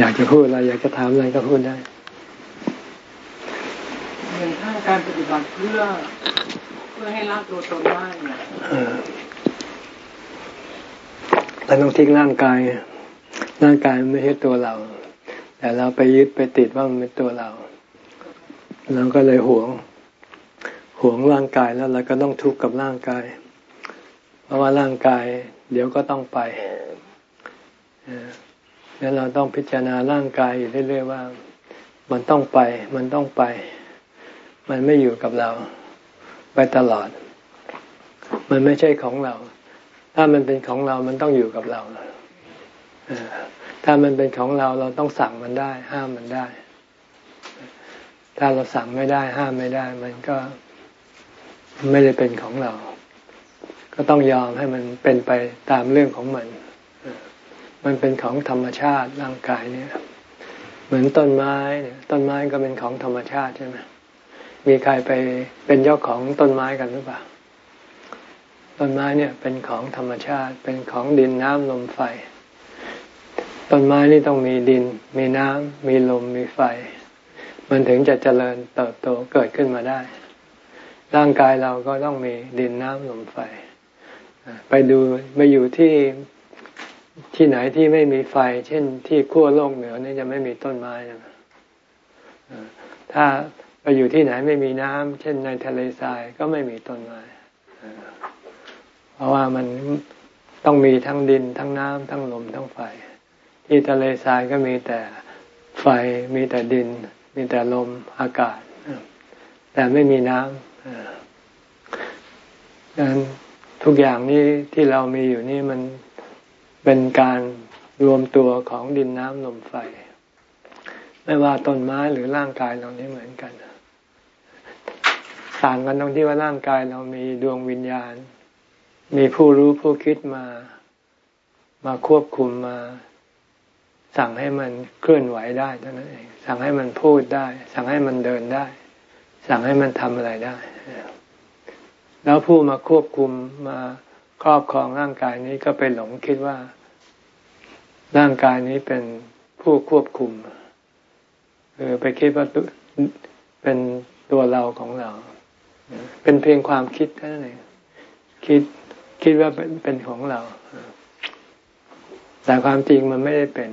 อยากจะพูดอะไร อยากจะถามอะไรก็พูดได้เงินถ้าการปฏิบัติเพื่อเพื่อให้รักตัวตนได้เนี่ยเราต้องทิ้งร่างกาย ร่างกายไม่ใช่ตัวเรา แต่เราไปยึดไปติดว่ามันเป็นตัวเรา เราก็เลยหวง หวงร่างกายแล้วเราก็ต้องทุกข์กับร่างกาย เพราะว่าร่างกาย เดี๋ยวก็ต้องไป แล้วเราต้องพิจารณาร่างกายอยู่เรื่อยๆว่า มันต้องไป มันต้องไป มันไม่อยู่กับเรา ไปตลอด มันไม่ใช่ของเรา ถ้ามันเป็นของเรา มันต้องอยู่กับเราถ้ามันเป็นของเราเราต้องสั่งมันได้ ห้ามมันได้ ถ้าเราสั่งไม่ได้ ห้ามไม่ได้ มันก็ไม่ได้เป็นของเรา ก็ต้องยอมให้มันเป็นไปตามเรื่องของมัน มันเป็นของธรรมชาติร่างกายเนี่ย เหมือนต้นไม้เนี่ย ต้นไม้ก็เป็นของธรรมชาติใช่ไหมมีใครไปเป็นเจ้าของต้นไม้กันหรือเปล่า ต้นไม้เนี่ยเป็นของธรรมชาติ เป็นของดินน้ำลมไฟ ต้นไม้นี่ต้องมีดิน มีน้ำมีลม มีไฟ มันถึงจะเจริญเติบโตเกิดขึ้นมาได้ ร่างกายเราก็ต้องมีดินน้ำลมไฟ ไปดูไปอยู่ที่ ที่ไหนที่ไม่มีไฟ เช่นที่ขั้วโลกเหนือนี่จะไม่มีต้นไม้นะถ้าไปอยู่ที่ไหนไม่มีน้ำเช่นในทะเลทรายก็ไม่มีต้นไม้เพราะว่ามันต้องมีทั้งดินทั้งน้ำทั้งลมทั้งไฟ ที่ทะเลทรายก็มีแต่ไฟมีแต่ดิน มีแต่ลมอากาศ แต่ไม่มีน้ำดังนั้นทุกอย่างนี้ที่เรามีอยู่นี่มัน เป็นการรวมตัวของดินน้ำลมไฟ ไม่ว่าต้นไม้หรือร่างกายเรานี้เหมือนกัน ต่างกันตรงที่ว่าร่างกายเรามีดวงวิญญาณ มีผู้รู้ผู้คิดมา มาควบคุมมา สั่งให้มันเคลื่อนไหวได้เท่านั้นเอง สั่งให้มันพูดได้ สั่งให้มันเดินได้ สั่งให้มันทำอะไรได้ แล้วผู้มาควบคุมมา ครอบครองร่างกายนี้ก็ไปหลงคิดว่า ร่างกายนี้เป็นผู้ควบคุมเออไปคิดว่าเป็นตัวเราของเรา เป็นเพียงความคิดเท่านั้นเองคิดคิดว่าเป็นเป็นของเรา แต่ความจริงมันไม่ได้เป็น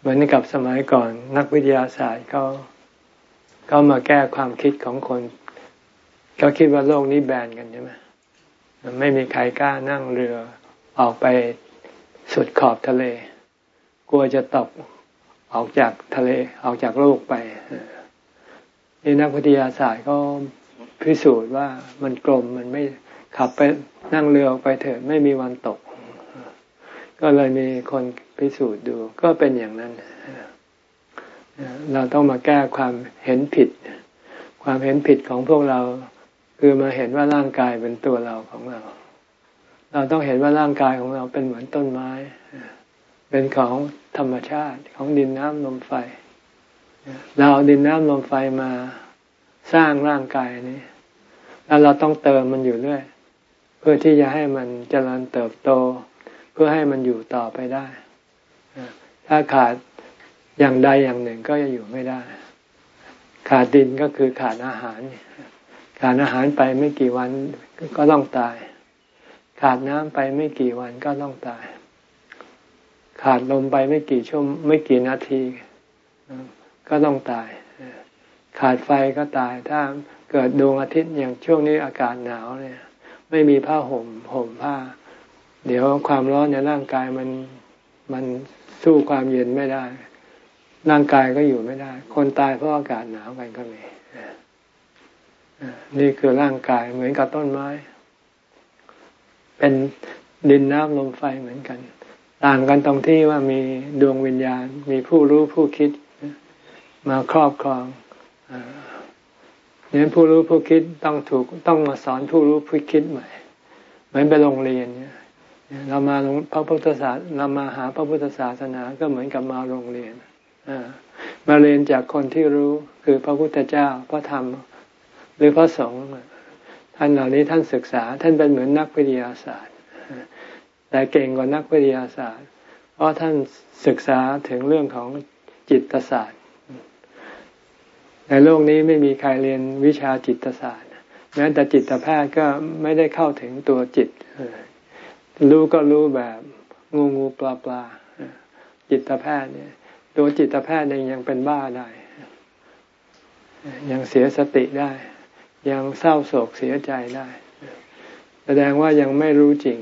เหมือนกับสมัยก่อน นักวิทยาศาสตร์เขาเขามาแก้ความคิดของคนเขาคิดว่าโลกนี้แบนกันใช่ไหม ไม่มีใครกล้านั่งเรือออกไปสุดขอบทะเล กลัวจะตกออกจากทะเลออกจากโลกไปนี่นักวิทยาศาสตร์ก็พิสูจน์ว่ามันกลมมันไม่ขับไปนั่งเรือออกไปเถิดไม่มีวันตก ก็เลยมีคนพิสูจน์ดู ก็เป็นอย่างนั้น เราต้องมาแก้ความเห็นผิด ความเห็นผิดของพวกเรา คือมาเห็นว่าร่างกายเป็นตัวเราของเรา เราต้องเห็นว่าร่างกายของเราเป็นเหมือนต้นไม้ เป็นของธรรมชาติของดินน้ำลมไฟ เราเอาดินน้ำลมไฟมาสร้างร่างกายนี้ แล้วเราต้องเติมมันอยู่เรื่อย เพื่อที่จะให้มันเจริญเติบโต เพื่อให้มันอยู่ต่อไปได้ ถ้าขาดอย่างใดอย่างหนึ่งก็จะอยู่ไม่ได้ ขาดดินก็คือขาดอาหาร ขาดอาหารไปไม่กี่วันก็ต้องตาย ขาดน้ำไปไม่กี่วันก็ต้องตาย ขาดลมไปไม่กี่ชั่วไม่กี่นาที ก็ต้องตาย ขาดไฟก็ตาย ถ้าเกิดดวงอาทิตย์อย่างช่วงนี้อากาศหนาวเนี่ย ไม่มีผ้าห่มห่มผ้า เดี๋ยวความร้อนในร่างกายมันมันสู้ความเย็นไม่ได้ ร่างกายก็อยู่ไม่ได้ คนตายเพราะอากาศหนาวกันก็มี นี่คือร่างกายเหมือนกับต้นไม้ เป็นดินน้ำลมไฟเหมือนกัน ต่างกันตรงที่ว่ามีดวงวิญญาณ มีผู้รู้ผู้คิด มาครอบครองเนี่ยผู้รู้ผู้คิดต้องถูกต้องมาสอนผู้รู้ผู้คิดใหม่ เหมือนไปโรงเรียนเนี่ยเรามาพระพุทธศาสนาเรามาหาพระพุทธศาสนาก็เหมือนกับมาโรงเรียนมาเรียนจากคนที่รู้คือพระพุทธเจ้าพระธรรม หรือพระสงฆ์ท่านเหล่านี้ท่านศึกษา ท่านเป็นเหมือนนักวิทยาศาสตร์ แต่เก่งกว่านักวิทยาศาสตร์เพเพราะท่านศึกษาถึงเรื่องของจิตศาสตร์ ในโลกนี้ไม่มีใครเรียนวิชาจิตศาสตร์แม้แต่จิตแพทย์ก็ไม่ได้เข้าถึงตัวจิต รู้ก็รู้แบบงูงูปลาปลาจิตแพทย์เนี่ยตัวจิตแพทย์เองยังเป็นบ้าได้ ยังเสียสติได้ ยังเศร้าโศกเสียใจได้ แสดงว่ายังไม่รู้จริง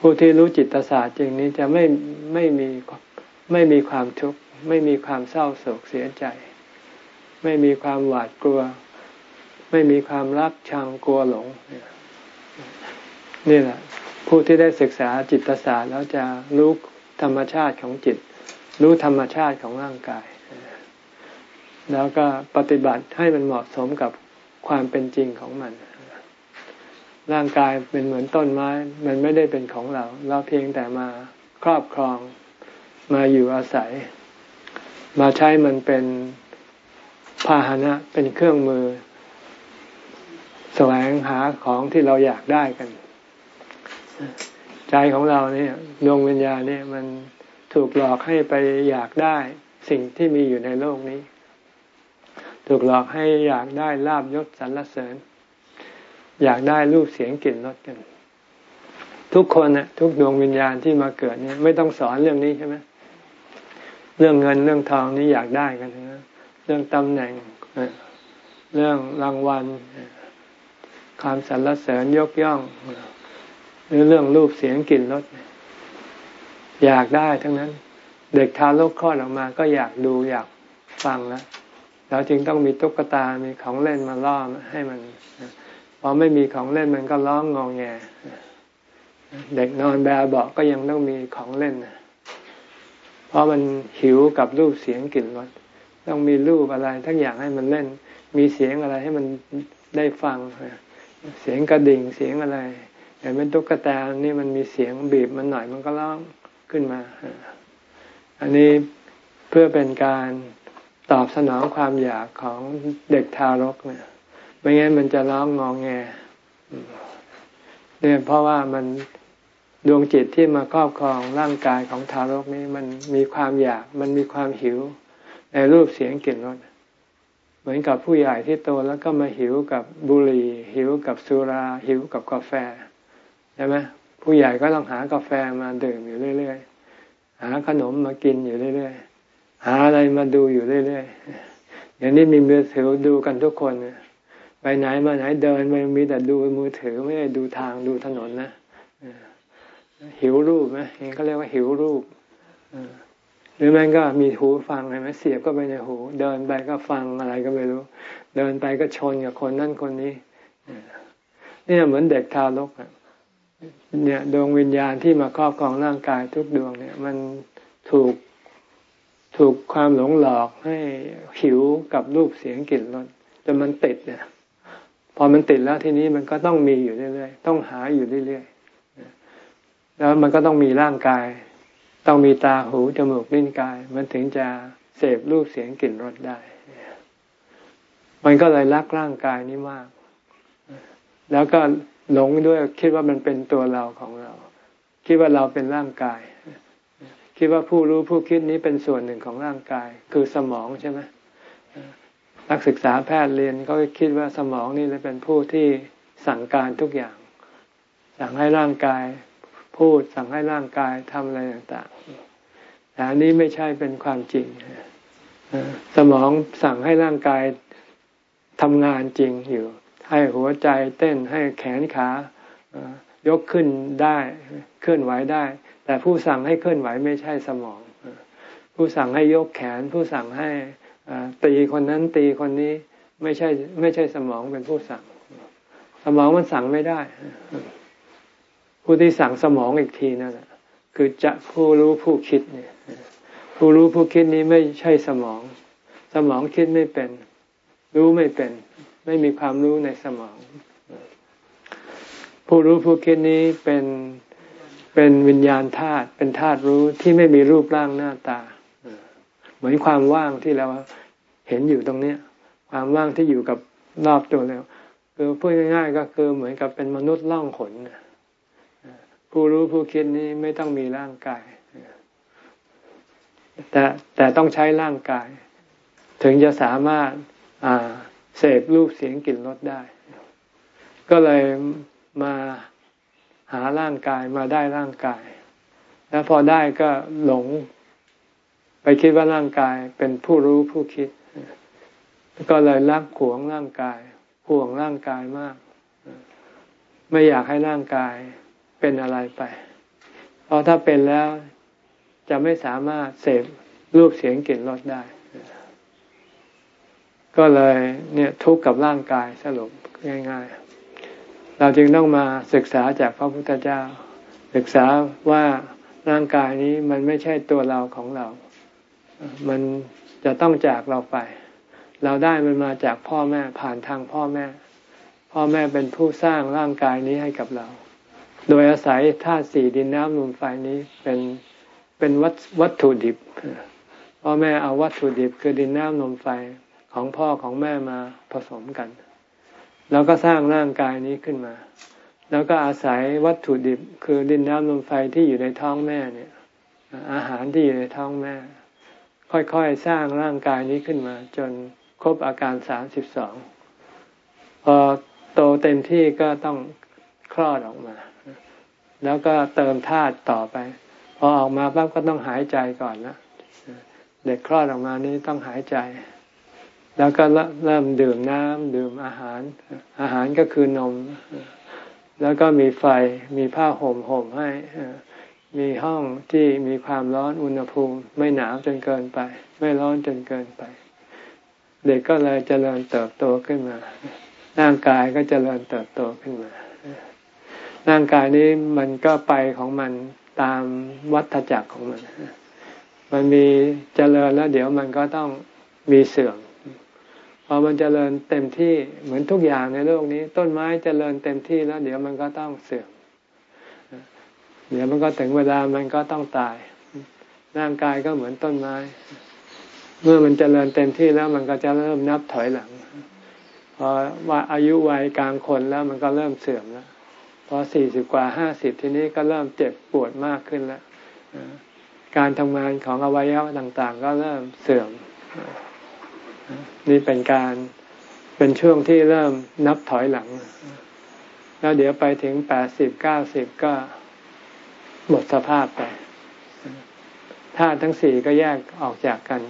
ผู้ที่รู้จิตศาสตร์จริงนี้จะไม่ไม่มีไม่มีความทุกข์ไม่มีความเศร้าโศกเสียใจ ไม่มีความหวาดกลัว ไม่มีความรักชังกลัวหลง นี่แหละ ผู้ที่ได้ศึกษาจิตศาสตร์แล้วจะรู้ธรรมชาติของจิต รู้ธรรมชาติของร่างกาย แล้วก็ปฏิบัติให้มันเหมาะสมกับ ความเป็นจริงของมัน ร่างกายเป็นเหมือนต้นไม้ มันไม่ได้เป็นของเรา เราเพียงแต่มาครอบครอง มาอยู่อาศัย มาใช้มันเป็นพาหนะเป็นเครื่องมือ แสวงหาของที่เราอยากได้กัน ใจของเราเนี่ยดวงวิญญาณเนี่ยมันถูกหลอกให้ไปอยากได้สิ่งที่มีอยู่ในโลกนี้ ถูกหลอกให้อยากได้ลาบยศสรรเสริญ อยากได้รูปเสียงกลิ่นรสกัน ทุกคนนะทุกดวงวิญญาณที่มาเกิดเนี่ย ไม่ต้องสอนเรื่องนี้ใช่ไหมเรื่องเงินเรื่องทองนี่อยากได้กันนะเรื่องตำแหน่งเรื่องรางวัลความสรรเสริญยกย่อง หรือเรื่องรูปเสียงกลิ่นรสอยากได้ทั้งนั้น เด็กทารกคลอดออกมา ก็อยากดูอยากฟังแล้ว เราจึงต้องมีตุ๊กตา มีของเล่นมาล่อให้มันพอไม่มีของเล่นมันก็ร้องงองแง เด็กนอนแบเบาก็ยังต้องมีของเล่นเพราะมันหิวกับรูปเสียงกลิ่นรสต้องมีรูปอะไรทั้งอย่างให้มันเล่น มีเสียงอะไรให้มันได้ฟัง เสียงกระดิ่งเสียงอะไรอย่างเป็นตุ๊กตานี่มันมีเสียงบีบมันหน่อยมันก็ร้องขึ้นมา อันนี้เพื่อเป็นการ ตอบสนองความอยากของเด็กทารกเนี่ย ไม่งั้นมันจะร้องงองแงเนี่ยเพราะว่ามันดวงจิตที่มาครอบครองร่างกายของทารกนี้ มันมีความอยาก มันมีความหิว ในรูปเสียงกลิ่นรสเหมือนกับผู้ใหญ่ที่โตแล้วก็มาหิวกับบุหรี่ หิวกับสุรา หิวกับกาแฟใช่ไหมผู้ใหญ่ก็ต้องหากาแฟมาดื่มอยู่เรื่อย ๆ หาขนมมากินอยู่เรื่อย ๆ หาอะไรมาดูอยู่เรื่อยๆอย่างนี้มีมือถือดูกันทุกคนไปไหนมาไหนเดินไปมีแต่ดูมือถือไม่ได้ดูทางดูถนนนะหิวรูปไหมเองก็เรียกว่าหิวรูปหรือแม่ก็มีหูฟังไหมเสียบก็ไปในหู เดินไปก็ฟังอะไรก็ไม่รู้ เดินไปก็ชนกับคนนั่นคนนี้นี่เหมือนเด็กทารกเนี่ยดวงวิญญาณที่มาครอบครองร่างกายทุกดวงเนี่ย มันถูก ถูกความหลงหลอกให้หิวกับรูปเสียงกลิ่นรสจนมันติดเนี่ยพอมันติดแล้วทีนี้มันก็ต้องมีอยู่เรื่อยๆต้องหาอยู่เรื่อยๆแล้วมันก็ต้องมีร่างกาย ต้องมีตาหูจมูกลิ้นกาย มันถึงจะเสพรูปเสียงกลิ่นรสได้ มันก็เลยรักร่างกายนี้มาก แล้วก็หลงด้วยคิดว่ามันเป็นตัวเราของเรา คิดว่าเราเป็นร่างกาย คิดว่าผู้รู้ผู้คิดนี้เป็นส่วนหนึ่งของร่างกาย คือสมองใช่ไหมนักศึกษาแพทย์เรียนก็คิดว่าสมองนี่เลยเป็นผู้ที่สั่งการทุกอย่าง สั่งให้ร่างกายพูดสั่งให้ร่างกายทำอะไรต่างๆแต่อันนี้ไม่ใช่เป็นความจริงสมองสั่งให้ร่างกายทำงานจริงอยู่ ให้หัวใจเต้นให้แขนขายกขึ้นได้ เคลื่อนไหวได้ แต่ผู้สั่งให้เคลื่อนไหวไม่ใช่สมอง ผู้สั่งให้ยกแขน ผู้สั่งให้ตีคนนั้นตีคนนี้ไม่ใช่ไม่ใช่สมองเป็นผู้สั่ง สมองมันสั่งไม่ได้ ผู้ที่สั่งสมองอีกทีนั่นแหละคือจะผู้รู้ผู้คิดเนี่ย ผู้รู้ผู้คิดนี้ไม่ใช่สมอง สมองคิดไม่เป็น รู้ไม่เป็น ไม่มีความรู้ในสมอง ผู้รู้ผู้คิดนี้เป็น เป็นวิญญาณธาตุเป็นธาตุรู้ที่ไม่มีรูปร่างหน้าตา เหมือนความว่างที่เราเห็นอยู่ตรงเนี้ย ความว่างที่อยู่กับรอบตัวเราคือพูดง่ายๆก็คือเหมือนกับเป็นมนุษย์ล่องขนผู้รู้ผู้คิดนี้ไม่ต้องมีร่างกาย แต่แต่ต้องใช้ร่างกาย ถึงจะสามารถเสพรูปเสียงกลิ่นรสได้ ก็เลยมา หาร่างกายมาได้ร่างกาย แล้วพอได้ก็หลง ไปคิดว่าร่างกายเป็นผู้รู้ผู้คิด ก็เลยรักขวงร่างกาย ห่วงร่างกายมาก ไม่อยากให้ร่างกายเป็นอะไรไป เพราะถ้าเป็นแล้วจะไม่สามารถเสพรูปเสียงกลิ่นรสได้ ก็เลยเนี่ยทุกข์กับร่างกายสรุปง่าย ๆ เราจึงต้องมาศึกษาจากพระพุทธเจ้า ศึกษาว่าร่างกายนี้มันไม่ใช่ตัวเราของเรา มันจะต้องจากเราไป เราได้มันมาจากพ่อแม่ผ่านทางพ่อแม่ พ่อแม่เป็นผู้สร้างร่างกายนี้ให้กับเรา โดยอาศัยธาตุสี่ดินน้ำลมไฟนี้เป็นเป็นวัตวัตถุดิบ พ่อแม่เอาวัตถุดิบคือดินน้ำนมไฟของพ่อของแม่มาผสมกัน แล้วก็สร้างร่างกายนี้ขึ้นมา แล้วก็อาศัยวัตถุดิบคือดินน้ำนมไฟที่อยู่ในท้องแม่เนี่ย อาหารที่อยู่ในท้องแม่ ค่อยๆสร้างร่างกายนี้ขึ้นมา จนครบอาการสามสิบสองพอโตเต็มที่ก็ต้องคลอดออกมา แล้วก็เติมธาตุต่อไป พอออกมาปั๊บก็ต้องหายใจก่อนนะเด็กคลอดออกมานี้ต้องหายใจ แล้วก็เริ่มดื่มน้ำดื่มอาหาร อาหารก็คือนม แล้วก็มีไฟมีผ้าห่มห่มให้ มีห้องที่มีความร้อนอุณหภูมิ ไม่หนาวจนเกินไป ไม่ร้อนจนเกินไป เด็กก็เลยเจริญเติบโตขึ้นมา ร่างกายก็เจริญเติบโตขึ้นมา ร่างกายนี้มันก็ไปของมันตามวัฏจักรของมัน มันมีเจริญแล้วเดี๋ยวมันก็ต้องมีเสื่อม พอมันเจริญเต็มที่เหมือนทุกอย่างในโลกนี้ ต้นไม้เจริญเต็มที่แล้ว เดี๋ยวมันก็ต้องเสื่อมเดี๋ยวมันก็ถึงเวลามันก็ต้องตาย ร่างกายก็เหมือนต้นไม้ เมื่อมันเจริญเต็มที่แล้วมันก็จะเริ่มนับถอยหลังพอว่าอายุวัยกลางคนแล้วมันก็เริ่มเสื่อมแล้วพอสี่สิบกว่าห้าสิบทีนี้ก็เริ่มเจ็บปวดมากขึ้นแล้วการทำงานของอวัยวะต่างๆ ก็เริ่มเสื่อม นี่เป็นการเป็นช่วงที่เริ่มนับถอยหลัง แล้วเดี๋ยวไปถึงแปดสิบเก้าสิบก็หมดสภาพไปธาตุทั้งสี่ก็แยกออกจากกัน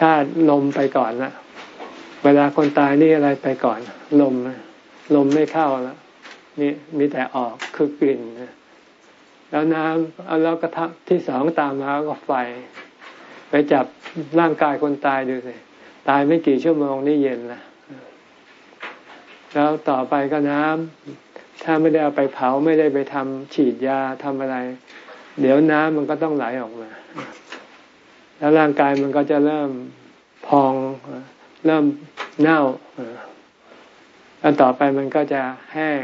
ธาตุลมไปก่อนละเวลาคนตายนี่อะไรไปก่อน ลมลมไม่เข้าแล้วมีมีแต่ออกคือกลิ่นแล้วน้ำแล้วกระทะที่สองตามมาก็ไฟ ไปจับร่างกายคนตายดูสิ ตายไม่กี่ชั่วโมงนี่เย็นละแล้วต่อไปก็น้ำถ้าไม่ได้เอาไปเผาไม่ได้ไปทำฉีดยาทำอะไร เดี๋ยวน้ำมันก็ต้องไหลออกมา แล้วร่างกายมันก็จะเริ่มพองเริ่มเน่าแล้วต่อไปมันก็จะแห้ง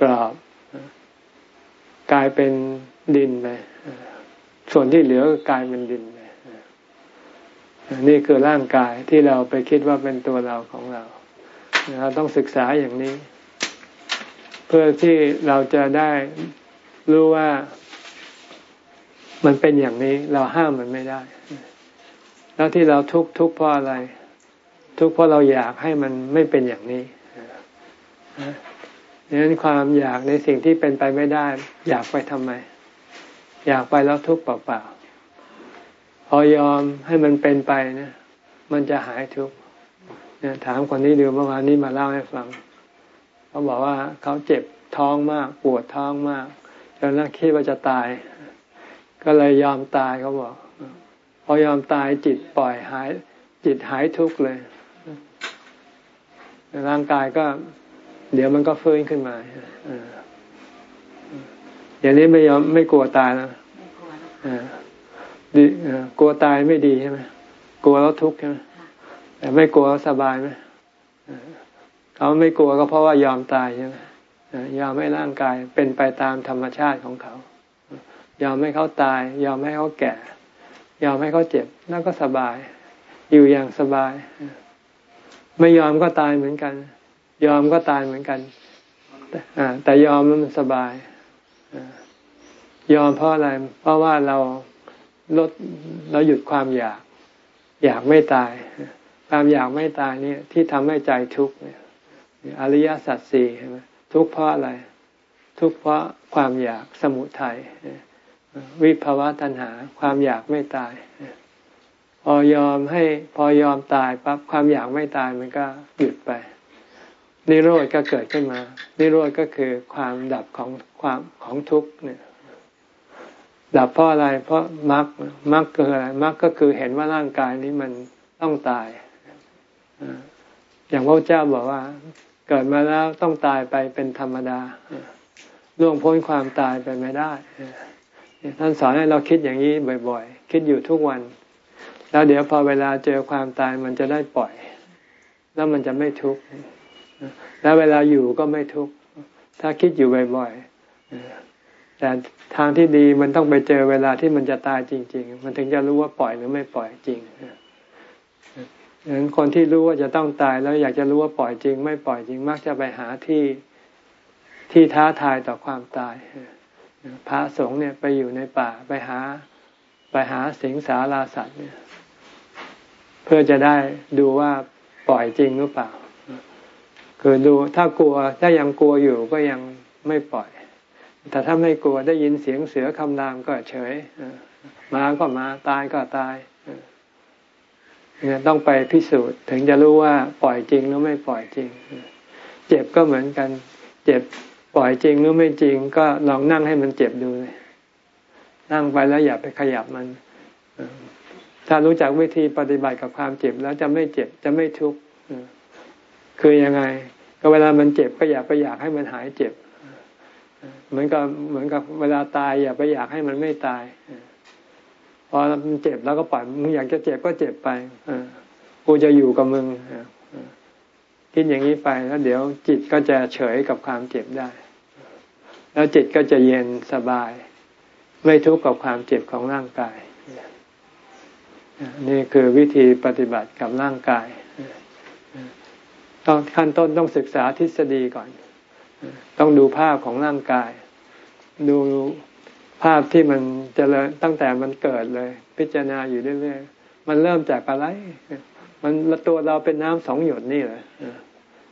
กรอบกลายเป็นดินไปส่วนที่เหลือกลายเป็นดิน นี่คือร่างกายที่เราไปคิดว่าเป็นตัวเราของเรา เราต้องศึกษาอย่างนี้ เพื่อที่เราจะได้รู้ว่ามันเป็นอย่างนี้เราห้ามมันไม่ได้ แล้วที่เราทุกข์ทุกข์เพราะอะไร ทุกข์เพราะเราอยากให้มันไม่เป็นอย่างนี้ดังนั้นความอยากในสิ่งที่เป็นไปไม่ได้ อยากไปทำไม อยากไปแล้วทุกข์เปล่าๆ พอยอมให้มันเป็นไปนะมันจะหายทุกข์เนี่ยถามคนนี้ดูเมื่อวานนี้มาเล่าให้ฟังเขาบอกว่าเขาเจ็บท้องมาก ปวดท้องมากจนนักคิดว่าจะตาย ก็เลยยอมตายเขาบอกพอยอมตายจิตปล่อยหาย จิตหายทุกข์เลยร่างกายก็ เดี๋ยวมันก็ฟื้นขึ้นมาอย่างนี้ไม่ยอมไม่กลัวตายนะ ดีกลัวตายไม่ดีใช่ไหมกลัวแล้วทุกข์ใช่ไหมแต่ไม่กลัวสบายไหมเขาไม่กลัวก็เพราะว่ายอมตายใช่ไหมยอมให้ร่างกายเป็นไปตามธรรมชาติของเขา ยอมให้เขาตาย ยอมให้เขาแก่ ยอมให้เขาเจ็บแล้วก็สบาย อยู่อย่างสบาย ไม่ยอมก็ตายเหมือนกัน ยอมก็ตายเหมือนกันแต่ยอมมันสบายยอมเพราะอะไร เพราะว่าเรา ลดเราหยุดความอยาก อยากไม่ตาย ความอยากไม่ตายนี่ที่ทำให้ใจทุกข์เนี่ยอริยสัจสี่ใช่ไหมทุกข์เพราะอะไร ทุกข์เพราะความอยากสมุทัยวิภาวะตัณหา ความอยากไม่ตาย พอยอมให้พอยอมตายปั๊บความอยากไม่ตายมันก็หยุดไปนิโรธก็เกิดขึ้นมานิโรธก็คือความดับของความของทุกข์เนี่ย ดับเพราะอะไรเพราะมรรคมรรคคืออะไรมรรคก็คือเห็นว่าร่างกายนี้มันต้องตายอย่างพระเจ้าบอกว่า เกิดมาแล้วต้องตายไปเป็นธรรมดาล่วงพ้นความตายไปไม่ได้ท่านสอนให้เราคิดอย่างนี้บ่อย ๆ คิดอยู่ทุกวัน แล้วเดี๋ยวพอเวลาเจอความตายมันจะได้ปล่อย แล้วมันจะไม่ทุกข์แล้วเวลาอยู่ก็ไม่ทุกข์ถ้าคิดอยู่บ่อยๆ แต่ทางที่ดีมันต้องไปเจอเวลาที่มันจะตายจริง ๆ มันถึงจะรู้ว่าปล่อยหรือไม่ปล่อยจริงดังนั้นคนที่รู้ว่าจะต้องตายแล้วอยากจะรู้ว่าปล่อยจริง ไม่ปล่อยจริง มักจะไปหาที่ที่ท้าทายต่อความตาย พระสงฆ์เนี่ยไปอยู่ในป่าไปหาไปหาสิงสาราสัตว์เนี่ย เพื่อจะได้ดูว่าปล่อยจริงหรือเปล่าคือดูถ้ากลัวถ้ายังกลัวอยู่ก็ยังไม่ปล่อย แต่ถ้าไม่กลัวได้ยินเสียงเสือคำรามก็เฉยมาก็มาตายก็ตายเนี่ยต้องไปพิสูจน์ถึงจะรู้ว่าปล่อยจริงหรือไม่ปล่อยจริง เจ็บก็เหมือนกัน เจ็บปล่อยจริงหรือไม่จริง ก็ลองนั่งให้มันเจ็บดูเลยนั่งไปแล้วอย่าไปขยับมันถ้ารู้จักวิธีปฏิบัติกับความเจ็บแล้วจะไม่เจ็บจะไม่ทุกข์คือยังไง ก็เวลามันเจ็บก็อย่าไปอยากให้มันหายเจ็บ เหมือนกับเหมือนกับเวลาตายอย่าไปอยากให้มันไม่ตายพอมันเจ็บแล้วก็ปล่อยมึงอยากจะเจ็บก็เจ็บไปกูจะอยู่กับมึงคิดอย่างนี้ไปแล้วเดี๋ยวจิตก็จะเฉยกับความเจ็บได้ แล้วจิตก็จะเย็นสบาย ไม่ทุกข์กับความเจ็บของร่างกาย นี่คือวิธีปฏิบัติกับร่างกาย ต้องขั้นต้นต้องศึกษาทฤษฎีก่อน ต้องดูภาพของร่างกาย ดูภาพที่มันเจริญตั้งแต่มันเกิดเลย พิจารณาอยู่เรื่อยๆมันเริ่มจากอะไร มันตัวเราเป็นน้ำสองหยดนี่แหละ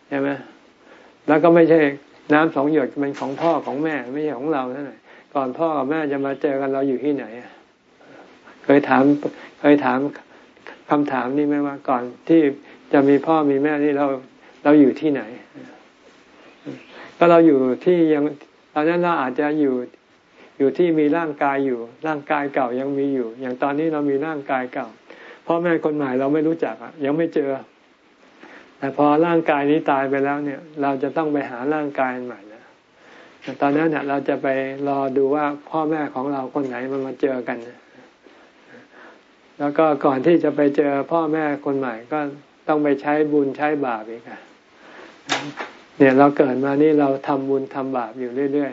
ใช่ไหมแล้วก็ไม่ใช่น้ำสองหยดเป็นของพ่อของแม่ไม่ใช่ของเราเท่าไหร่ก่อนพ่อกับแม่จะมาเจอกันเราอยู่ที่ไหนเคยถามเคยถามคำถามนี้ไหมว่าก่อนที่จะมีพ่อมีแม่นี่เราเราอยู่ที่ไหน ก็เราอยู่ที่ยังตอนนั้นเราอาจจะอยู่อยู่ที่มีร่างกายอยู่ ร่างกายเก่ายังมีอยู่ อย่างตอนนี้เรามีร่างกายเก่าพ่อแม่คนใหม่เราไม่รู้จักอะยังไม่เจอ แต่พอร่างกายนี้ตายไปแล้วเนี่ย เราจะต้องไปหาร่างกายใหม่นะตอนนั้นเนี่ยเราจะไปรอดูว่าพ่อแม่ของเราคนไหนมันมาเจอกัน แล้วก็ก่อนที่จะไปเจอพ่อแม่คนใหม่ก็ต้องไปใช้บุญใช้บาปอีกอะ เนี่ยเราเกิดมานี่เราทำบุญทำบาปอยู่เรื่อย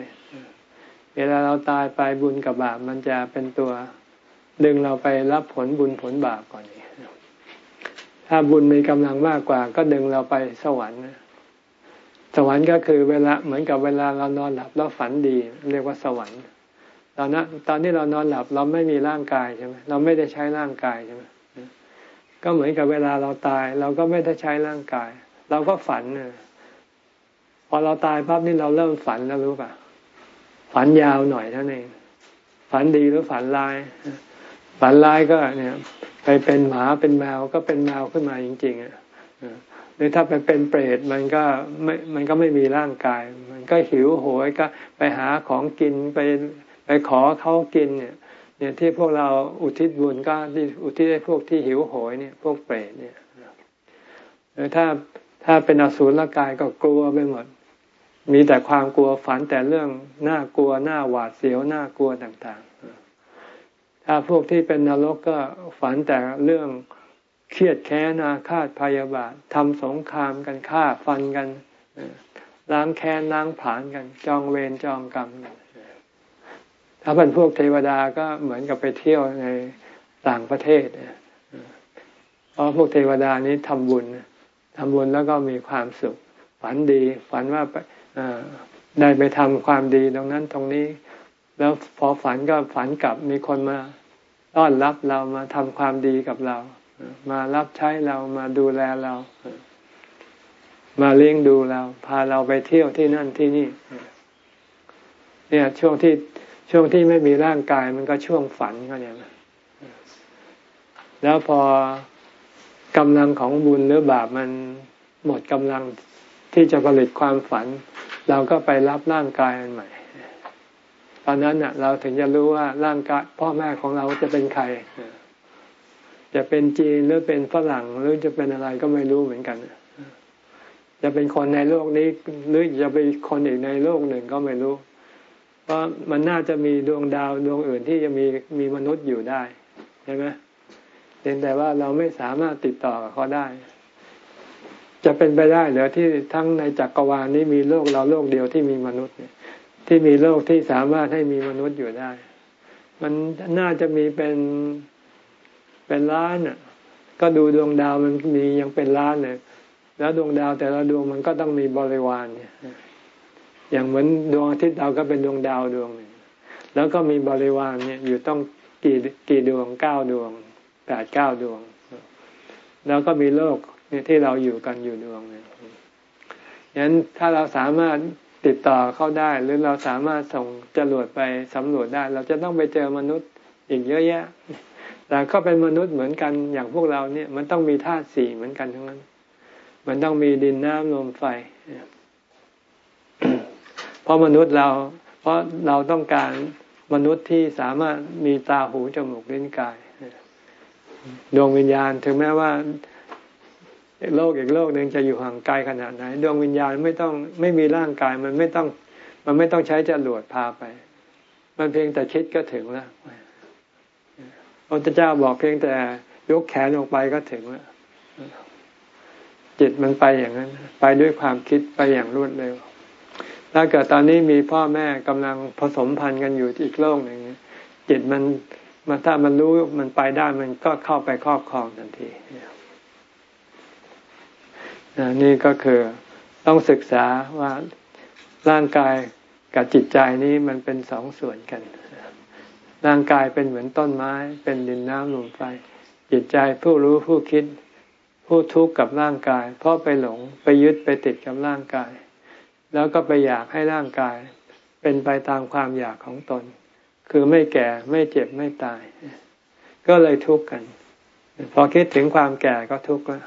ๆ เวลาเราตายไปบุญกับบาปมันจะเป็นตัวดึงเราไปรับผลบุญผลบาปก่อนนี่ถ้าบุญมีกำลังมากกว่า ก็ดึงเราไปสวรรค์สวรรค์ก็คือเวลาเหมือนกับเวลาเรานอนหลับแล้วฝันดี เรียกว่าสวรรค์ตอนนั้นตอนที่เรานอนหลับเราไม่มีร่างกายใช่ไหมเราไม่ได้ใช้ร่างกายใช่ไหมก็เหมือนกับเวลาเราตาย เราก็ไม่ได้ใช้ร่างกาย เราก็ฝันพ อเราตายปั๊บนี่เราเริ่มฝันแล้วรู้ป่ะ ฝันยาวหน่อยเท่านั้นเองฝันดีหรือฝันร้าย ฝันร้ายก็เนี่ยไปเป็นหมาเป็นแมวก็เป็นแมวขึ้นมาจริงๆอะหรือถ้าไปเป็นเปรตมันก็ไม่มันก็ไม่มีร่างกาย มันก็หิวโหยก็ไปหาของกินไปไปขอเขากินเนี่ยเนี่ยที่พวกเราอุทิศบุญก็อุทิศให้พวกที่หิวโหยเนี่ยพวกเปรตเนี่ยหรือถ้าถ้าเป็นอสูรกายก็กลัวไปหมด มีแต่ความกลัวฝันแต่เรื่องน่ากลัวน่าหวาดเสียวน่ากลัวต่างๆ ถ้าพวกที่เป็นนรกก็ฝันแต่เรื่องเครียดแค้นอาฆาตพยาบาททำสงครามกันฆ่าฟันกันล้างแค้นล้างผลาญกัน จองเวรจองกรรมกันถ้าเป็นพวกเทวดาก็เหมือนกับไปเที่ยวในต่างประเทศเพราะพวกเทวดานี้ทำบุญทำบุญแล้วก็มีความสุข ฝันดี ฝันว่า ได้ไปทำความดีตรงนั้นตรงนี้ แล้วพอฝันก็ฝันกลับมีคนมาต้อนรับเรามาทำความดีกับเรา มารับใช้เรามาดูแลเรา มาเลี้ยงดูเรา พาเราไปเที่ยวที่นั่นที่นี่ เนี่ยช่วงที่ช่วงที่ไม่มีร่างกายมันก็ช่วงฝันก็เนี่ยแล้วพอกำลังของบุญหรือบาปมันหมดกำลัง ที่จะผลิตความฝัน เราก็ไปรับร่างกายอันใหม่ ตอนนั้นเน่ะเราถึงจะรู้ว่าร่างกายพ่อแม่ของเราจะเป็นใครจะเป็นจีนหรือเป็นฝรั่งหรือจะเป็นอะไรก็ไม่รู้เหมือนกัน จะเป็นคนในโลกนี้ หรือจะเป็นคนอีกในโลกหนึ่งก็ไม่รู้ เพราะมันน่าจะมีดวงดาวดวงอื่นที่จะมีมีมนุษย์อยู่ได้ใช่ไหมเพียงแต่ว่าเราไม่สามารถติดต่อกับเขาได้ จะเป็นไปได้หรือที่ทั้งในจักรวาลนี้มีโลกเราโลกเดียวที่มีมนุษย์เนี่ยที่มีโลกที่สามารถให้มีมนุษย์อยู่ได้ มันน่าจะมีเป็นเป็นล้านอะ ก็ดูดวงดาวมันมียังเป็นล้านเลยแล้วดวงดาวแต่ละดวงมันก็ต้องมีบริวารเนี่ย อย่างเหมือนดวงอาทิตย์เราก็เป็นดวงดาวดวงหนึ่งแล้วก็มีบริวารเนี่ยอยู่ต้องกี่กี่ดวงเก้าดวงแปดเก้าดวง แล้วก็มีโลก ที่เราอยู่กันอยู่ดวงเนี่ยงั้นถ้าเราสามารถติดต่อเข้าได้ หรือเราสามารถส่งจรวดไปสำรวจได้ เราจะต้องไปเจอมนุษย์อีกเยอะแยะ แต่ก็เป็นมนุษย์เหมือนกันอย่างพวกเราเนี่ย มันต้องมีธาตุสี่เหมือนกันทั้งนั้น มันต้องมีดินน้ำลมไฟ เพราะมนุษย์เรา เพราะเราต้องการมนุษย์ที่สามารถมีตาหูจมูกลิ้นกาย ดวงวิญญาณถึงแม้ว่า โลกอีกโลกหนึ่งจะอยู่ห่างไกลขนาดไหนดวงวิญญาณไม่ต้องไม่มีร่างกายมันไม่ต้อง มันไม่ต้องใช้จรวดพาไป มันเพียงแต่คิดก็ถึงแล้วพระเจ้าบอกเพียงแต่ยกแขนออกไปก็ถึงแล้วจิตมันไปอย่างนั้น ไปด้วยความคิดไปอย่างรวดเร็ว ถ้าเกิดตอนนี้มีพ่อแม่กำลังผสมพันธุ์กันอยู่อีกโลกหนึ่งจิตมันมันถ้ามันรู้มันไปได้มันก็เข้าไปครอบครองทันที นี่ก็คือต้องศึกษาว่าร่างกายกับจิตใจนี้มันเป็นสองส่วนกัน ร่างกายเป็นเหมือนต้นไม้ เป็นดินน้ำลมไฟ จิตใจผู้รู้ผู้คิด ผู้ทุกข์กับร่างกาย เพราะไปหลงไปยึดไปติดกับร่างกาย แล้วก็ไปอยากให้ร่างกาย เป็นไปตามความอยากของตน คือไม่แก่ไม่เจ็บไม่ตาย ก็เลยทุกข์กัน พอคิดถึงความแก่ก็ทุกข์แล้ว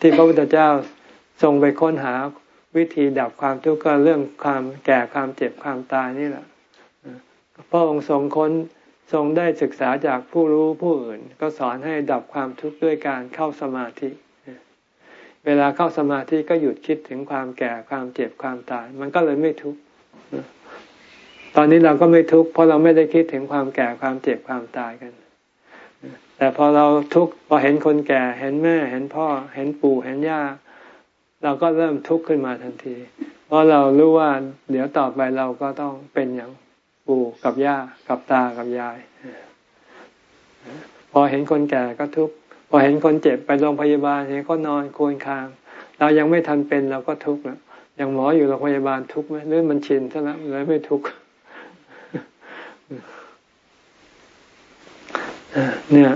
ที่พระพุทธเจ้าทรงไปค้นหาวิธีดับความทุกข์ก็เรื่องความแก่ความเจ็บความตายนี่แหละพระองค์ทรงค้นทรงได้ศึกษาจากผู้รู้ผู้อื่น ก็สอนให้ดับความทุกข์ด้วยการเข้าสมาธิ เวลาเข้าสมาธิก็หยุดคิดถึงความแก่ความเจ็บความตาย มันก็เลยไม่ทุกข์ตอนนี้เราก็ไม่ทุกข์เพราะเราไม่ได้คิดถึงความแก่ความเจ็บความตายกัน แต่พอเราทุกข์พอเห็นคนแก่ เห็นแม่ เห็นพ่อ เห็นปู่เห็นย่า เราก็เริ่มทุกข์ขึ้นมาทันที เพราะเรารู้ว่าเดี๋ยวต่อไปเราก็ต้องเป็นอย่างปู่กับย่ากับตากับยาย พอเห็นคนแก่ก็ทุกข์พอเห็นคนเจ็บไปโรงพยาบาลเห็นเขานอนโควรคาง เรายังไม่ทันเป็นเราก็ทุกข์แล้วอย่างหมออยู่โรงพยาบาลทุกข์ไหมหรือมันชินซะแล้วเลยไม่ทุกข์เนี่ย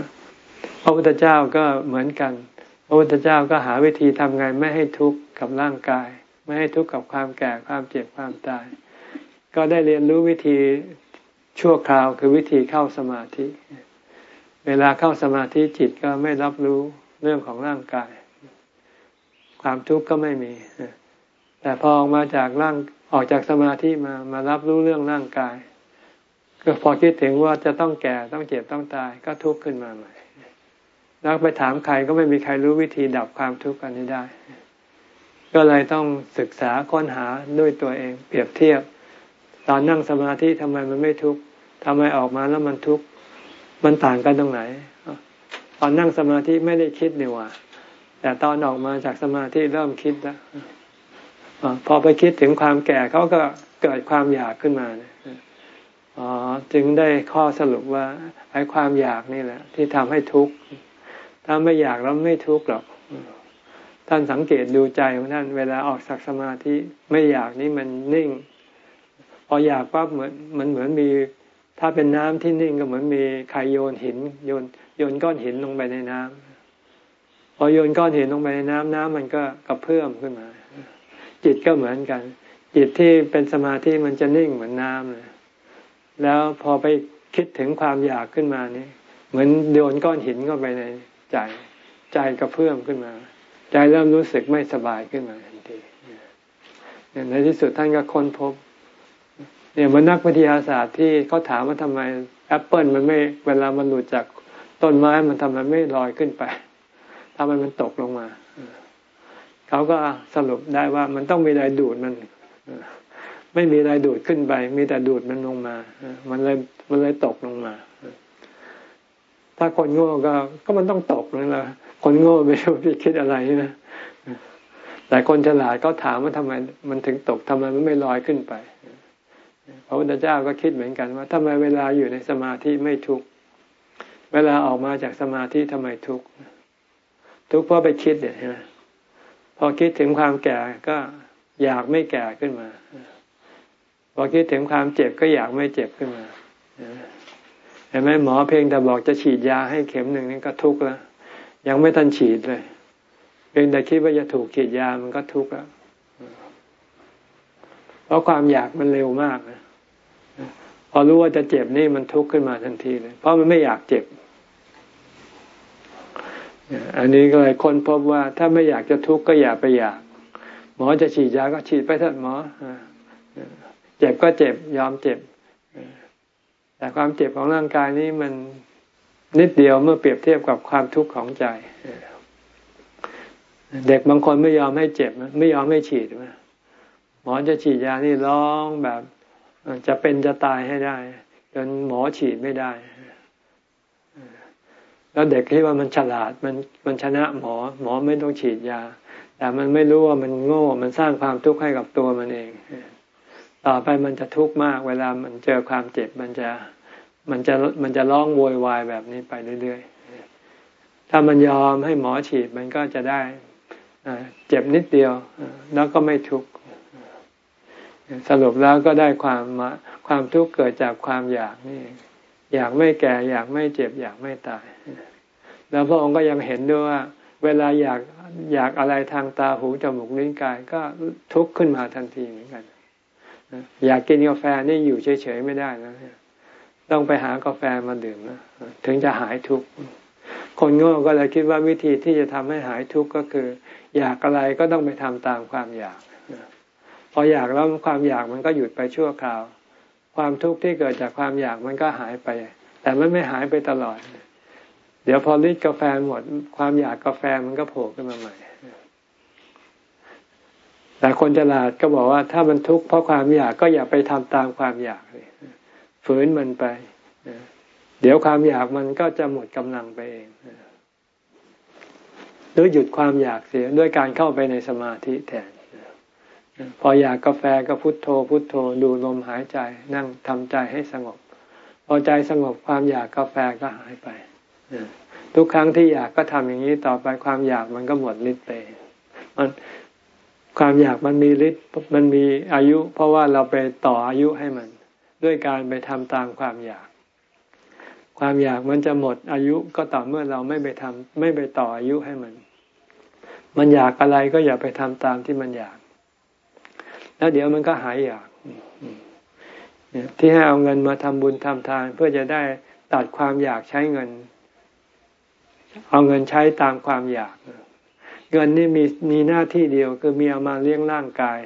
พระพุทธเจ้าก็เหมือนกัน พระพุทธเจ้าก็หาวิธีทำไงไม่ให้ทุกข์กับร่างกาย ไม่ให้ทุกข์กับความแก่ความเจ็บความตาย ก็ได้เรียนรู้วิธีชั่วคราวคือวิธีเข้าสมาธิ เวลาเข้าสมาธิจิตก็ไม่รับรู้เรื่องของร่างกาย ความทุกข์ก็ไม่มี แต่พอออกมาจากร่างออกจากสมาธิมามารับรู้เรื่องร่างกาย ก็พอคิดถึงว่าจะต้องแก่ต้องเจ็บต้องตายก็ทุกข์ขึ้นมาใหม่ แล้วไปถามใครก็ไม่มีใครรู้วิธีดับความทุกข์อันนี้ได้ ก็เลยต้องศึกษาค้นหาด้วยตัวเอง เปรียบเทียบ ตอนนั่งสมาธิทำไมมันไม่ทุกข์ทำไมออกมาแล้วมันทุกข์มันต่างกันตรงไหน ตอนนั่งสมาธิไม่ได้คิดนี่ว่าแต่ตอนออกมาจากสมาธิเริ่มคิดแล้วพอไปคิดถึงความแก่เขาก็เกิดความอยากขึ้นมาเนี่ยอ๋อจึงได้ข้อสรุปว่าไอ้ความอยากนี่แหละ ที่ทำให้ทุกข์ ถ้าไม่อยากแล้วไม่ทุกข์หรอก ท่านสังเกตดูใจของท่านเวลาออกจากสมาธิไม่อยากนี่มันนิ่ง พออยากปั๊บเหมือนมันเหมือนมี ถ้าเป็นน้ำที่นิ่งก็เหมือนมีใครโยนหิน โยนโยนก้อนหินลงไปในน้ำพอโยนก้อนหินลงไปในน้ำน้ำมันก็กระเพื่อมขึ้นมา จิตก็เหมือนกัน จิตที่เป็นสมาธิมันจะนิ่งเหมือนน้ำเลยแล้วพอไปคิดถึงความอยากขึ้นมานี่เหมือนโยนก้อนหินเข้าไปใน ใจ ใจกระเพื่อมขึ้นมา ใจเริ่มรู้สึกไม่สบายขึ้นมาทันทีในที่สุดท่านก็ค้นพบ เนี่ยมันนักวิทยาศาสตร์ที่เขาถามว่าทำไมแอปเปิลมันไม่เวลามันหลุดจากต้นไม้มันทำไมไม่ลอยขึ้นไปทำไมมันตกลงมาเขาก็สรุปได้ว่ามันต้องมีอะไรดูดมันไม่มีอะไรดูดขึ้นไป มีแต่ดูดมันลงมา มันเลยมันเลยตกลงมา ถ้าคนโง่ก็ก็มันต้องตกนั่นแหละคนโง่ไม่รู้พี่คิดอะไรนะแต่คนฉลาดก็ถามว่าทำไมมันถึงตกทำไมมันไม่ลอยขึ้นไปพระพุทธเจ้าก็คิดเหมือนกันว่าทำไมเวลาอยู่ในสมาธิไม่ทุกข์เวลาออกมาจากสมาธิทำไมทุกข์ทุกข์เพราะไปคิดเนี่ยใช่ไหมพอคิดถึงความแก่ก็อยากไม่แก่ขึ้นมา พอคิดถึงความเจ็บก็อยากไม่เจ็บขึ้นมา ห็นไหมหมอเพียงแต่บอกจะฉีดยาให้เข็มหนึ่งนี่ก็ทุกข์แล้ว ยังไม่ทันฉีดเลย เพียงแต่คิดว่าจะถูกฉีดยามันก็ทุกข์แล้ว เพราะความอยากมันเร็วมากนะพอรู้ว่าจะเจ็บนี่มันทุกข์ขึ้นมาทันทีเลย เพราะมันไม่อยากเจ็บ อันนี้ก็เลยคนพบว่า ถ้าไม่อยากจะทุกข์ก็อย่าไปอยาก หมอจะฉีดยาก็ฉีดไปเถอะหมอเจ็บก็เจ็บยอมเจ็บ แต่ความเจ็บของร่างกายนี้มันนิดเดียวเมื่อเปรียบเทียบกับความทุกข์ของใจ เด็กบางคนไม่ยอมให้เจ็บ ไม่ยอมให้ฉีดหมอจะฉีดยานี่ร้องแบบจะเป็นจะตายให้ได้ จนหมอฉีดไม่ได้ แล้วเด็กที่ว่ามันฉลาดมันมันชนะหมอ หมอไม่ต้องฉีดยา แต่มันไม่รู้ว่ามันโง่ มันสร้างความทุกข์ให้กับตัวมันเอง ต่อไปมันจะทุกข์มาก เวลามันเจอความเจ็บมันจะมันจะมันจะร้องโวยวายแบบนี้ไปเรื่อยๆ ถ้ามันยอมให้หมอฉีดมันก็จะได้เจ็บนิดเดียวแล้วก็ไม่ทุกข์สรุปแล้วก็ได้ความความทุกข์เกิดจากความอยากนี่ อยากไม่แก่ อยากไม่เจ็บ อยากไม่ตาย แล้วพระองค์ก็ยังเห็นด้วยว่า เวลาอยากอยากอะไรทางตาหูจมูกลิ้นกายก็ทุกข์ขึ้นมาทันทีเหมือนกัน อยากกินกาแฟนี่อยู่เฉยๆไม่ได้นะต้องไปหากาแฟมาดื่มนะถึงจะหายทุกข์คนโง่ก็เลยคิดว่าวิธีที่จะทำให้หายทุกข์ก็คือ อยากอะไรก็ต้องไปทำตามความอยากพออยากแล้วความอยากมันก็หยุดไปชั่วคราว ความทุกข์ที่เกิดจากความอยากมันก็หายไป แต่มันไม่หายไปตลอด เดี๋ยวพอลิดกาแฟหมด ความอยากกาแฟมันก็โผล่ขึ้นมาใหม่ แต่คนฉลาดก็บอกว่าถ้ามันทุกข์เพราะความอยากก็อย่าไปทำตามความอยากเลยฝืนมันไปเดี๋ยวความอยากมันก็จะหมดกำลังไปเองหรือหยุดความอยากเสียด้วยการเข้าไปในสมาธิแทนพออยากกาแฟก็พุโทโธ พุโทโธดูลมหายใจนั่งทำใจให้สงบ พอใจสงบความอยากกาแฟก็หายไปทุกครั้งที่อยากก็ทำอย่างนี้ต่อไปความอยากมันก็หมดฤทธิ์ไปมัน ความอยากมันมีฤทธิ์มันมีอายุ เพราะว่าเราไปต่ออายุให้มัน ด้วยการไปทำตามความอยาก ความอยากมันจะหมดอายุก็ต่อเมื่อเราไม่ไปทำไม่ไปต่ออายุให้มัน มันอยากอะไรก็อย่าไปทำตามที่มันอยาก แล้วเดี๋ยวมันก็หายอยากที่ให้เอาเงินมาทำบุญทำทาน เพื่อจะได้ตัดความอยากใช้เงิน เอาเงินใช้ตามความอยากเเงินนี่มีมีหน้าที่เดียวคือมีเอามาเลี้ยงร่างกาย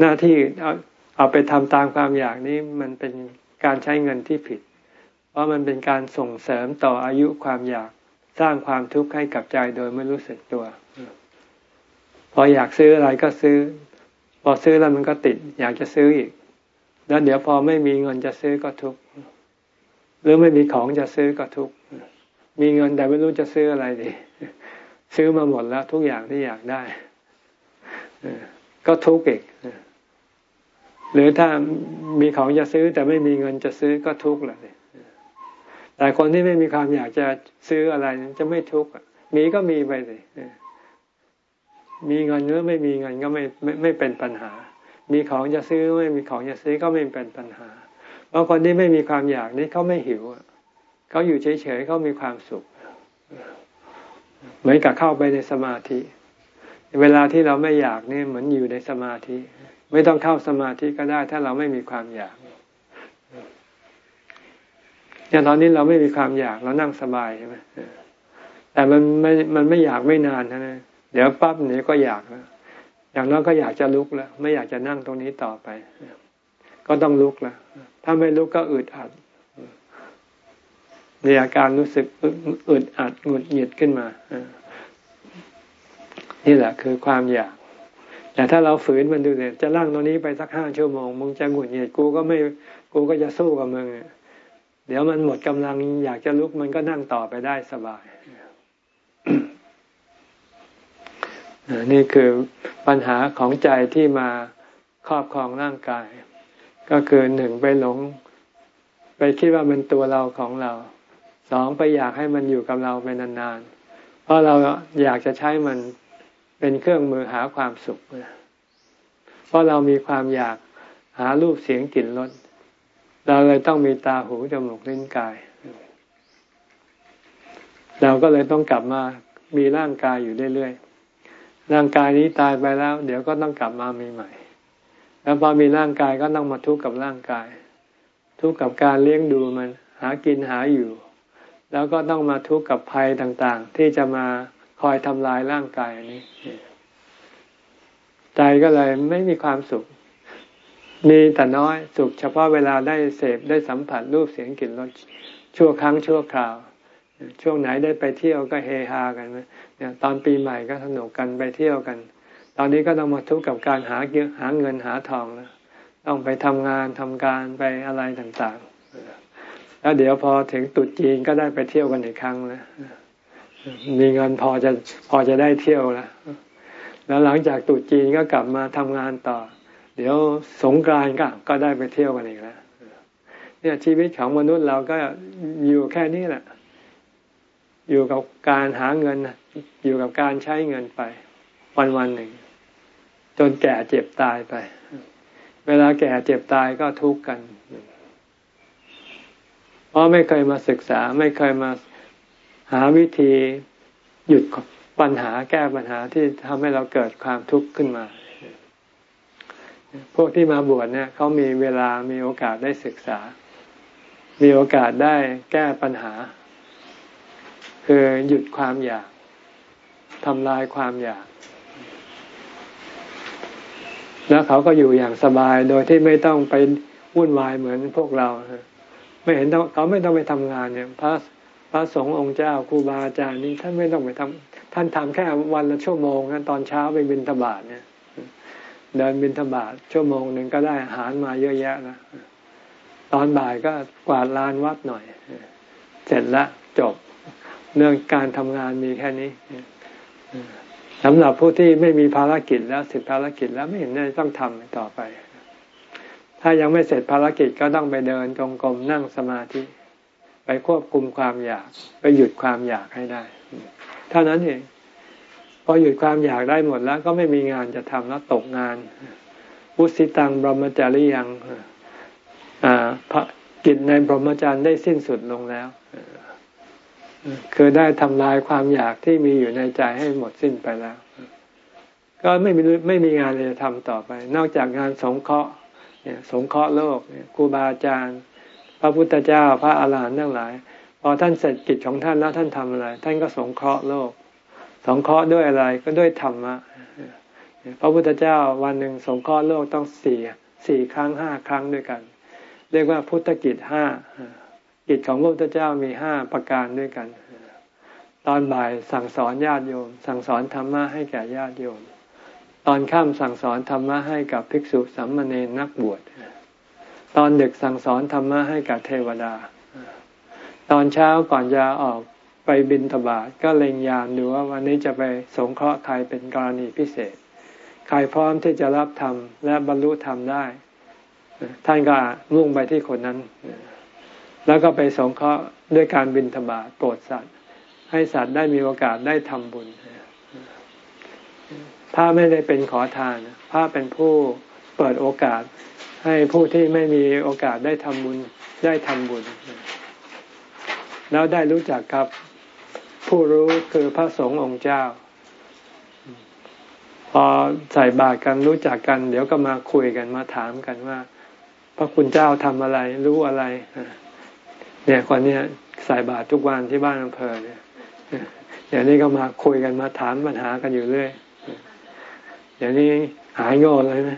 หน้าที่เอาเอาไปทำตามความอยากนี้มันเป็นการใช้เงินที่ผิด เพราะมันเป็นการส่งเสริมต่ออายุความอยากสร้างความทุกข์ให้กับใจโดยไม่รู้สึกตัว พออยากซื้ออะไรก็ซื้อ พอซื้อแล้วมันก็ติด อยากจะซื้ออีก แล้วเดี๋ยวพอไม่มีเงินจะซื้อก็ทุกข์หรือไม่มีของจะซื้อก็ทุกข์มีเงินแต่ไม่รู้จะซื้ออะไรดี ซื้อมาหมดแล้วทุกอย่างที่อยากได้ก็ทุกข์อีกหรือถ้ามีของจะซื้อแต่ไม่มีเงินจะซื้อก็ทุกข์เลยแต่คนที่ไม่มีความอยากจะซื้ออะไรจะไม่ทุกข์มีก็มีไปสิมีเงินหรือไม่มีเงินก็ไม่ไม่ไม่เป็นปัญหา มีของจะซื้อไม่มีของจะซื้อก็ไม่เป็นปัญหาบางคนที่ไม่มีความอยากนี่เขาไม่หิวเขาอยู่เฉยๆเขามีความสุข เหมือนกับเข้าไปในสมาธิ เวลาที่เราไม่อยากนี่เหมือนอยู่ในสมาธิ ไม่ต้องเข้าสมาธิก็ได้ ถ้าเราไม่มีความอยากอย่างตอนนี้เราไม่มีความอยากเรานั่งสบายใช่ไหมแต่มันไม่มันไม่อยากไม่นานนะเดี๋ยวปั๊บเดี๋ยวก็อยากแล้วอย่างน้อยก็อยากจะลุกแล้ว ไม่อยากจะนั่งตรงนี้ต่อไป ก็ต้องลุกแล้วถ้าไม่ลุกก็อึดอัด มีอาการรู้สึกอึดอัดหงุดหงิดขึ้นมานี่แหละคือความอยากแต่ถ้าเราฝืนมันดูเนี่ยจะนั่งตรงนี้ไปสักห้าชั่วโมงมึงจะหงุดหงิดกูก็ไม่กูก็จะสู้กับมึงเดี๋ยวมันหมดกำลังอยากจะลุกมันก็นั่งต่อไปได้สบายนี่คือปัญหาของใจที่มาครอบครองร่างกาย ก็คือหนึ่งไปหลง ไปคิดว่ามันตัวเราของเรา สองไปอยากให้มันอยู่กับเราไปนานๆ เพราะเราอยากจะใช้มันเป็นเครื่องมือหาความสุข เพราะเรามีความอยากหารูปเสียงกลิ่นรสเราเลยต้องมีตาหูจมูกลิ้นกาย เราก็เลยต้องกลับมามีร่างกายอยู่เรื่อยๆ ร่างกายนี้ตายไปแล้ว เดี๋ยวก็ต้องกลับมามีใหม่ แล้วพอมีร่างกายก็ต้องมาทุกข์กับร่างกาย ทุกข์กับการเลี้ยงดูมัน หากินหาอยู่ แล้วก็ต้องมาทุกข์กับภัยต่างๆ ที่จะมาคอยทำลายร่างกายนี้ ใจก็เลยไม่มีความสุข มีแต่น้อยสุขเฉพาะเวลาได้เสพได้สัมผัสรูปเสียงกลิ่นรสชั่วครั้งชั่วคราว ช่วงไหนได้ไปเที่ยวก็เฮฮากันเนี่ยตอนปีใหม่ก็สนุกกันไปเที่ยวกัน ตอนนี้ก็ต้องมาทุกข์กับการหาหาเงินหาทองนะต้องไปทำงานทำการไปอะไรต่างๆ แล้วเดี๋ยวพอถึงตุดจีนก็ได้ไปเที่ยวกันอีกครั้งแล้วมีเงินพอจะพอจะได้เที่ยวแล้วแล้วหลังจากตุดจีนก็กลับมาทำงานต่อ เดี๋ยวสงกรานก็ก็ได้ไปเที่ยวกันอีกแล้วเนี่ยชีวิตของมนุษย์เราก็อยู่แค่นี้แหละ อยู่กับการหาเงิน อยู่กับการใช้เงินไป วันวันหนึ่ง จนแก่เจ็บตายไป เวลาแก่เจ็บตายก็ทุกข์กัน เพราะไม่เคยมาศึกษาไม่เคยมาหาวิธีหยุดปัญหาแก้ปัญหาที่ทำให้เราเกิดความทุกข์ขึ้นมา พวกที่มาบวชเนี่ยเขามีเวลามีโอกาสได้ศึกษา มีโอกาสได้แก้ปัญหา คือหยุดความอยากทำลายความอยาก แล้วเขาก็อยู่อย่างสบายโดยที่ไม่ต้องไปวุ่นวายเหมือนพวกเรา ไม่เห็นต้องเขาไม่ต้องไปทำงานเนี่ยพระพระสงฆ์องค์เจ้าครูบาอาจารย์นี่ท่านไม่ต้องไปทำท่านทำแค่วันละชั่วโมงนะตอนเช้าไปบินทบาทเนี่ย เดินบินทบาทชั่วโมงหนึ่งก็ได้อาหารมาเยอะแยะนะตอนบ่ายก็กวาดลานวัดหน่อย เสร็จล้วจบเรื่องการทำงานมีแค่นี้สำหรับผู้ที่ไม่มีภารกิจแล้วเสร็จภารกิจแล้วไม่เห็นต้องทำต่อไป ถ้ายังไม่เสร็จภารกิจก็ต้องไปเดินจงกรมนั่งสมาธิ ไปควบคุมความอยาก ไปหยุดความอยากให้ได้ เท่านั้นเองพอหยุดความอยากได้หมดแล้ว ก็ไม่มีงานจะทำแล้วตกงานอุสิตังบรมจารียังพระกิจในบรมจารย์ได้สิ้นสุดลงแล้วคือได้ทำลายความอยากที่มีอยู่ในใจให้หมดสิ้นไปแล้ว ก็ไม่มีไม่มีงานเลยจะทำต่อไป นอกจากงานสงเคราะห์ สงเคราะห์โลกครูบาอาจารย์ พระพุทธเจ้าพระอาหารหันต์ทั้งหลาย พอท่านเสร็จกิจของท่านแล้วท่านทำอะไร ท่านก็สงเคราะห์โลก สงเคราะห์ด้วยอะไรก็ด้วยธรรมะพระพุทธเจ้าวันหนึ่งสงเคราะห์โลกต้องสี่สี่ครั้งห้าครั้งด้วยกัน เรียกว่าพุทธกิจห้ากิจของพระพุทธเจ้ามีห้าประการด้วยกัน ตอนบ่ายสั่งสอนญาติโยม สั่งสอนธรรมะให้แก่ญาติโยม อนค่ำสั่งสอนธรรมะให้กับภิกษุสัมมาเนนักบวช ตอนดึกสั่งสอนธรรมะให้กับเทวดา ตอนเช้าก่อนจะออกไปบินทบาทก็เล็งยานดูว่าวันนี้จะไปสงเคราะห์ใครเป็นกรณีพิเศษ ใครพร้อมที่จะรับธรรมและบรรลุธรรมได้ ท่านก็มุ่งไปที่คนนั้น แล้วก็ไปสงเคราะห์ด้วยการบินธบาตโปรดสัตว์ ให้สัตว์ได้มีโอกาสได้ทำบุญ พระไม่ได้เป็นขอทาน พระเป็นผู้เปิดโอกาส ให้ผู้ที่ไม่มีโอกาสได้ทำบุญได้ทำบุญ แล้วได้รู้จักกับผู้รู้คือพระสงฆ์องค์เจ้า พอใส่บาตรกันรู้จักกัน เดี๋ยวก็มาคุยกันมาถามกันว่า พระคุณเจ้าทำอะไรรู้อะไร เนี่ยคนนี้ใส่บาตรทุกวันที่บ้านอำเภอเนี่ยเดี๋ยวนี้ก็มาคุยกันมาถามปัญหากันอยู่เรื่อย เดี๋ยวนี้หายโง่เลยไหม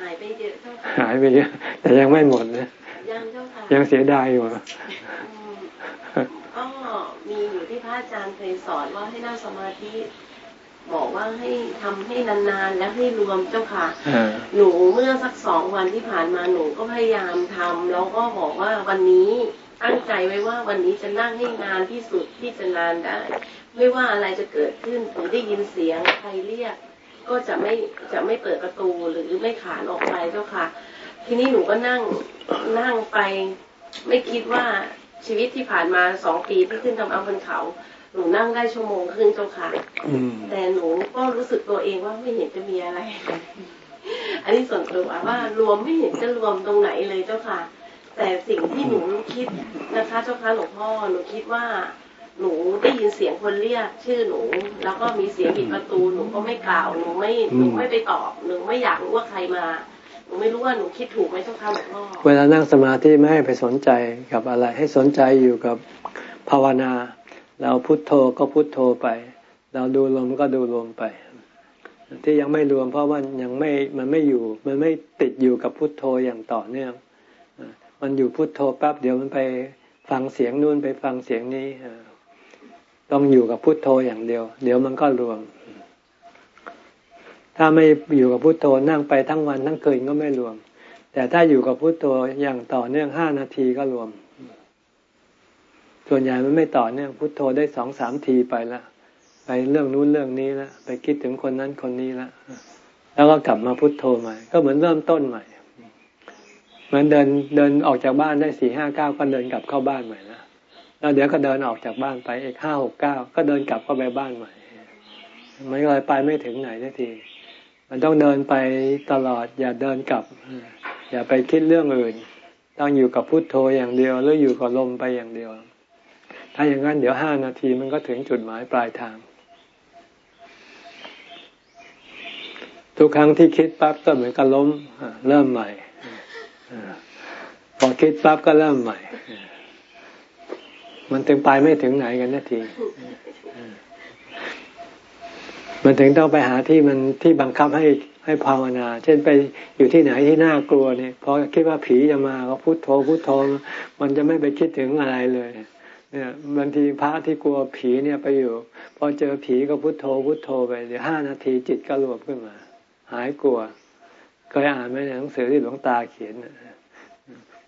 หายไปเยอะหายไปเยอะ แต่ยังไม่หมดนะยังเจ้าค่ะยังเสียดายอยู่ก็มีอยู่ที่พระอาจารย์เคยสอนว่าให้นั่งสมาธิบอกว่าให้ทำให้นานๆ แล้วให้รวมเจ้าค่ะ หนูเมื่อสักสองวันที่ผ่านมาหนูก็พยายามทำแล้วก็บอกว่าวันนี้ตั้งใจไว้ว่าวันนี้จะนั่งให้นานที่สุดที่จะนานได้ ไม่ว่าอะไรจะเกิดขึ้นหรือได้ยินเสียงใครเรียก ก็จะไม่จะไม่เปิดประตูหรือไม่ขานออกไปเจ้าค่ะ ทีนี้หนูก็นั่งนั่งไป ไม่คิดว่าชีวิตที่ผ่านมาสองปีที่ขึ้นทำเอาบนเขา หนูนั่งได้ชั่วโมงครึ่งเจ้าค่ะแต่หนูก็รู้สึกตัวเองว่าไม่เห็นจะมีอะไร อันนี้ส่วนตัวว่ารวมไม่เห็นจะรวมตรงไหนเลยเจ้าค่ะ แต่สิ่งที่หนูคิดนะคะ เจ้าค่ะหลวงพ่อหนูคิดว่า หนูได้ยินเสียงคนเรียกชื่อหนู แล้วก็มีเสียงปิดประตูหนูก็ไม่กล่าวหนูไม่หนูไม่ไปตอบหนูไม่อยากรู้ว่าใครมาหนูไม่รู้ว่าหนูคิดถูกไหมเจ้าค่ะหลวงพ่อเวลานั่งสมาธิไม่ให้ไปสนใจกับอะไร ให้สนใจอยู่กับภาวนา เราพุโทโธก็พุโทโธไป เราดูลมก็ดูลมไป ที่ยังไม่รวมเพราะว่ายังไม่มันไม่อยู่ มันไม่ติดอยู่กับพุโทโธอย่างต่อเนื่องมันอยู่พุทโธแป๊บเดี๋ยวมันไปฟังเสียงนู่นไปฟังเสียงนี้ ต้องอยู่กับพุทโธอย่างเดียว เดี๋ยวมันก็รวม ถ้าไม่อยู่กับพุทโธนั่งไปทั้งวันทั้งคืนก็ไม่รวม แต่ถ้าอยู่กับพุทโธอย่างต่อเนื่องห้านาทีก็รวม ส่วนใหญ่มันไม่ต่อเนื่องพุทโธได้สองสามทีไปละไปเรื่องนู้นเรื่องนี้ละไปคิดถึงคนนั้นคนนี้ละแล้วก็กลับมาพุทโธใหม่ ก็เหมือนเริ่มต้นใหม่เหมือนเดินเดินออกจากบ้านได้สี่ห้าเก้าก็เดินกลับเข้าบ้านใหม่นะ แล้วเดี๋ยวก็เดินออกจากบ้านไปอีกห้าหกเก้าก็เดินกลับเข้าไปบ้านใหม่มันก็เลยไปไม่ถึงไหนสักที มันต้องเดินไปตลอด อย่าเดินกลับ อย่าไปคิดเรื่องอื่น ต้องอยู่กับพุโทโธอย่างเดียว หรืออยู่กับลมไปอย่างเดียว ถ้าอย่างนั้นเดี๋ยวห้านาทีมันก็ถึงจุดหมายปลายทาง ทุกครั้งที่คิดปั๊บก็เหมือนกับล้มเริ่มใหม่พอคิดปั๊บก็เริ่มใหม่ มันถึงไปไม่ถึงไหนกันนาที มันถึงต้องไปหาที่มันที่บังคับให้ให้ภาวนา เช่นไปอยู่ที่ไหนที่น่ากลัวเนี่ยพอคิดว่าผีจะมาก็พุโทโธพุโทโธ มันจะไม่ไปคิดถึงอะไรเลย เนี่ยบางทีพระที่กลัวผีเนี่ยไปอยู่ พอเจอผีก็พุโทโธพุโทโธไปเดี๋ยวห้านาทีจิตก็รวมขึ้นมา หายกลัวเคยอ่านไหมในหนังสือที่หลวงตาเขียน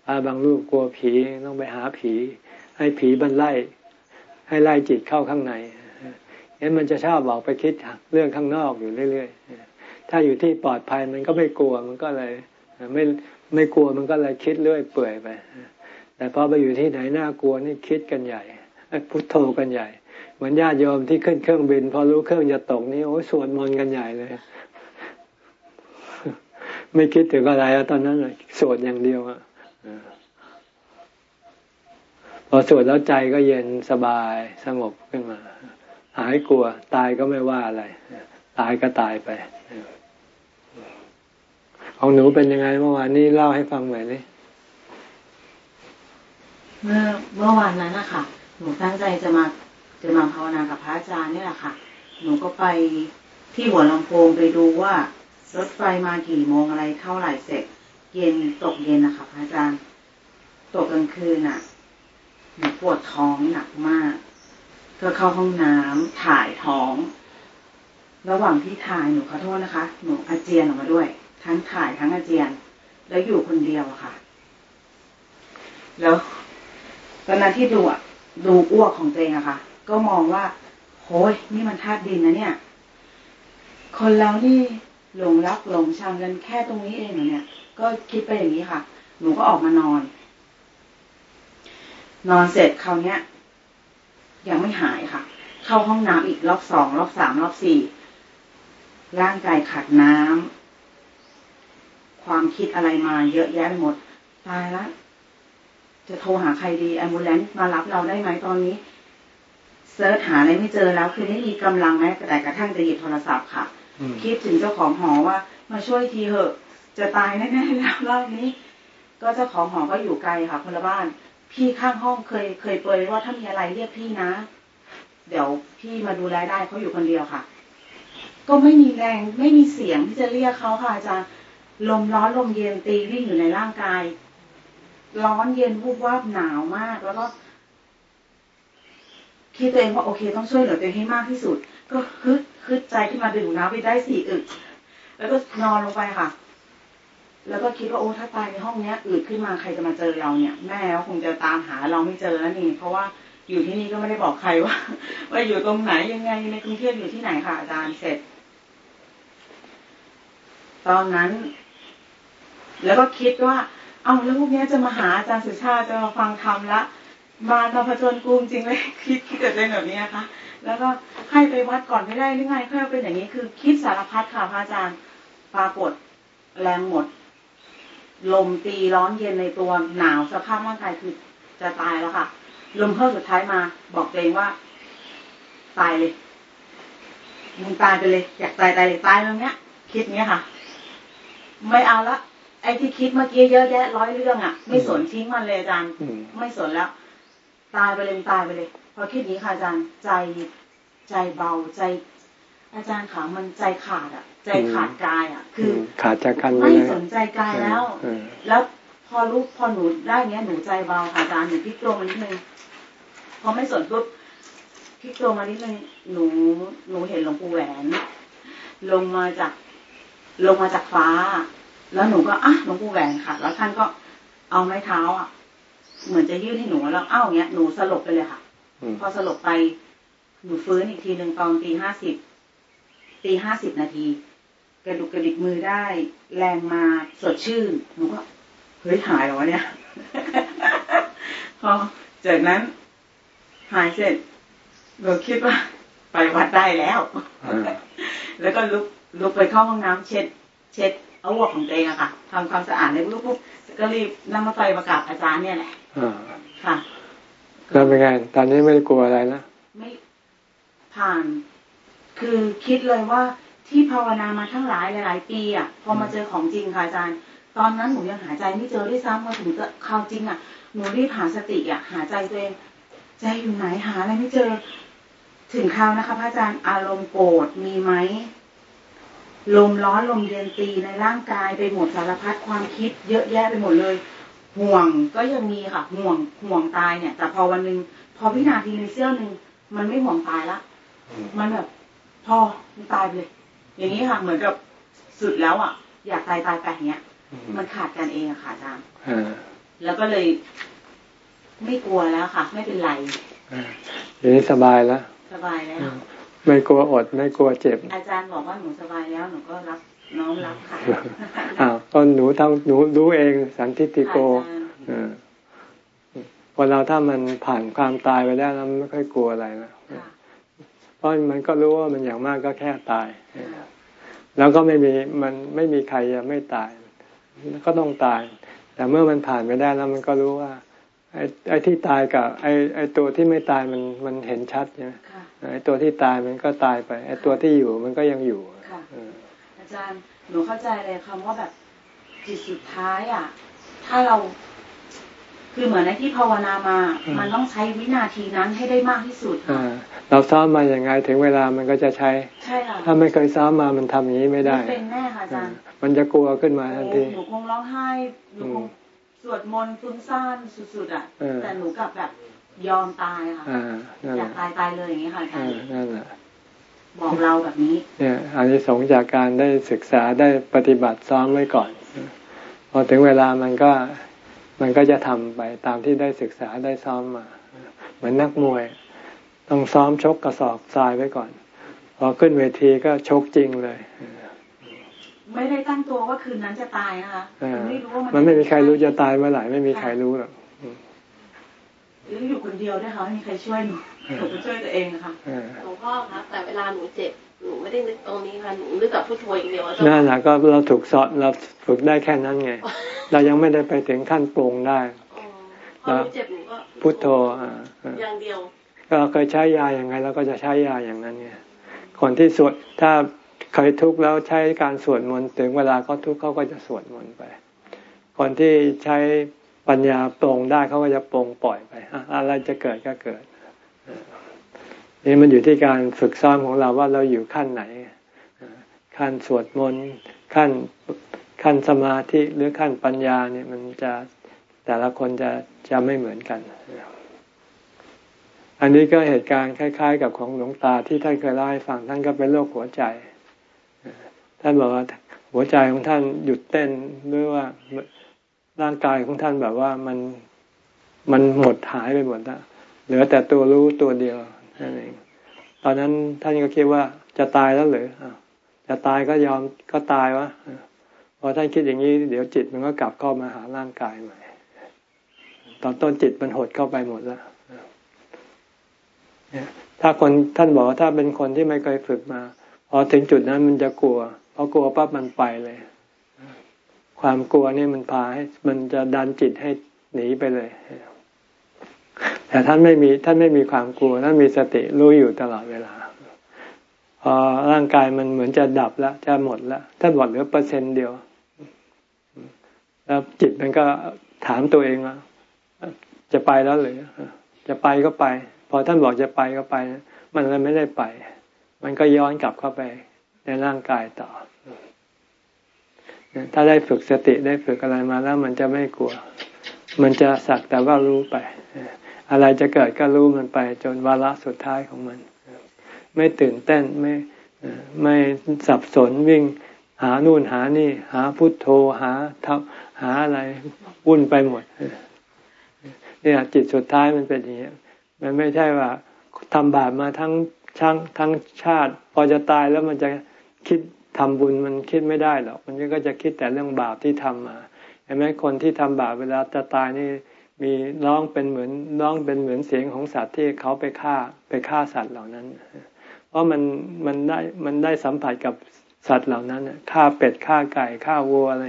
พระบางรูปกลัวผีต้องไปหาผี ให้ผีบรรไล่ ให้ไล่จิตเข้าข้างในงั้นมันจะชอบบอกไปคิดเรื่องข้างนอกอยู่เรื่อยๆ ถ้าอยู่ที่ปลอดภัยมันก็ไม่กลัวมันก็เลยไม่ไม่กลัวมันก็เลยคิดเรื่อยเปื่อยไป แต่พอไปอยู่ที่ไหนน่ากลัวนี่คิดกันใหญ่พุทโธกันใหญ่ เหมือนญาติโยมที่ขึ้นเครื่องบิน พอรู้เครื่องจะตกนี่โอ้สวดมนต์กันใหญ่เลย ไม่คิดถึงอะไรตอนนั้นสวดอย่างเดียวอะ อสวดแล้วใจก็เย็นสบายสงบขึ้นมา หายกลัว ตายก็ไม่ว่าอะไร ตายก็ตายไปของหนูเป็นยังไงเมื่อวานนี้เล่าให้ฟังหน่อยนี่เมื่อเมื่อวานนั้นนะคะหนูตั้งใจจะมาจะมาภาวนากับพระอาจารย์นี่แหละค่ะ หนูก็ไปที่หัวลำโพงไปดูว่ารถไฟมากี่โมงอะไรเท่าไหร่เสร็จ เย็นตกเย็นนะคะพระอาจารย์ ตกกลางคืนอะ หนูปวดท้องหนักมาก ก็เข้าห้องน้ำถ่ายท้อง ระหว่างที่ถ่ายหนูขอโทษนะคะ หนูอาเจียนออกมาด้วย ทั้งถ่ายทั้งอาเจียน แล้วอยู่คนเดียวอะค่ะ แล้วตอนนั้นที่ดูอะดูอ้วกของตัวเองอะค่ะ ก็มองว่าโฮ้ยนี่มันธาตุดินนะเนี่ย คนเราที่หลงรักหลงชังกันแค่ตรงนี้เองเนี่ย ก็คิดไปอย่างนี้ค่ะ หนูก็ออกมานอน นอนเสร็จคราวเนี้ย ยังไม่หายค่ะ เข้าห้องน้ำอีกรอบสองรอบสามรอบสี่ร่างกายขาดน้ำคความคิดอะไรมาเยอะแยะไปหมด ตายแล้วจะโทรหาใครดีแอมบูเลนซ์มารับเราได้ไหมตอนนี้เซิร์ชหาอะไรไม่เจอแล้ว คือไม่มีกำลังแม้แต่กระทั่งจะหยิบโทรศัพท์ค่ะอืมคิดถึงเจ้าของหอว่า มาช่วยทีเหอะ จะตายแน่ๆแล้วรอบนี้ ก็เจ้าของหอก็อยู่ไกลค่ะคนละบ้าน พี่ข้างห้องเคยเคยเปรยว่าถ้ามีอะไรเรียกพี่นะ เดี๋ยวพี่มาดูแลได้เขาอยู่คนเดียวค่ะ ก็ไม่มีแรงไม่มีเสียงที่จะเรียกเขาค่ะอาจารย์ลมร้อนลมเย็นตีวิ่งอยู่ในร่างกาย ร้อนเย็นวูบวาบหนาวมาก แล้วก็คิดตัวเองว่าโอเค ต้องช่วยเหลือตัวเองให้มากที่สุด ก็ฮึดฮึดใจขึ้นมาดื่มน้ำไปได้สี่อึกแล้วก็นอนลงไปค่ะ แล้วก็คิดว่าโอ้ถ้าตายในห้องเนี้ยอืดขึ้นมาใครจะมาเจอเราเนี่ย แม่ก็คงจะตามหาเราไม่เจอแล้วนี่ เพราะว่าอยู่ที่นี่ก็ไม่ได้บอกใครว่า ว่าอยู่ตรงไหนยังไงในกรุงเทพอยู่ที่ไหนค่ะอาจารย์เสร็จ ตอนนั้น แล้วก็คิดว่า เอาแล้วพวกนี้จะมาหาอาจารย์สุชาติจะมาฟังธรรมละมามาผจญกรุงจริงเลยคิดคิดแต่เรื่องแบบนี้นะคะแล้วก็ให้ไปวัดก่อนไม่ได้หรือไงค่อยเอาเป็นอย่างนี้คือ คิดสารพัดค่ะพระอาจารย์ปรากฏแรงหมด ลมตีร้อนเย็นในตัวหนาวสภาพร่างกายคือจะตายแล้วค่ะ ลมเพิ่มสุดท้ายมา บอกตัวเองว่า ตายเลยมึงตายไปเลย อยากตายตายเลยตายแบบเนี้ย คิดเนี้ยค่ะ ไม่เอาละไอ้ที่คิดเมื่อกี้เยอะแยะร้อยเรื่องอะ ไม่สนทิ้งมันเลยอาจารย์ไม่สนแล้ว ตายไปเลยตายไปเลยพอคิดนี้ค่ะอาจารย์ใจใจเบาใจ อาจารย์ขามันใจขาดอะ ใจขาดกายอะ คืออขาดจากกันไปไม่เลยสนใจกายแล้วเออแล้วพอรู้พอหนูได้เงี้ยหนูใจเบาค่ะอาจารย์หนูพลิกตัวมานิดนึงพอไม่สนปุ๊บพลิกตัวมานิดนึงหนูหนูเห็นหลวงปู่แหวน ลงมาจากลงมาจากฟ้า แล้วหนูก็อะหลวงปู่แหวนค่ะ แล้วท่านก็เอาไม้เท้าอะ เหมือนจะยื่นให้หนูแล้วเอ้าอย่างเงี้ยหนูสลบไปเลยค่ะอืมพอสลบไปหนูฟื้นอีกทีหนึ่งตอนตีห้าสิบตีห้าสิบนาที กระดุกกระดิกมือได้ แรงมาสดชื่นหนูก็เฮ้ยหายเหรอวะเนี่ยพอจากนั้น หายเสร็จหนูคิดว่า ไปวัดได้แล้วอ่าแล้วก็ลุกลุกไปเข้าห้องน้ำเช็ด เช็ดเอาอ้วกของตัวเองอะค่ะทำความสะอาดเลยลุกปุ๊บก็รีบนั่งรถไฟมากราบอาจารย์เนี่ยแหละอ่าค่ะแล้วเป็นไงตอนนี้ไม่ได้กลัวอะไรนะไม่ผ่าน คือคิดเลยว่า ที่ภาวนามาทั้งหลายหลาย ๆ ปีอะพอมาเจอของจริงค่ะอาจารย์ ตอนนั้นหนูยังหาใจไม่เจอด้วยซ้ำมาถึงจะคราวจริงอะหนูรีบหาสติอะหาใจตัวเองใจอยู่ไหนหาอะไรไม่เจอ ถึงคราวนะคะพระอาจารย์อารมณ์โกรธมีไหมลมร้อนลมเย็นตีในร่างกายไปหมดสารพัดความคิด เยอะแยะไปหมดเลย ห่วงก็ยังมีค่ะห่วงห่วงตายเนี่ย แต่พอวันหนึ่งพอวินาทีในงเสี้ยวหนึ่งมันไม่ห่วงตายละ มันแบบ พอมันตายไปเลย อย่างนี้ค่ะเหมือนกับสุดแล้วอะ อยากตายตายไปอย่างเงี้ย มันขาดกันเองอะค่ะอาจารย์อ่าแล้วก็เลย ไม่กลัวแล้วค่ะ ไม่เป็นไรอ่าทีนี้สบายแล้วสบายแล้วไม่กลัวอดไม่กลัวเจ็บ อาจารย์บอกว่าหนูสบายแล้วหนูก็รับน้อมรับค่ะอ้าวก็หนูทำหนูรู้เองสันทิติโกอาจารย์เออพอเราถ้ามันผ่านความตายไปได้แล้วมันไม่ค่อยกลัวอะไรนะค่ะเพ ราะมันก็รู้ว่ามันอย่างมากก็แค่ตาย แล้วก็ไม่มีมันไม่มีใครจะไม่ตาย ก็ต้องตาย แต่เมื่อมันผ่านไปได้แล้วมันก็รู้ว่าไอ้ไอ้ที่ตายกับ ไอ้ไอ้ตัวที่ไม่ตายมันมันเห็นชัดใช่ไหมค่ะไอ้ตัวที่ตายมันก็ตายไป ไอ้ตัวที่อยู่มันก็ยังอยู่ค่ะเอออาจารย์หนูเข้าใจเลยคำว่าแบบจิตสุดท้ายอะ ถ้าเรา คือเหมือนในที่ภาวนามา มันต้องใช้วินาทีนั้นให้ได้มากที่สุดอ่าค่ะเราซ้อมมาอย่างไงถึงเวลามันก็จะใช้ ใช่ค่ะถ้าไม่เคยซ้อมมามันทำอย่างนี้ไม่ได้เป็นแน่ค่ะอาจารย์มันจะกลัวขึ้นมาทันโอ้ทีหนูคงร้องไห้หนูคงสวดมนต์ฟุ้งซ่านสุดๆอะเออแต่หนูกลับแบบยอมตายค่ะอ่านั่นอแหยากละตายตายเลยอย่างนี้ค่ะอาจาอ่ารย์นั่นแหละบอกเราแบบนี้เนี่ยอันนี้สงส์จากการได้ศึกษาได้ปฏิบัติซ้อมไว้ก่อน พอถึงเวลามันก็ มันก็จะทำไปตามที่ได้ศึกษาได้ซ้อมมา เหมือนนักมวย ต้องซ้อมชกกระสอบทรายไว้ก่อน พอขึ้นเวทีก็ชกจริงเลย ไม่ได้ตั้งตัวว่าคืนนั้นจะตายนะคะเออไม่รู้ว่ามันมันไม่มีใครรู้จะตายเมื่อไหร่ไม่มีใครรู้หรอกหรืออยู่คนเดียวด้วยค่ะไม่มีใครช่วยหนูหนูก็ช่วยตัวเองนะคะเออหลวงพ่อครับแต่เวลาหนูเจ็บ หหนูไม่ได้นึกตรงนี้ค่ะหนูนึกกับพุทโธอย่างเดียวนั่นแหละก็เราถูกสอนเราฝึกได้แค่นั้นไง เรายังไม่ได้ไปถึงขั้นปรุงได้พอเจ็บหนูก็พุทโธอ่าอย่างเดียวก็เคยใช้ยาอย่างไงเราก็จะใช้ยาอย่างนั้นไงคนที่สวดถ้าเคยทุกข์แล้วใช้การสวดมนต์ถึงเวลาเขาทุกข์เขาก็จะสวดมนต์ไป คนที่ใช้ปัญญาปรงได้เขาก็จะปรงปล่อยไป อะไรจะเกิดก็เกิด นี่มันอยู่ที่การฝึกซ้อมของเราว่าเราอยู่ขั้นไหน ขั้นสวดมนต์ขั้นขั้นสมาธิหรือขั้นปัญญาเนี่ยมันจะแต่ละคนจะจะไม่เหมือนกัน อันนี้ก็เหตุการณ์คล้าย ๆ กับของหลวงตาที่ท่านเคยเล่าให้ฟังท่านก็เป็นโรคหัวใจ ท่านบอกว่าหัวใจของท่านหยุดเต้นหรือว่าร่างกายของท่านแบบว่ามันมันหมดหายไปหมดแล้วเหลือแต่ตัวรู้ตัวเดียว นั่นเองตอนนั้นท่านก็คิดว่าจะตายแล้วหรือจะตายก็ยอมก็ตายวะพอท่านคิดอย่างนี้เดี๋ยวจิตมันก็กลับเข้ามาหาร่างกายใหม่ตอนต้นจิตมันหดเข้าไปหมดแล้วถ้าคนท่านบอกว่าถ้าเป็นคนที่ไม่เคยฝึกมาพอถึงจุดนั้นมันจะกลัวพอกลัวปั๊บมันไปเลย ความกลัวนี่มันพาให้มันจะดันจิตให้หนีไปเลย แต่ท่านไม่มีท่านไม่มีความกลัวท่านมีสติรู้อยู่ตลอดเวลาพอร่างกายมันเหมือนจะดับแล้ว จะหมดแล้วท่านบอกเหลือเปอร์เซ็นต์เดียว แล้วจิตมันก็ถามตัวเองว่าจะไปแล้วหรือจะไปก็ไป พอท่านบอกจะไปก็ไป มันเลยไม่ได้ไป มันก็ย้อนกลับเข้าไปในร่างกายต่อ ถ้าได้ฝึกสติได้ฝึกอะไรมาแล้ว มันจะไม่กลัว มันจะสักแต่ว่ารู้ไป อะไรจะเกิดก็รู้มันไปจนวาระสุดท้ายของมัน ไม่ตื่นเต้นไม่ไม่สับสนวิ่งหานู่นหานี่ หาพุทโธหาทับหาอะไรวุ่นไปหมดเนี่ยจิตสุดท้ายมันเป็นอย่างนี้มันไม่ใช่ว่าทำบาปมาทั้งช่างทั้งชาติ พอจะตายแล้วมันจะคิดทำบุญมันคิดไม่ได้หรอกมันก็จะคิดแต่เรื่องบาปที่ทำมาเห็นไหมคนที่ทำบาปเวลาจะตายนี่ มีร้องเป็นเหมือนร้องเป็นเหมือนเสียงของสัตว์ที่เขาไปฆ่าไปฆ่าสัตว์เหล่านั้น เพราะมันมันได้มันได้สัมผัสกับสัตว์เหล่านั้นฆ่าเป็ดฆ่าไก่ฆ่าวัวอะไร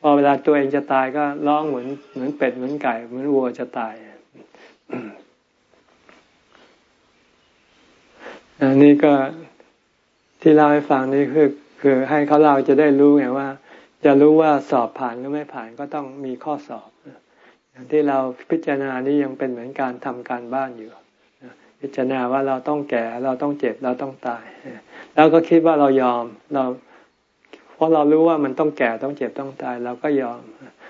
พอเวลาตัวเองจะตายก็ร้องเหมือนเหมือนเป็ดเหมือนไก่ เหมือนวัวจะตายอันนี้ก็ที่เล่าให้ฟังนี่คือคือให้เขาเราจะได้รู้ไงว่า จะรู้ว่าสอบผ่านหรือไม่ผ่านก็ต้องมีข้อสอบ ที่เราพิจารณานี้ยังเป็นเหมือนการทำการบ้านอยู่ พิจารณาว่าเราต้องแก่เราต้องเจ็บเราต้องตาย แล้วก็คิดว่าเรายอมเราเพราะเรารู้ว่ามันต้องแก่ต้องเจ็บต้องตายเราก็ยอม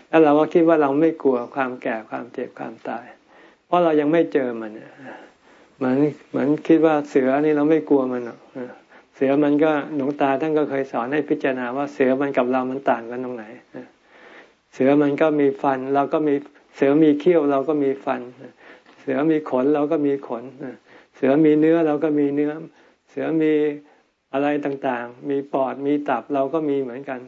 แล้วเราก็คิดว่าเราไม่กลัวความแก่ความเจ็บความตาย เพราะเรายังไม่เจอมันเหมือนเหมือนคิดว่าเสือนี่เราไม่กลัวมันเสือมันก็หลวงตาท่านก็เคยสอนให้พิจารณาว่าเสือมันกับเรามันต่างกันตรงไหนเสือมันก็มีฟันเราก็มี เสือมีเขี้ยวเราก็มีฟัน เสือมีขนเราก็มีขน เสือมีเนื้อเราก็มีเนื้อ เสือมีอะไรต่างๆ มีปอดมีตับเราก็มีเหมือนกัน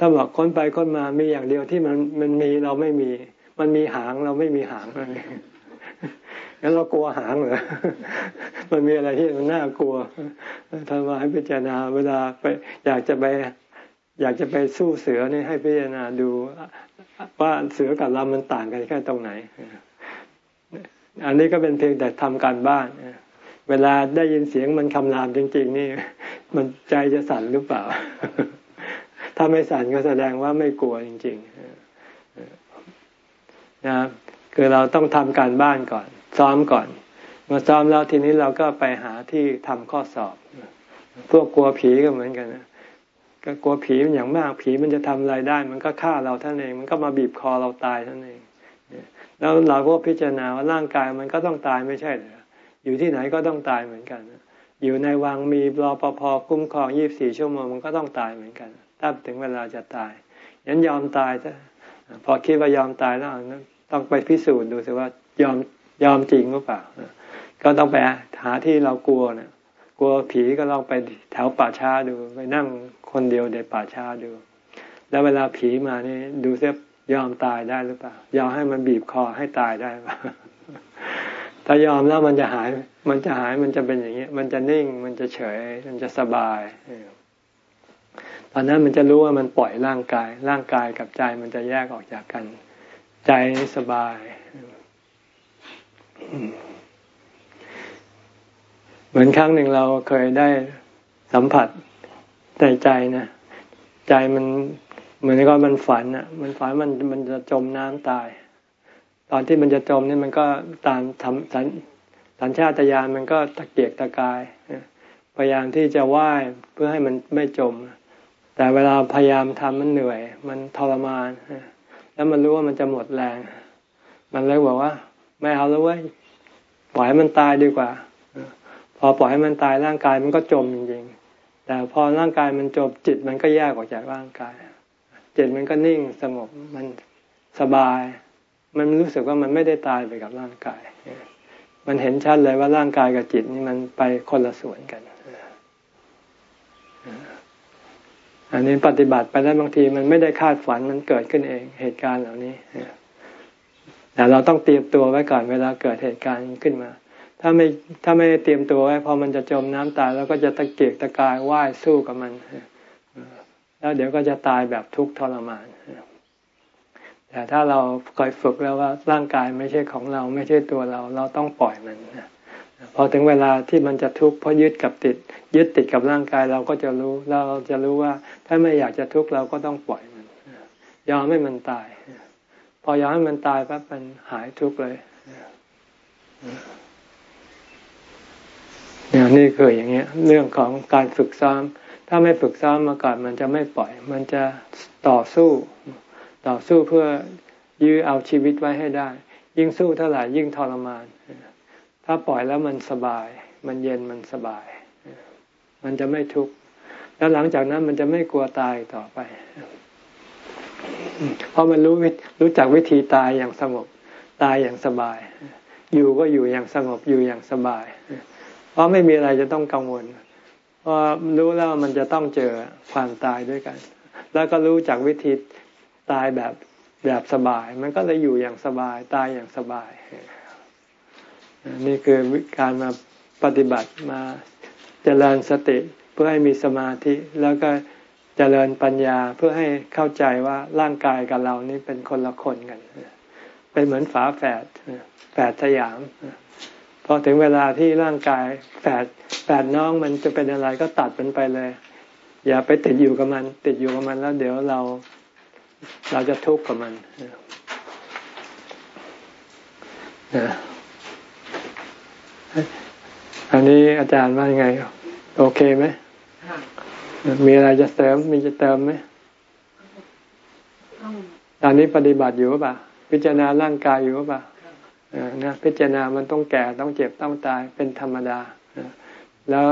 ถ้าบอกค้นไปค้นมามีอย่างเดียวที่มันมันมีเราไม่มี มันมีหางเราไม่มีหางอะไรงั้นเรากลัวหางเหรอ มันมีอะไรที่มันน่ากลัวทำมาให้พิจารณาเวลาไปอยากจะไป อยากจะไปสู้เสือนี่ให้พิจารณาดูว่าเสือกับเรามันต่างกันแค่ตรงไหน อันนี้ก็เป็นเพียงแต่ทำการบ้าน เวลาได้ยินเสียงมันคำรามจริง ๆ นี่ มันใจจะสั่นหรือเปล่า ถ้าไม่สั่นก็แสดงว่าไม่กลัวจริง ๆ นะคือเราต้องทำการบ้านก่อน ซ้อมก่อนมาซ้อมแล้วทีนี้เราก็ไปหาที่ทำข้อสอบ พวกกลัวผีก็เหมือนกันนะ ก็กลัวผีมันอย่างมากผีมันจะทำอะไรได้ มันก็ฆ่าเราท่านเอง มันก็มาบีบคอเราตายท่านเอง แล้วเราก็พิจารณาว่าร่างกายมันก็ต้องตายไม่ใช่เหรออยู่ที่ไหนก็ต้องตายเหมือนกัน อยู่ในวังมีรอปภคุ้มครองยี่บสี่ชั่วโมงมันก็ต้องตายเหมือนกันถ้าถึงเวลาจะตายยันยอมตายซะพอคิดว่ายอมตายแล้วต้องไปพิสูจน์ดูสิว่ายอมยอมจริงหรือเปล่า ก็ต้องไปหาที่เรากลัวเนี่ย กลัวผีก็ลองไปแถวป่าช้าดู ไปนั่งคนเดียวในป่าช้าดู แล้วเวลาผีมานี่ดูเสียยอมตายได้หรือเปล่ายอมให้มันบีบคอให้ตายได้ปะถ้ถ้ายอมแล้วมันจะหาย มันจะหายมันจะเป็นอย่างเงี้ยมันจะนิ่ง มันจะเฉย มันจะสบาย ตอนนั้นมันจะรู้ว่ามันปล่อยร่างกาย ร่างกายกับใจมันจะแยกออกจากกัน ใจสบาย เหมือนครั้งหนึ่งเราเคยได้สัมผัสในใจนะใจมันเหมือนกับมันฝันอะ มันฝันมันมันจะจมน้ำตาย ตอนที่มันจะจมนี่มันก็ตามทำสัญสัญชาตญาณมันก็ตะเกียกตะกายพยายามที่จะว่ายเพื่อให้มันไม่จม แต่เวลาพยายามทำมันเหนื่อย มันทรมานแล้วมันรู้ว่ามันจะหมดแรง มันเลยบอกว่า ไม่เอาแล้วเว้ยปล่อยให้มันตายดีกว่า พอปล่อยให้มันตายร่างกายมันก็จมจริงๆแต่พอร่างกายมันจมจิตมันก็แยกออกจากร่างกาย จิตมันก็นิ่งสงบมันสบาย มันรู้สึกว่ามันไม่ได้ตายไปกับร่างกาย มันเห็นชัดเลยว่าร่างกายกับจิตนี่มันไปคนละส่วนกันอันนี้ปฏิบัติไปแล้วบางทีมันไม่ได้คาดฝันมันเกิดขึ้นเองเหตุการณ์เหล่านี้แต่เราต้องเตรียมตัวไว้ก่อนเวลาเกิดเหตุการณ์ขึ้นมา ถ้าไม่ถ้าไม่เตรียมตัวไว้พอมันจะจมน้ำตายแล้วก็จะตะเกียกตะกายว่ายสู้กับมันแล้วเดี๋ยวก็จะตายแบบทุกข์ทรมานแต่ถ้าเราคอยฝึกแล้วว่าร่างกายไม่ใช่ของเราไม่ใช่ตัวเรา เราต้องปล่อยมันพอถึงเวลาที่มันจะทุกข์เพราะยึดกับติด ยึดติดกับร่างกายเราก็จะรู้เราจะรู้ว่า ถ้าไม่อยากจะทุกข์เราก็ต้องปล่อยมันยอมให้มันตาย พอยอมให้มันตายปั๊บมันหายทุกข์เลย เนี่ยนี่คืออย่างเงี้ยเรื่องของการฝึกซ้อม ถ้าไม่ฝึกซ้อมมาก่อนมันจะไม่ปล่อย มันจะต่อสู้ ต่อสู้เพื่อยื้อเอาชีวิตไว้ให้ได้ ยิ่งสู้เท่าไหร่ยิ่งทรมาน ถ้าปล่อยแล้วมันสบาย มันเย็นมันสบาย มันจะไม่ทุกข์แล้วหลังจากนั้นมันจะไม่กลัวตายต่อไป เพราะมันรู้รู้จักวิธีตายอย่างสงบ ตายอย่างสบาย อยู่ก็อยู่อย่างสงบอยู่อย่างสบาย ราะไม่มีอะไรจะต้องกังวล เพราะรู้แล้วมันจะต้องเจอความตายด้วยกัน แล้วก็รู้จักวิธีตายแบบแบบสบาย มันก็เลยอยู่อย่างสบายตายอย่างสบาย นี่คือการมาปฏิบัติมาเจริญสติเพื่อให้มีสมาธิ แล้วก็เจริญปัญญาเพื่อให้เข้าใจว่าร่างกายกับเรานี่เป็นคนละคนกัน เป็นเหมือนฝาแฝดแฝดสยาม อถึงเวลาที่ร่างกายแฝดแฝดน้องมันจะเป็นอะไรก็ตัดมันไปเลย อย่าไปติดอยู่กับมัน ติดอยู่กับมันแล้ว เดี๋ยวเราเราจะทุกข์กับมันนะอันนี้อาจารย์ว่ายังไง โอเคไหมมีอะไรจะเสริมมีจะเติมไหมตอนนี้ปฏิบัติอยู่ป่ะ พิจารณาร่างกายอยู่ป่ะ นะพิจารณามันต้องแก่ต้องเจ็บต้องตายเป็นธรรมดา แล้ว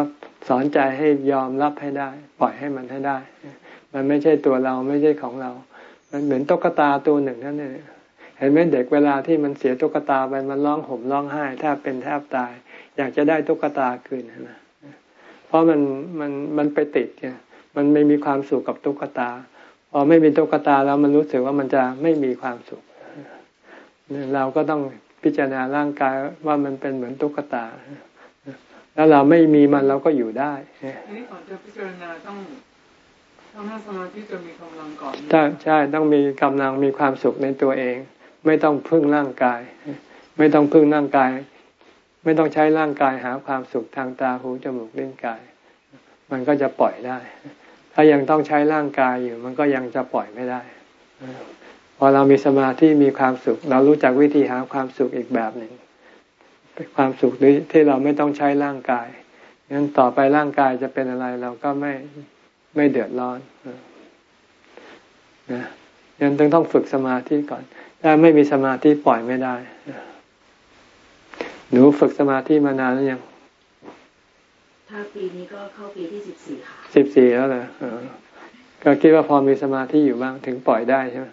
สอนใจให้ยอมรับให้ได้ ปล่อยให้มันให้ได้ มันไม่ใช่ตัวเราไม่ใช่ของเรา มันเหมือนตุ๊กตาตัวหนึ่งนั่นเองเห็นไหมเด็กเวลาที่มันเสียตุ๊กตาไปมันร้องห่มร้องไห้แทบเป็นแทบตาย อยากจะได้ตุ๊กตาคืนนะเพราะมันมันมันไปติดเนี่ยมันไม่มีความสุขกับตุ๊กตาพอไม่มีตุ๊กตาแล้วมันรู้สึกว่ามันจะไม่มีความสุข เราก็ต้อง พิจารณาร่างกายว่ามันเป็นเหมือนตุ๊กตา แล้วเราไม่มีมันเราก็อยู่ได้ทีนี้ก่อนจะพิจารณาต้องต้องนั่งสมาธิจะมีกำลังก่อนใช่ใช่ต้องมีกำลังมีความสุขในตัวเอง ไม่ต้องพึ่งร่างกาย ไม่ต้องพึ่งร่างกาย ไม่ต้องใช้ร่างกายหาความสุขทางตาหูจมูกลิ้นกาย มันก็จะปล่อยได้ ถ้ายังต้องใช้ร่างกายอยู่ มันก็ยังจะปล่อยไม่ได้ พอเรามีสมาธิมีความสุข เรารู้จักวิธีหาความสุขอีกแบบหนึ่งเป็นความสุขที่เราไม่ต้องใช้ร่างกายงั้นต่อไปร่างกายจะเป็นอะไรเราก็ไม่ไม่เดือดร้อนนะยังต้องต้องฝึกสมาธิก่อน ถ้าไม่มีสมาธิปล่อยไม่ได้ หนูฝึกสมาธิมานานหรือยัง ถ้าปีนี้ก็เข้าปีที่สิบสี่ค่ะสิบสี่แล้วเหรอก็คิดว่าพอมีสมาธิอยู่บ้างถึงปล่อยได้ใช่ไหม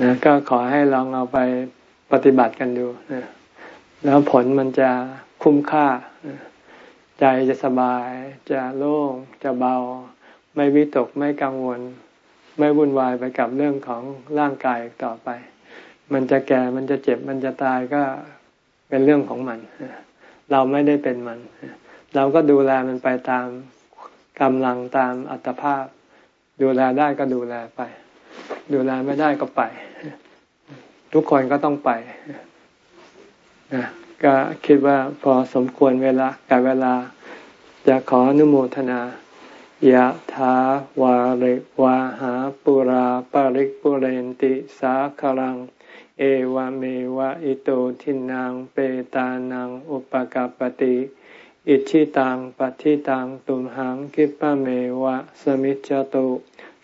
นะก็ขอให้ลองเอาไปปฏิบัติกันดูนะแล้วผลมันจะคุ้มค่า ใจจะสบาย จะโล่ง จะเบา ไม่วิตก ไม่กังวลไไม่วุ่นวายไปกับเรื่องของร่างกายต่อไป มันจะแก่ มันจะเจ็บ มันจะตายก็เป็นเรื่องของมัน เราไม่ได้เป็นมัน เราก็ดูแลมันไปตาม กำลังตามอัตภาพ ดูแลได้ก็ดูแลไป ดูแลไม่ได้ก็ไป ทุกคนก็ต้องไปนะก็คิดว่าพอสมควรเวลากับเวลาจะขออนุโมทนายะถาวาริวาหาปุราปาริกปุเรนติสาคลัง เอวเมวะอิโตทินังเปตานังอุปกาปติ อิชิตังปฏิตังตุมหังคิปะเมวะสมิจจตุ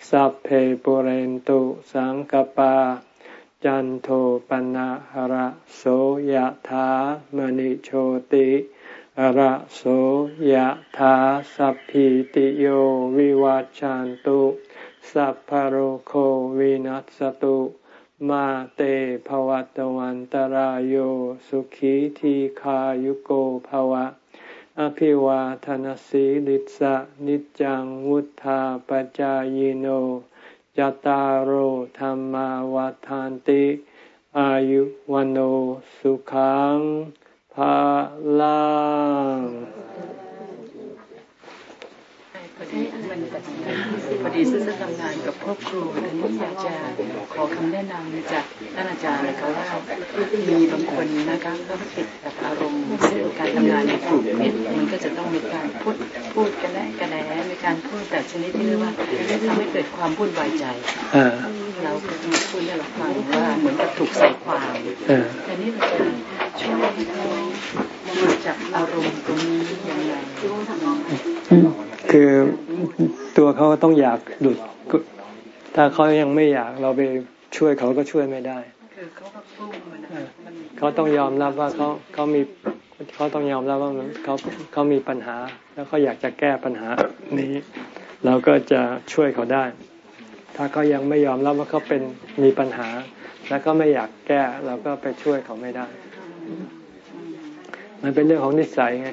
สัพเพปุเรนตุสังกปา จันโทปนะหระโสยถามณิโชติหระโสยถาสัพพิติโยวิวัจจันตุสัพพโรโควินัสตุมาเตภวัตวันตารโยสุขีทีขายุโกภวะ อภิวาทนสีลิสะนิจังวุธาปจายโนจตารโหธรรมาวาทานติ อายุวันโอสุขังภาลัง พอดีมันพอดีซื้อทำงานกับครอบครัวทีนี้อยากจะขอคำแนะนำจากท่านอาจารย์นะคะว่ามีบางคนนะคะก็ติดกับอารมณ์ซึ่งการทำงานในกลุ่มเนี่ยมันก็จะต้องมีการพูดพูดกันแนะกันแหนมีการพูดแต่ชนิดที่เรียกว่าทำให้เกิดความวุ่นวายใจเราก็มาพูดให้เราฟังว่าเหมือนกับถูกใส่ความแต่นี่เราจะช่วยให้เขาหลุดจากอารมณ์ตรงนี้ยังไง คือตัวเขาต้องอยากหลุด ถ้าเขายังไม่อยากเราไปช่วยเขาก็ช่วยไม่ได้เขาต้องยอมรับว่าเขาเขามีเขาต้องยอมรับว่าเขาเขามีปัญหา แล้วเขาอยากจะแก้ปัญหานี้ เราก็จะช่วยเขาได้ ถ้าเขายังไม่ยอมรับว่าเขาเป็นมีปัญหา แล้วก็ไม่อยากแก้เราก็ไปช่วยเขาไม่ได้ มันเป็นเรื่องของนิสัยไง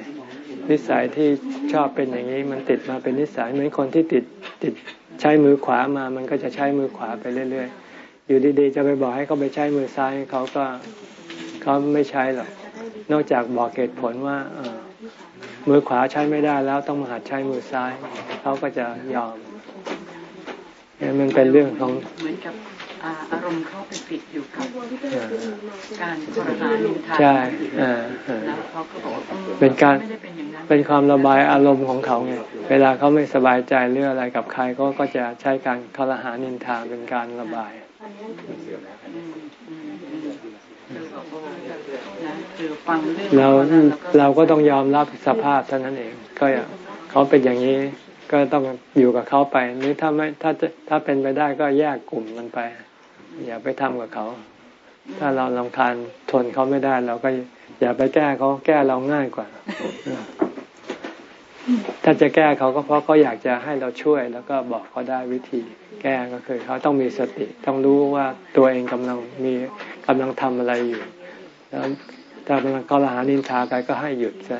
นิสัยที่ชอบเป็นอย่างนี้มันติดมาเป็นนิสัยเหมือนคนที่ติดติดใช้มือขวามามันก็จะใช้มือขวาไปเรื่อย ๆ อยู่ดีๆ จะไปบอกให้เขาไปใช้มือซ้ายเขาก็เขาไม่ใช้หรอกนอกจากบอกเหตุผลว่าเอมือขวาใช้ไม่ได้แล้วต้องมาหัดใช้มือซ้าย เขาก็จะยอมมันเป็นเรื่องของเหมือนกับ อารมณ์เขาไปปิดอยู่กับการทรมานนินทาใช่แล้วเขาก็บอกเป็นการเป็นความระบายอารมณ์ของเขาไงเวลาเขาไม่สบายใจเรื่องอะไรกับใครก็ก็จะใช้การทรหานินทาเป็นการระบายเราเราก็ต้องยอมรับสภาพเท่านั้นเอง ก็เขาเป็นอย่างนี้ก็ต้องอยู่กับเขาไปหรือถ้าไม่ถ้าถ้าเป็นไปได้ก็แยกกลุ่มมันไป อย่าไปทำกับเขา ถ้าเราลำคาญทนเขาไม่ได้เราก็อย่าไปแก้เขาแก้เราง่ายกว่า ถ้าจะแก้เขาก็เพราะเขาอยากจะให้เราช่วย แล้วก็บอกเขาได้วิธี แก้ก็คือเขาต้องมีสติ ต้องรู้ว่าตัวเองกำลังมีกำลังทำอะไรอยู่แล้วถ้ากำลังกลหานินทาไปก็ให้หยุดซะ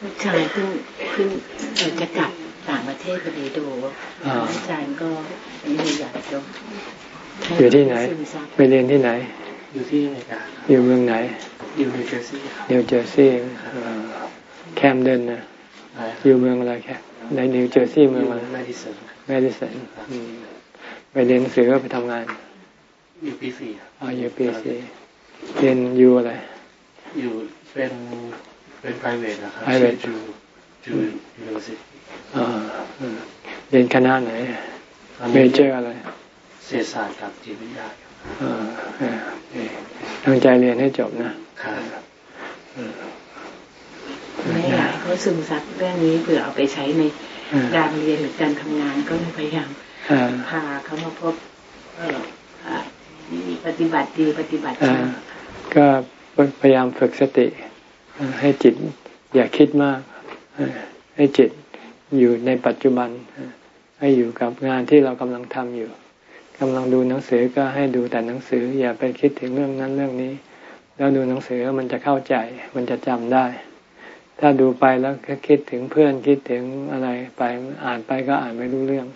ลูกชายเพิ่งเพิ่งจะกลับ ต่างประเทศพอดีดูอาจารย์ก็นี่อยากจะอยู่ที่ไหน ไปเรียนที่ไหน อยู่ที่อเมริกาอยู่เมืองไหน อยู่นิวเจอร์ซีย์นิวเจอร์ซีย์แคมเดนนะอยู่เมืองอะไรแค่ในนิวเจอร์ซีย์เมืองอะไรแมดิสันแมดิสันไปเรียนหนังสือก็ไปทำงาน อยู่ปีสี่อ๋ออยู่ปีสี่เรียนอยู่อะไร อยู่เป็นเป็น private นะครับ private จูจู university เรียนคณะไหนเมเจอร์อะไร เศรษฐศาสตร์กับจิตวิทยาตั้งใจเรียนให้จบนะไม่อยากเขาซึมซับเรื่องนี้เผื่อเอาไปใช้ในการเรียนหรือการทำงานก็เลยพยายามพาเขามาพบปฏิบัติดีปฏิบัติก็พยายามฝึกสติ ให้จิตอย่าคิดมาก ให้จิต อยู่ในปัจจุบัน ให้อยู่กับงานที่เรากำลังทำอยู่กำลังดูหนังสือก็ให้ดูแต่หนังสือ อย่าไปคิดถึงเรื่องนั้นเรื่องนี้ แล้วดูหนังสือมันจะเข้าใจ มันจะจำได้ ถ้าดูไปแล้วคิดถึงเพื่อนคิดถึงอะไรไปอ่านไปก็อ่านไม่รู้เรื่อง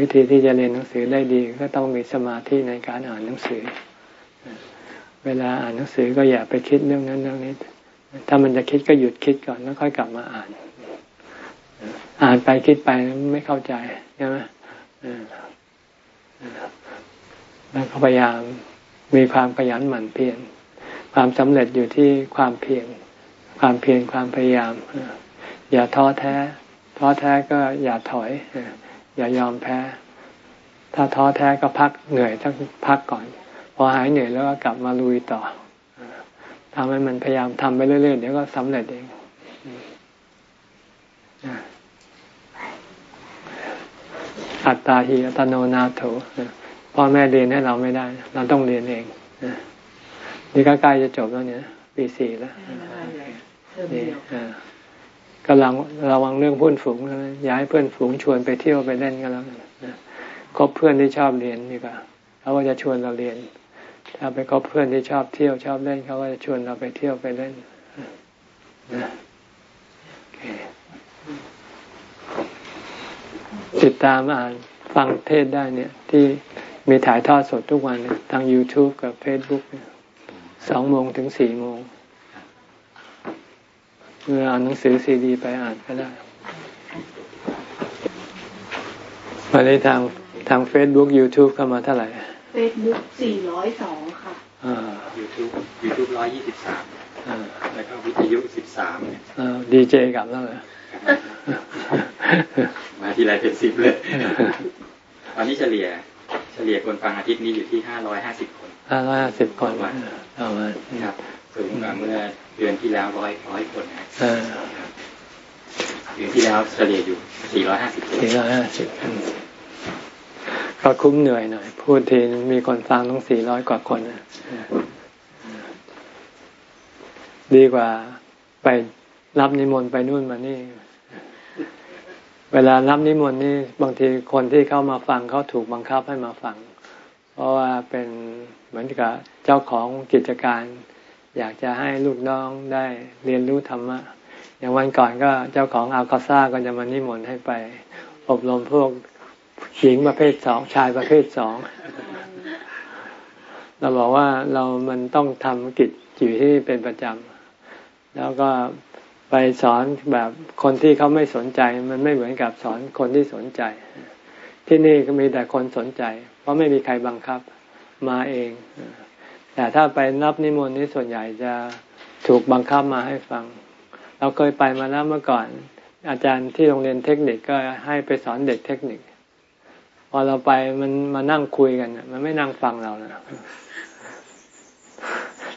วิธีที่จะเรียนหนังสือได้ดีก็ต้องมีสมาธิในการอ่านหนังสือ เวลาอ่านหนังสือก็อย่าไปคิดเรื่องนั้นเรื่องนี้ถ้ามันจะคิดก็หยุดคิดก่อนแล้วค่อยกลับมาอ่าน อ่านไปคิดไปไม่เข้าใจใช่ไหมแล้วพยายามมีความขยันหมั่นเพียรความสำเร็จอยู่ที่ความเพียรความเพียรความพยายาม อย่าท้อแท้ ท้อแท้ก็อย่าถอย อย่ายอมแพ้ ถ้าท้อแท้ก็พักเหนื่อยต้องพักก่อน พอหายเหนื่อยแล้วก็กลับมาลุยต่อทำให้มันพยายามทำไปเรื่อยๆเดี๋ยวก็สำเร็จเอง อัตตาหิอัตโนนาโถพ่อแม่เรียนให้เราไม่ได้ เราต้องเรียนเองนี่ก็ใกล้จะจบแล้วเนี่ยปีสี่แล้วนี่กำลังระวังเรื่องเพื่อนฝูงนะย้ายเพื่อนฝูงชวนไปเที่ยวไปเล่นกันแล้วคบเพื่อนที่ชอบเรียนดีกว่าเขาก็จะชวนเราเรียน ถ้าไปคบเพื่อนที่ชอบเที่ยวชอบเล่นเขาก็จะชวนเราไปเที่ยวไปเล่นนะ ติดตามอ่านฟังเทศได้เนี่ย ที่มีถ่ายทอดสดทุกวันทาง YouTube กับ Facebook สองโมงถึงสี่โมงเมื่ออ่านหนังสือซีดีไปอ่านก็ได้วันนี้ทางทาง Facebook YouTube เข้ามาเท่าไหร่ Facebook สี่ร้อยสองค่ะอ่า YouTube YouTube ร้อยยี่สิบสามแล้วก็วิทยุสิบสามเนี่ยดีเจกลับแล้วเหรอ มาทีไรเป็นสิบเลยตอนนี้เฉลี่ย เฉลี่ยคนฟังอาทิตย์นี้อยู่ที่ห้าร้อยห้าสิบคนห้าร้อยห้าสิบคนวันเอามาครับสูงกว่าเมื่อเดือนที่แล้วร้อยร้อยคนนะเดือนที่แล้วเฉลี่ยอยู่สี่ร้อยห้าสิบสี่ร้อยห้าสิบก็คุ้มเหนื่อยหน่อย พูดทีมีคนฟังต้องสี่ร้อยกว่าคนดีกว่าไปรับนิมนต์ไปนู่นมานี่ เวลารับนิมนต์นี่บางทีคนที่เข้ามาฟังเขาถูกบังคับให้มาฟัง เพราะว่าเป็นเหมือนกับเจ้าของกิจการ อยากจะให้ลูกน้องได้เรียนรู้ธรรมะ อย่างวันก่อนก็เจ้าของอาคาซ่าก็จะมานิมนต์ให้ไป อบรมพวกหญิงประเภทสองชายประเภทสองเราบอกว่าเรามันต้องทำกิจอยู่ที่เป็นประจำแล้วก็ ไปสอนแบบคนที่เขาไม่สนใจ มันไม่เหมือนกับสอนคนที่สนใจ ที่นี่ก็มีแต่คนสนใจ เพราะไม่มีใครบังคับมาเอง แต่ถ้าไปรับนิมนต์นี่ส่วนใหญ่จะถูกบังคับมาให้ฟัง เราเคยไปมาแล้วเมื่อก่อน อาจารย์ที่โรงเรียนเทคนิคก็ให้ไปสอนเด็กเทคนิค พอเราไปมันมานั่งคุยกันมันไม่นั่งฟังเรานะ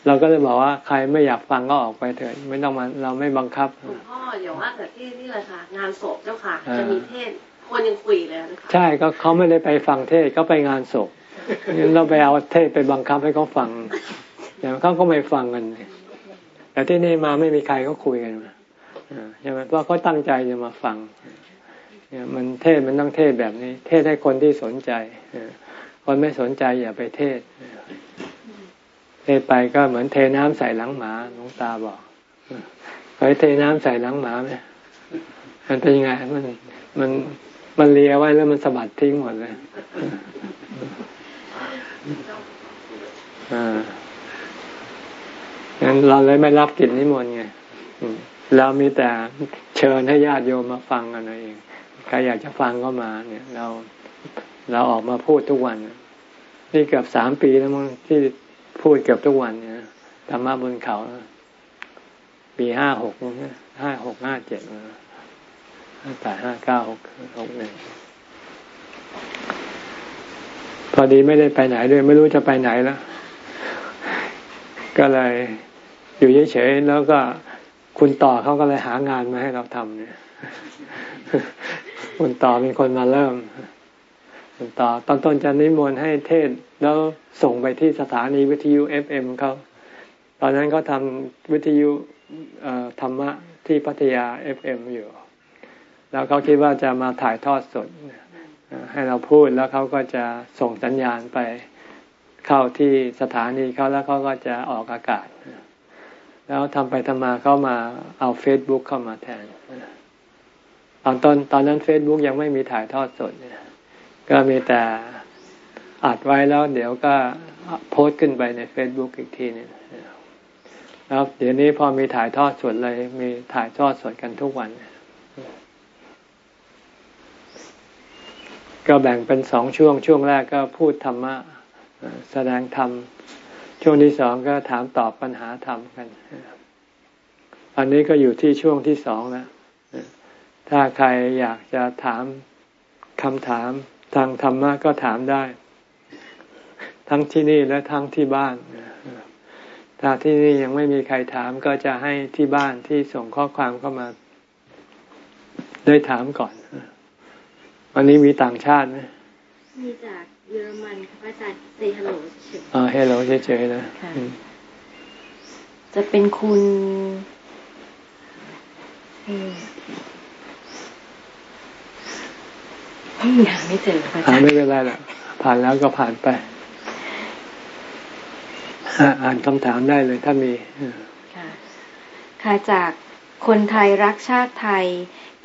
เราก็เลยบอกว่าใครไม่อยากฟังก็ออกไปเถิดไม่ต้องมาเราไม่บังคับคุณพ่ออย่าว่าแต่ที่นี่เลยค่ะงานศพเจ้าค่ะจะมีเทศคนยังคุยเลยนะคะใช่ก็เขาไม่ได้ไปฟังเทศก็ไปงานศพเราไปเอาเทศไปบังคับให้เขาฟังอย่างเขาก็ไม่ฟังกันแต่ที่นี่มาไม่มีใครก็คุยกันมาใช่ไหมเพราะเขาตั้งใจจะมาฟังเนี่ยมันเทศมันต้องเทศแบบนี้ เทศให้คนที่สนใจคนไม่สนใจอย่าไปเทศเทศ ไปก็เหมือนเทน้ำใส่หลังหมาหลวงตาบอกเคยเทน้ำใส่หลังหมาไหมมันเป็นยังไงมันมันมันเลียไว้แล้วมันสะบัดทิ้งหมดเลยอ่างั้นเราเลยไม่รับกิจนิมนต์ไงเรามีแต่เชิญให้ญาติโยมมาฟังกันเองใครอยากจะฟังก็มา เนี่ย เราเราออกมาพูดทุกวัน นี่เกือบสามปีแล้วมั้งที่ พูดเกือบทุกวันเนี่ยธรรมะบนเขา ปีห้าหกห้าหกห้าเจ็ดห้าแปดห้าเก้าหกหกหนึ่งพอดีไม่ได้ไปไหนด้วย ไม่รู้จะไปไหนแล้ว ก็เลยอยู่เฉยๆแล้วก็คุณต่อเขาก็เลยหางานมาให้เราทำเนี่ย คุณต่อเป็นคนมาเริ่ม คุณต่อตอนต้นจะนิมนต์ให้เทศ แล้วส่งไปที่สถานีวิทยุ FM เขาตอนนั้นเขาทำวิทยุธรรมะที่พัทยา FM อยู่ แล้วเขาคิดว่าจะมาถ่ายทอดสด ให้เราพูดแล้วเขาก็จะส่งสัญญาณไปเข้าที่สถานีเขาแล้วเขาก็จะออกอากาศ แล้วทำไปทำมาเขามาเอาเฟซบุ๊กเข้ามาแทนตอนตอนตอนนั้นเฟซบุ๊กยังไม่มีถ่ายทอดสด ก็มีแต่ อัดไว้แล้ว เดี๋ยวก็โพสต์ขึ้นไปในเฟซบุ๊กอีกทีนึงแล้วเดี๋ยวนี้พอมีถ่ายทอดสดเลย มีถ่ายทอดสดกันทุกวัน ก็แบ่งเป็นสองช่วง ช่วงแรกก็พูดธรรมะแสดงธรรม ช่วงที่สองก็ถามตอบปัญหาธรรมกัน อันนี้ก็อยู่ที่ช่วงที่สองแล้วถ้าใครอยากจะถามคำถามทางธรรมะก็ถามได้ ทั้งที่นี่และทั้งที่บ้านถ้าที่นี่ยังไม่มีใครถามก็จะให้ที่บ้านที่ส่งข้อความเข้ามา ได้ถามก่อนวันนี้มีต่างชาติไหมมีจากเยอรมันค่ะอาจารย์เซฮัลโหลเฉยอ๋อเฮลโลเฉยๆนะจะเป็นคุณหาไม่เจอหาไม่เป็นไรหรอกผ่านแล้วก็ผ่านไป อ่านคำถามได้เลยถ้ามีค่ะค่ะจากคนไทยรักชาติไทย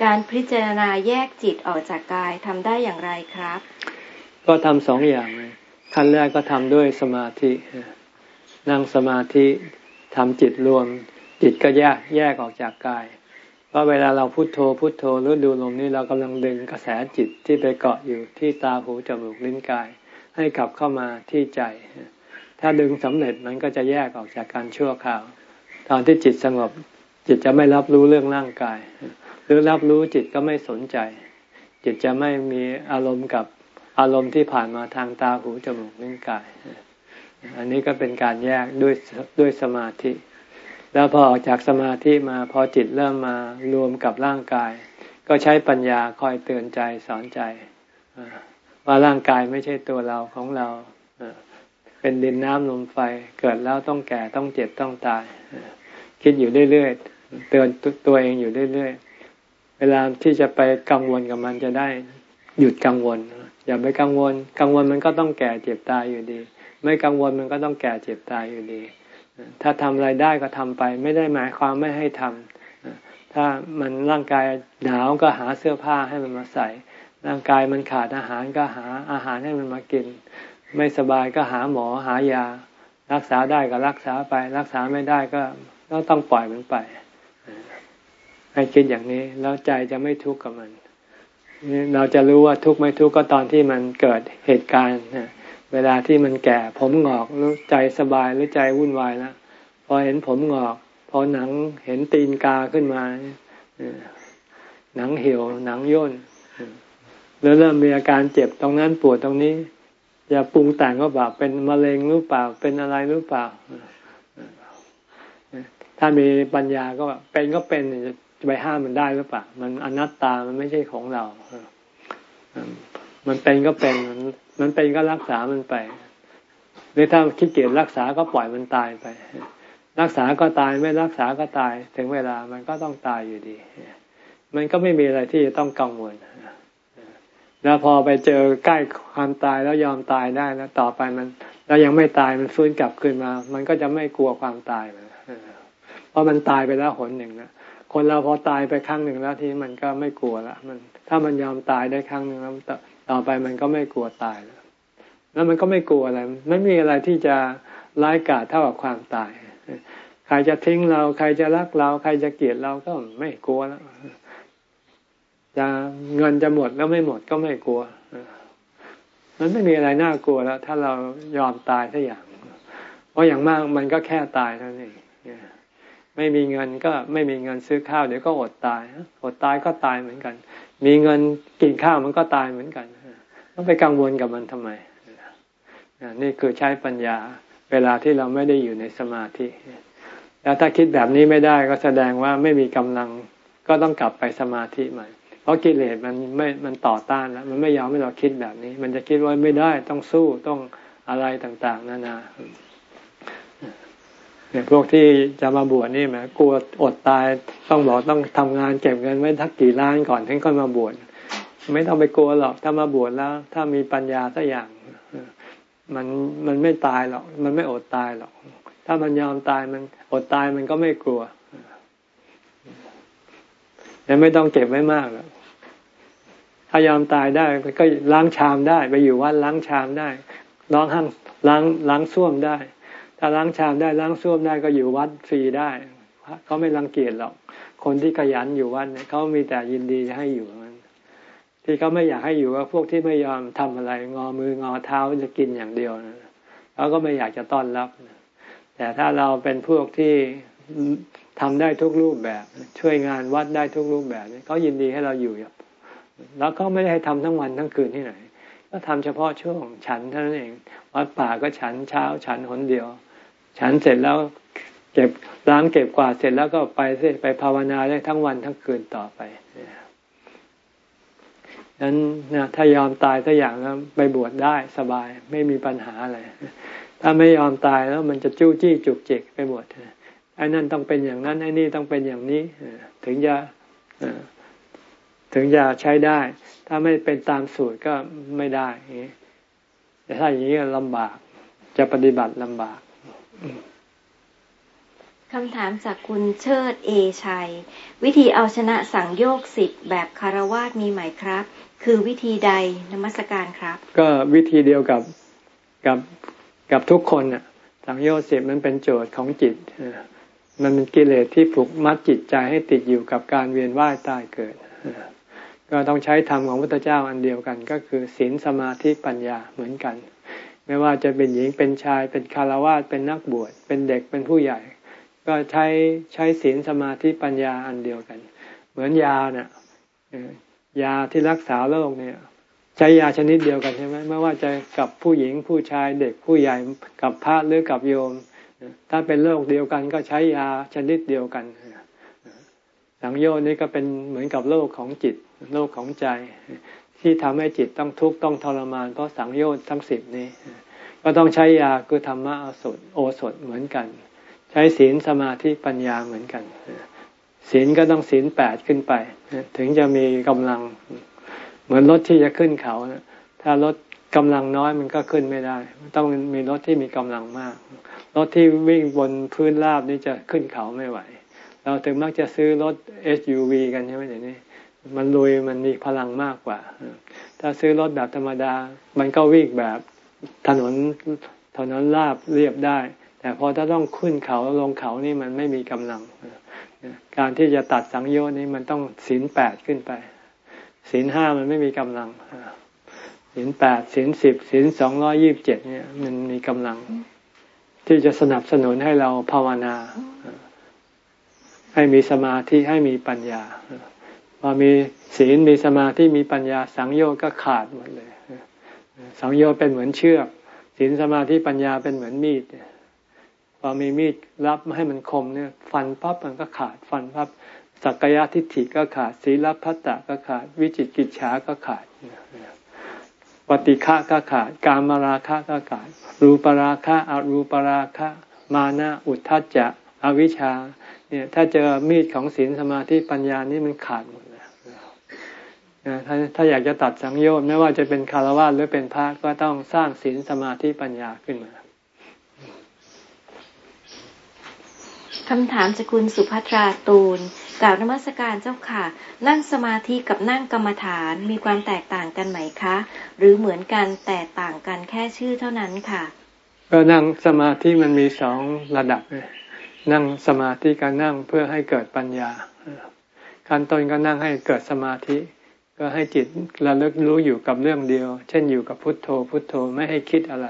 การพิจารณาแยกจิตออกจากกายทำได้อย่างไรครับ ก็ทำสองอย่างเลยขั้นแรกก็ทำด้วยสมาธินั่งสมาธิทำจิตรวม จิตก็แยกแยกออกจากกายเพราะเวลาเราพุโทโธพุโทโธหรือดูลมนี่เรากำลังดึงกระแสจิตที่ไปเกาะอยู่ที่ตาหูจมูกลิ้นกาย ให้กลับเข้ามาที่ใจ ถ้าดึงสำเร็จมันก็จะแยกออกจากการชั่วคราว ตอนที่จิตสงบ จิตจะไม่รับรู้เรื่องร่างกาย หรือรับรู้จิตก็ไม่สนใจ จิตจะไม่มีอารมณ์กับอารมณ์ที่ผ่านมาทางตาหูจมูกลิ้นกาย อันนี้ก็เป็นการแยกด้วยด้วยสมาธิ แล้วพอออกจากสมาธิมาพอจิตเริ่มมารวมกับร่างกาย ก็ใช้ปัญญาคอยเตือนใจสอนใจว่าร่างกายไม่ใช่ตัวเราของเรา เป็นดินน้ำลมไฟ เกิดแล้วต้องแก่ต้องเจ็บต้องตาย คิดอยู่เรื่อยๆเตือนตัวเองอยู่เรื่อยๆเวลาที่จะไปกังวลกับมันจะได้หยุดกังวล อย่าไปกังวล กังวลมันก็ต้องแก่เจ็บตายอยู่ดี ไม่กังวลมันก็ต้องแก่เจ็บตายอยู่ดี ถ้าทำอะไรได้ก็ทำไป ไม่ได้หมายความไม่ให้ทำถ้ามันร่างกายหนาวก็หาเสื้อผ้าให้มันมาใส่ร่างกายมันขาดอาหารก็หาอาหารให้มันมากิน ไม่สบายก็หาหมอหายา รักษาได้ก็รักษาไป รักษาไม่ได้ก็ก็ต้องปล่อยมันไป ให้คิดอย่างนี้แล้วใจจะไม่ทุกข์กับมัน เราจะรู้ว่าทุกข์ไม่ทุกข์ก็ตอนที่มันเกิดเหตุการณ์เวลาที่มันแก่ผมหงอกรู้ใจสบายหรือใจวุ่นวายแล้วพอเห็นผมหงอกพอหนังเห็นตีนกาขึ้นมาหนังเหี่ยวหนังย่นแล้วเริ่มมีอาการเจ็บตรงนั้นปวดตรงนี้ อย่าปรุงแต่งก็แบบเป็นมะเร็งหรือเปล่าเป็นอะไรหรือเปล่า ถ้ามีปัญญาก็เป็นก็เป็นจะไปห้ามมันได้หรือเปล่า มันอนัตตามันไม่ใช่ของเรา มันเป็นก็เป็นมันเป็นก็รักษามันไปหรือถ้าคิดเกียจรักษาก็ปล่อยมันตายไป รักษาก็ตายไม่รักษาก็ตาย ถึงเวลามันก็ต้องตายอยู่ดี มันก็ไม่มีอะไรที่จะต้องกังวล แล้วพอไปเจอใกล้ความตายแล้วยอมตายได้แล้วต่อไปมัน แล้วยังไม่ตายมันฟื้นกลับคืนมา มันก็จะไม่กลัวความตายเลยเพราะมันตายไปแล้วหนหนึ่งนะคนเราพอตายไปครั้งหนึ่งแล้วทีมันก็ไม่กลัวละมัน ถ้ามันยอมตายได้ครั้งหนึ่งแล้วต่อไปมันก็ไม่กลัวตายแล้วแล้วมันก็ไม่กลัวอะไรไม่มีอะไรที่จะร้ายกาจเท่ากับความตาย ใครจะทิ้งเรา ใครจะรักเรา ใครจะเกลียดเราก็ไม่กลัวแล้ว จะเงินจะหมดแล้วไม่หมดก็ไม่กลัว มันไม่มีอะไรน่ากลัวแล้ว ถ้าเรายอมตายสักอย่าง เพราะอย่างมากมันก็แค่ตายเท่านั้นเองไม่มีเงินก็ไม่มีเงินซื้อข้าวเดี๋ยวก็อดตาย อดตายก็ตายเหมือนกัน มีเงินกินข้าวมันก็ตายเหมือนกันต้องไปกังวลกับมันทำไมนี่คือใช้ปัญญา เวลาที่เราไม่ได้อยู่ในสมาธิ แล้วถ้าคิดแบบนี้ไม่ได้ก็แสดงว่าไม่มีกำลังก็ต้องกลับไปสมาธิใหม่ เพราะกิเลสมันไม่มันต่อต้านแล้วมันไม่ยอมให้เราคิดแบบนี้ มันจะคิดว่าไม่ได้ต้องสู้ต้องอะไรต่างๆ นานาเนี่ยพวกที่จะมาบวชนี่แหมกลัวอดตายต้องบอกต้องทำงานเก็บเงินไว้ทักกี่ล้านก่อนถึงค่อยมาบวชไม่ต้องไปกลัวหรอกถ้ามาบวชแล้ว ถ้ามีปัญญาสักอย่างมันมันไม่ตายหรอก มันไม่อดตายหรอก ถ้ามันยอมตายมันอดตายมันก็ไม่กลัว แต่ไม่ต้องเก็บไว้มากหรอกถ้ายอมตายได้ก็ล้างชามได้ ไปอยู่วัดล้างชามได้ล้างห้างล้างล้างส้วมได้ ถ้าล้างชามได้ล้างส้วมได้ก็อยู่วัดฟรีได้เขาไม่รังเกียจหรอก คนที่ขยันอยู่วัดเนี่ยเขามีแต่ยินดีจะให้อยู่มันที่เขาไม่อยากให้อยู่ก็พวกที่ไม่ยอมทำอะไรงอมืองอเท้าจะกินอย่างเดียวนะเขาก็ไม่อยากจะต้อนรับแต่ถ้าเราเป็นพวกที่ ทำได้ทุกรูปแบบ ช่วยงานวัดได้ทุกรูปแบบเขายินดีให้เราอยู่แล้วก็ไม่ได้ให้ทำทั้งวันทั้งคืนที่ไหน ก็ทำเฉพาะช่วงฉันเท่านั้นเอง วัดป่าก็ฉันเช้าฉันหนเดียว ฉันเสร็จแล้วเก็บล้างเก็บกวาดเสร็จแล้วก็ไปไปภาวนาได้ทั้งวันทั้งคืนต่อไปนั้นนะถ้ายอมตายสักอย่างแล้วไปบวชได้สบายไม่มีปัญหาอะไร ถ้าไม่ยอมตายแล้วมันจะจู้จี้จุกจิกไปหมด ไอ้นั่นต้องเป็นอย่างนั้นไอ้นี่ต้องเป็นอย่างนี้ถึงจะถึงจะใช้ได้ ถ้าไม่เป็นตามสูตรก็ไม่ได้แต่ถ้าอย่างนี้ลำบากจะปฏิบัติลำบากคำถามจากคุณเชิดเอชัย วิธีเอาชนะสังโยกสิบแบบคารวาสมีไหมครับ คือวิธีใดนมัสการครับ ก็วิธีเดียวกับกับกับทุกคนน่ะ สังโยชน์สิบมันเป็นโจทย์ของจิต มันเป็นกิเลสที่ผูกมัดจิตใจให้ติดอยู่กับการเวียนว่ายตายเกิด ก็ต้องใช้ธรรมของพระพุทธเจ้าอันเดียวกัน ก็คือศีลสมาธิปัญญาเหมือนกัน ไม่ว่าจะเป็นหญิงเป็นชายเป็นคารวะเป็นนักบวชเป็นเด็กเป็นผู้ใหญ่ ก็ใช้ใช้ศีลสมาธิปัญญาอันเดียวกัน เหมือนยาเนี่ยยาที่รักษาโรคเนี่ยใช้ยาชนิดเดียวกันใช่ไหมไม่ว่าจะกับผู้หญิงผู้ชายเด็กผู้ใหญ่กับพระหรือกับโยม ถ้าเป็นโรคเดียวกันก็ใช้ยาชนิดเดียวกันสังโยชน์นี่ก็เป็นเหมือนกับโรคของจิตโรคของใจ ที่ทำให้จิตต้องทุกข์ต้องทรมาน เพราะสังโยชน์ทั้งสิบนี้ ก็ต้องใช้ยาคือธรรมะอสถโอสถเหมือนกัน ใช้ศีลสมาธิปัญญาเหมือนกันศีลก็ต้องศีลแปดขึ้นไป ถึงจะมีกำลัง เหมือนรถที่จะขึ้นเขาถ้ารถ กำลังน้อยมันก็ขึ้นไม่ได้ ต้องมีรถที่มีกำลังมาก รถที่วิ่งบนพื้นราบนี่จะขึ้นเขาไม่ไหว เราถึงมักจะซื้อรถ SUV กันใช่ไหมอย่างนี้ มันลุยมันมีพลังมากกว่า ถ้าซื้อรถแบบธรรมดา มันก็วิ่งแบบถนนถนนราบเรียบได้ แต่พอถ้าต้องขึ้นเขาลงเขานี่มันไม่มีกำลัง การที่จะตัดสังโยชน์นี้มันต้องศีลแปดขึ้นไปศีลห้ามันไม่มีกำลัง ศีลแปดศีลสิบศีลสองร้อยี่บเจ็ดเนี่ยมันมีกำลัง ที่จะสนับสนุนให้เราภาวนา ให้มีสมาธิให้มีปัญญาพอมีศีลมีสมาธิมีปัญญาสังโยชน์ก็ขาดหมดเลยสังโยชน์เป็นเหมือนเชือกศีลสมาธิปัญญาเป็นเหมือนมีดพอมีมีดรับให้มันคมเนี่ย ฟันปั๊บมันก็ขาดฟันปั๊บสักกายทิฏฐิก็ขาดศีลพัตตะก็ขาด วิจิตกิจฉาก็ขาด ฏิฆะก็ขาด การมราคะก็ขาด รูปราคะอรูปราคะ มานะอุทธัจจะอวิชชาเนี่ยถ้าเจอมีดของศีลสมาธิปัญญานี่มันขาดหมดถ้าถ้าอยากจะตัดสังโยชน์ไม่ว่าจะเป็นคารวะหรือเป็นพระก็ต้องสร้างศีลสมาธิปัญญาขึ้นมา คำถามจากคุณสุภัทราตูนกล่าวนมัสการเจ้าค่ะ นั่งสมาธิกับนั่งกรรมฐานมีความแตกต่างกันไหมคะ หรือเหมือนกันแต่ต่างกันแค่ชื่อเท่านั้นค่ะ ก็นั่งสมาธิมันมีสองระดับนั่งสมาธิการนั่งเพื่อให้เกิดปัญญาขั้นต้นก็นั่งให้เกิดสมาธิ ก็ให้จิตระลึกรู้อยู่กับเรื่องเดียว เช่นอยู่กับพุทโธพุทโธไม่ให้คิดอะไร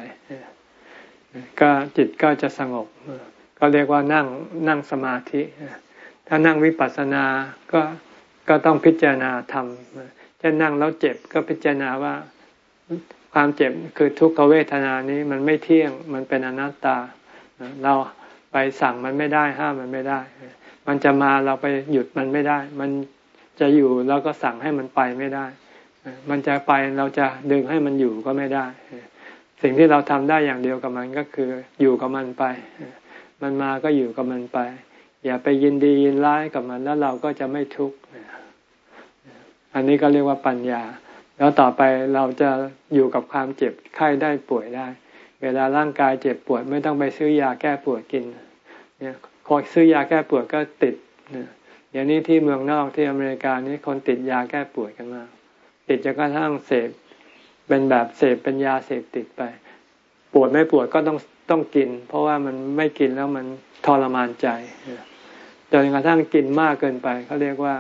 ก็จิตก็จะสงบ ก็เรียกว่านั่งนั่งสมาธิ ถ้านั่งวิปัสสนาก็ก็ต้องพิจารณาธรรมเช่นนั่งแล้วเจ็บก็พิจารณาว่าความเจ็บคือทุกขเวทนานี้มันไม่เที่ยงมันเป็นอนัตตา เราไปสั่งมันไม่ได้ห้ามมันไม่ได้ มันจะมาเราไปหยุดมันไม่ได้ มันจะอยู่เราก็สั่งให้มันไปไม่ได้ มันจะไปเราจะดึงให้มันอยู่ก็ไม่ได้ สิ่งที่เราทำได้อย่างเดียวกับมันก็คืออยู่กับมันไป มันมาก็อยู่กับมันไป อย่าไปยินดียินร้ายกับมันแล้วเราก็จะไม่ทุกข์อันนี้ก็เรียกว่าปัญญา แล้วต่อไปเราจะอยู่กับความเจ็บไข้ได้ป่วยได้ เวลาร่างกายเจ็บปวดไม่ต้องไปซื้อยาแก้ปวดกินเนี่ยคอยซื้อยาแก้ปวดก็ติดเนี่ยอย่างนี้ที่เมืองนอกที่อเมริกานี่คนติดยาแก้ปวดกันมากติดจนกระทั่งเสพเป็นแบบเสพเป็นยาเสพติดไป ปวดไม่ปวดก็ต้อง ต้องกิน เพราะว่ามันไม่กินแล้วมันทรมานใจจนกระทั่งกินมากเกินไปเขาเรียกว่า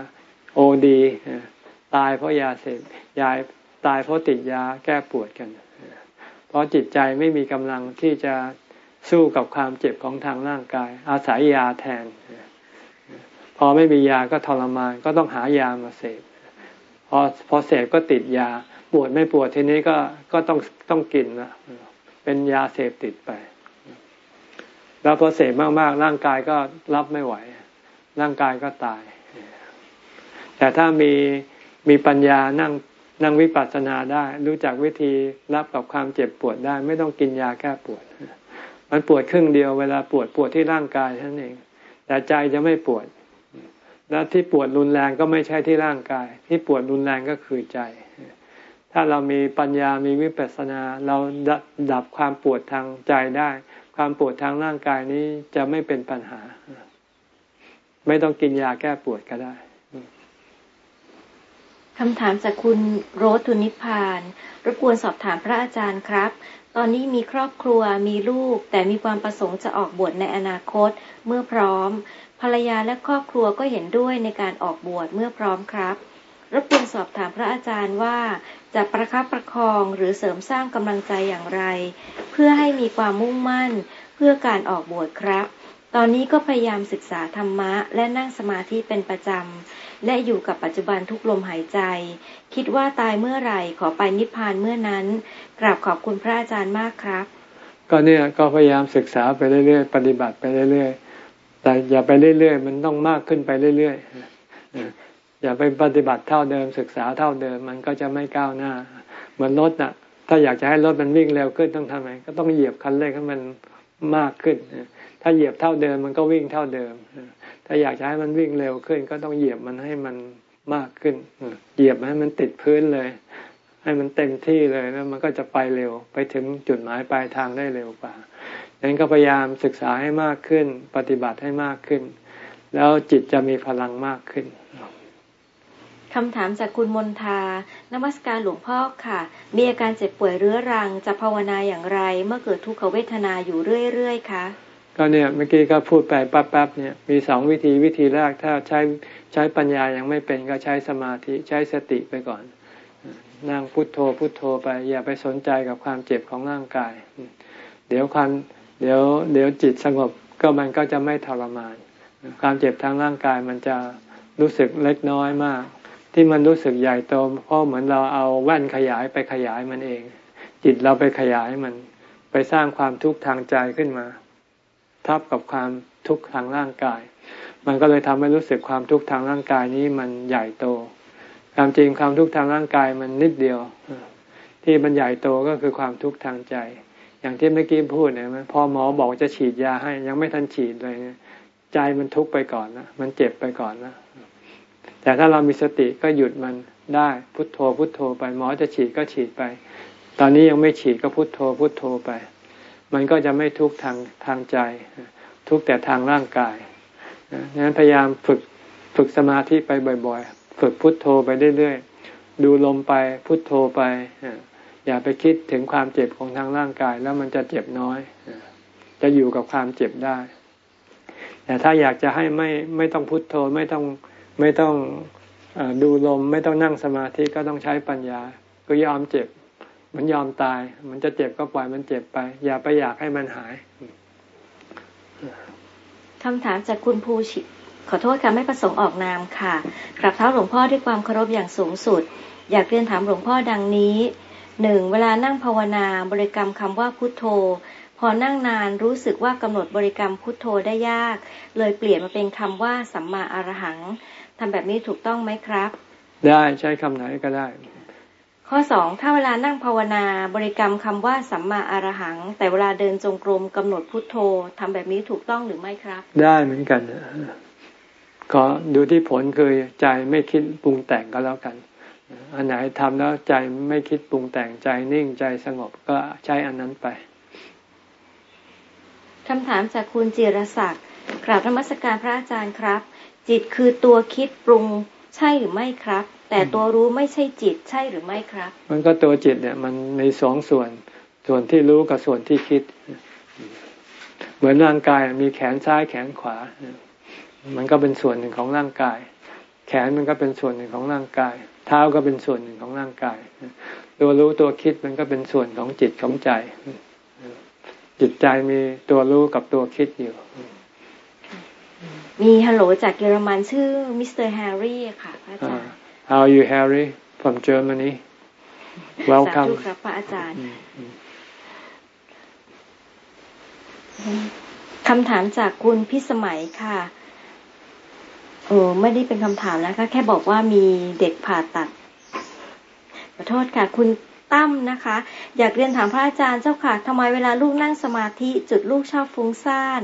โอดีตายเพราะยาเสพยาตายเพราะติดยาแก้ปวดกัน เพราะจิตใจไม่มีกำลังที่จะสู้กับความเจ็บของทางร่างกาย อาศัยยาแทน พอไม่มียาก็ทรมานก็ต้องหายามาเสพพอพอเสพก็ติดยาปวดไม่ปวดทีนี้ก็ก็ต้องต้องกินนะเป็นยาเสพติดไป แล้วพอเสพมากๆร่างกายก็รับไม่ไหว ร่างกายก็ตาย แต่ถ้ามีมีปัญญานั่งนั่งวิปัสสนาได้ รู้จักวิธีรับกับความเจ็บปวดได้ ไม่ต้องกินยาแก้ปวด มันปวดครึ่งเดียวเวลาปวดปวดที่ร่างกายท่านเอง แต่ใจจะไม่ปวด แล้วที่ปวดรุนแรงก็ไม่ใช่ที่ร่างกาย ที่ปวดรุนแรงก็คือใจ ถ้าเรามีปัญญามีวิปัสสนา เราดับความปวดทางใจได้ ความปวดทางร่างกายนี้จะไม่เป็นปัญหา ไม่ต้องกินยาแก้ปวดก็ได้คำถามจากคุณโรสทุนิพานรบกวนสอบถามพระอาจารย์ครับ ตอนนี้มีครอบครัวมีลูก แต่มีความประสงค์จะออกบวชในอนาคตเมื่อพร้อม ภรรยาและครอบครัวก็เห็นด้วยในการออกบวชเมื่อพร้อมครับรบกวนสอบถามพระอาจารย์ว่า จะประคับประคองหรือเสริมสร้างกำลังใจอย่างไร เพื่อให้มีความมุ่งมั่น เพื่อการออกบวชครับ ตอนนี้ก็พยายามศึกษาธรรมะ และนั่งสมาธิเป็นประจำ และอยู่กับปัจจุบันทุกลมหายใจ คิดว่าตายเมื่อไหร่ขอไปนิพพานเมื่อนั้น กราบขอบคุณพระอาจารย์มากครับ ก็เนี่ยก็พยายามศึกษาไปเรื่อยๆ ปฏิบัติไปเรื่อยๆ แต่อย่าไปเรื่อยๆ มันต้องมากขึ้นไปเรื่อยๆ อย่าไปปฏิบัติเท่าเดิมศึกษาเท่าเดิมมันก็จะไม่ก้าวหน้า เหมือนรถน่ะ ถ้าอยากจะให้รถมันวิ่งเร็วขึ้นต้องทำไงก็ต้องเหยียบคันเร่งให้มันมากขึ้น ถ้าเหยียบเท่าเดิมมันก็วิ่งเท่าเดิม ถ้าอยากจะให้มันวิ่งเร็วขึ้น ก็ต้องเหยียบมันให้มันมากขึ้น เหยียบให้มันติดพื้นเลย ให้มันเต็มที่เลยแล้วมันก็จะไปเร็ว ไปถึงจุดหมายปลายทางได้เร็วกว่าดังนั้นก็พยายามศึกษาให้มากขึ้น ปฏิบัติให้มากขึ้น แล้วจิตจะมีพลังมากขึ้น คำถามจากคุณมนทานมัสการหลวงพ่อค่ะ มีอาการเจ็บป่วยเรื้อรัง จะภาวนาอย่างไร เมื่อเกิดทุกขเวทนาอยู่เรื่อยๆคะก็เนี่ยเมื่อกี้ก็พูดไปแป๊บๆเนี่ยมีสองวิธีวิธีแรกถ้าใช้ใช้ปัญญายังไม่เป็นก็ใช้สมาธิใช้สติไปก่อนนั่งพุทโธพุทโธไป อย่าไปสนใจกับความเจ็บของร่างกาย เดี๋ยวความเดี๋ยวเดี๋ยวจิตสงบก็มันก็จะไม่ทรมาน ความเจ็บทางร่างกายมันจะรู้สึกเล็กน้อยมาก ที่มันรู้สึกใหญ่โตเพราะเหมือนเราเอาแว่นขยายไปขยายมันเอง จิตเราไปขยายมันไปสร้างความทุกข์ทางใจขึ้นมา ทับกับความทุกข์ทางร่างกาย มันก็เลยทำให้รู้สึกความทุกข์ทางร่างกายนี้มันใหญ่โต ความจริงความทุกข์ทางร่างกายมันนิดเดียว ที่มันใหญ่โตก็คือความทุกข์ทางใจ อย่างที่เมื่อกี้พูดเนี่ยพอหมอบอกจะฉีดยาให้ยังไม่ทันฉีดเลยใจมันทุกข์ไปก่อนนะมันเจ็บไปก่อนนะ แต่ถ้าเรามีสติก็หยุดมันได้พุทโธพุทโธไปหมอจะฉีดก็ฉีดไป ตอนนี้ยังไม่ฉีดก็พุทโธพุทโธไป มันก็จะไม่ทุกข์ทางทางใจ ทุกแต่ทางร่างกายดังนั้นพยายามฝึกฝึกสมาธิไปบ่อยๆ ฝึกพุทโธไปเรื่อยๆ ดูลมไปพุทโธไป อย่าไปคิดถึงความเจ็บของทางร่างกาย แล้วมันจะเจ็บน้อย จะอยู่กับความเจ็บได้ แต่ถ้าอยากจะให้ไม่ไม่ต้องพุทโธไม่ต้อง ไม่ต้องดูลมไม่ต้องนั่งสมาธิก็ต้องใช้ปัญญา ก็ยอมเจ็บ มันยอมตาย มันจะเจ็บก็ปล่อยมันเจ็บไป อย่าไปอยากให้มันหายคำถามจากคุณภูชิขอโทษค่ะไม่ประสงค์ออกนามค่ะกราบเท้าหลวงพ่อด้วยความเคารพอย่างสูงสุด อยากเรียนถามหลวงพ่อดังนี้หนึ่งเวลานั่งภาวนาบริกรรมคำว่าพุทโธ พอนั่งนานรู้สึกว่ากำหนดบริกรรมพุทโธได้ยาก เลยเปลี่ยนมาเป็นคำว่าสัมมาอรหังทำแบบนี้ถูกต้องไหมครับ ได้ใช้คำไหนก็ได้ ข้อสองถ้าเวลานั่งภาวนาบริกรรมคำว่าสัมมาอารหัง แต่เวลาเดินจงกรมกำหนดพุทโธทำแบบนี้ถูกต้องหรือไม่ครับ ได้เหมือนกันก็ดูที่ผลคือใจไม่คิดปรุงแต่งก็แล้วกันอันไหนทำแล้วใจไม่คิดปรุงแต่งใจนิ่งใจสงบก็ใช้อันนั้นไป คำถามจากคุณจิรศักดิ์กราบธรรมสการพระอาจารย์ครับ จิตคือตัวคิดปรุงใช่หรือไม่ครับ แต่ตัวรู้ไม่ใช่จิตใช่หรือไม่ครับ มันก็ตัวจิตเนี่ยมันในสองส่วน ส่วนที่รู้กับส่วนที่คิด เหมือนร่างกายมีแขนซ้ายแขนขวา มันก็เป็นส่วนหนึ่งของร่างกาย แขนมันก็เป็นส่วนหนึ่งของร่างกาย เท้าก็เป็นส่วนหนึ่งของร่างกาย ตัวรู้ตัวคิดมันก็เป็นส่วนของจิตของใจ จิตใจมีตัวรู้กับตัวคิดอยู่ มีฮัลโหลจากเยอรมันชื่อมิสเตอร์แฮร์รี่ค่ะพระอาจารย์ How are you Harry from Germany Welcome สาธุครับพระอาจารย์คำถามจากคุณพิสมัยค่ะโอ้ไม่ได้เป็นคำถามนะคะแค่บอกว่ามีเด็กผ่าตัดขอโทษค่ะ คุณ ตั้มนะคะ อยากเรียนถามพระอาจารย์เจ้าค่ะทำไมเวลาลูกนั่งสมาธิจุดลูกชอบฟุ้งซ่าน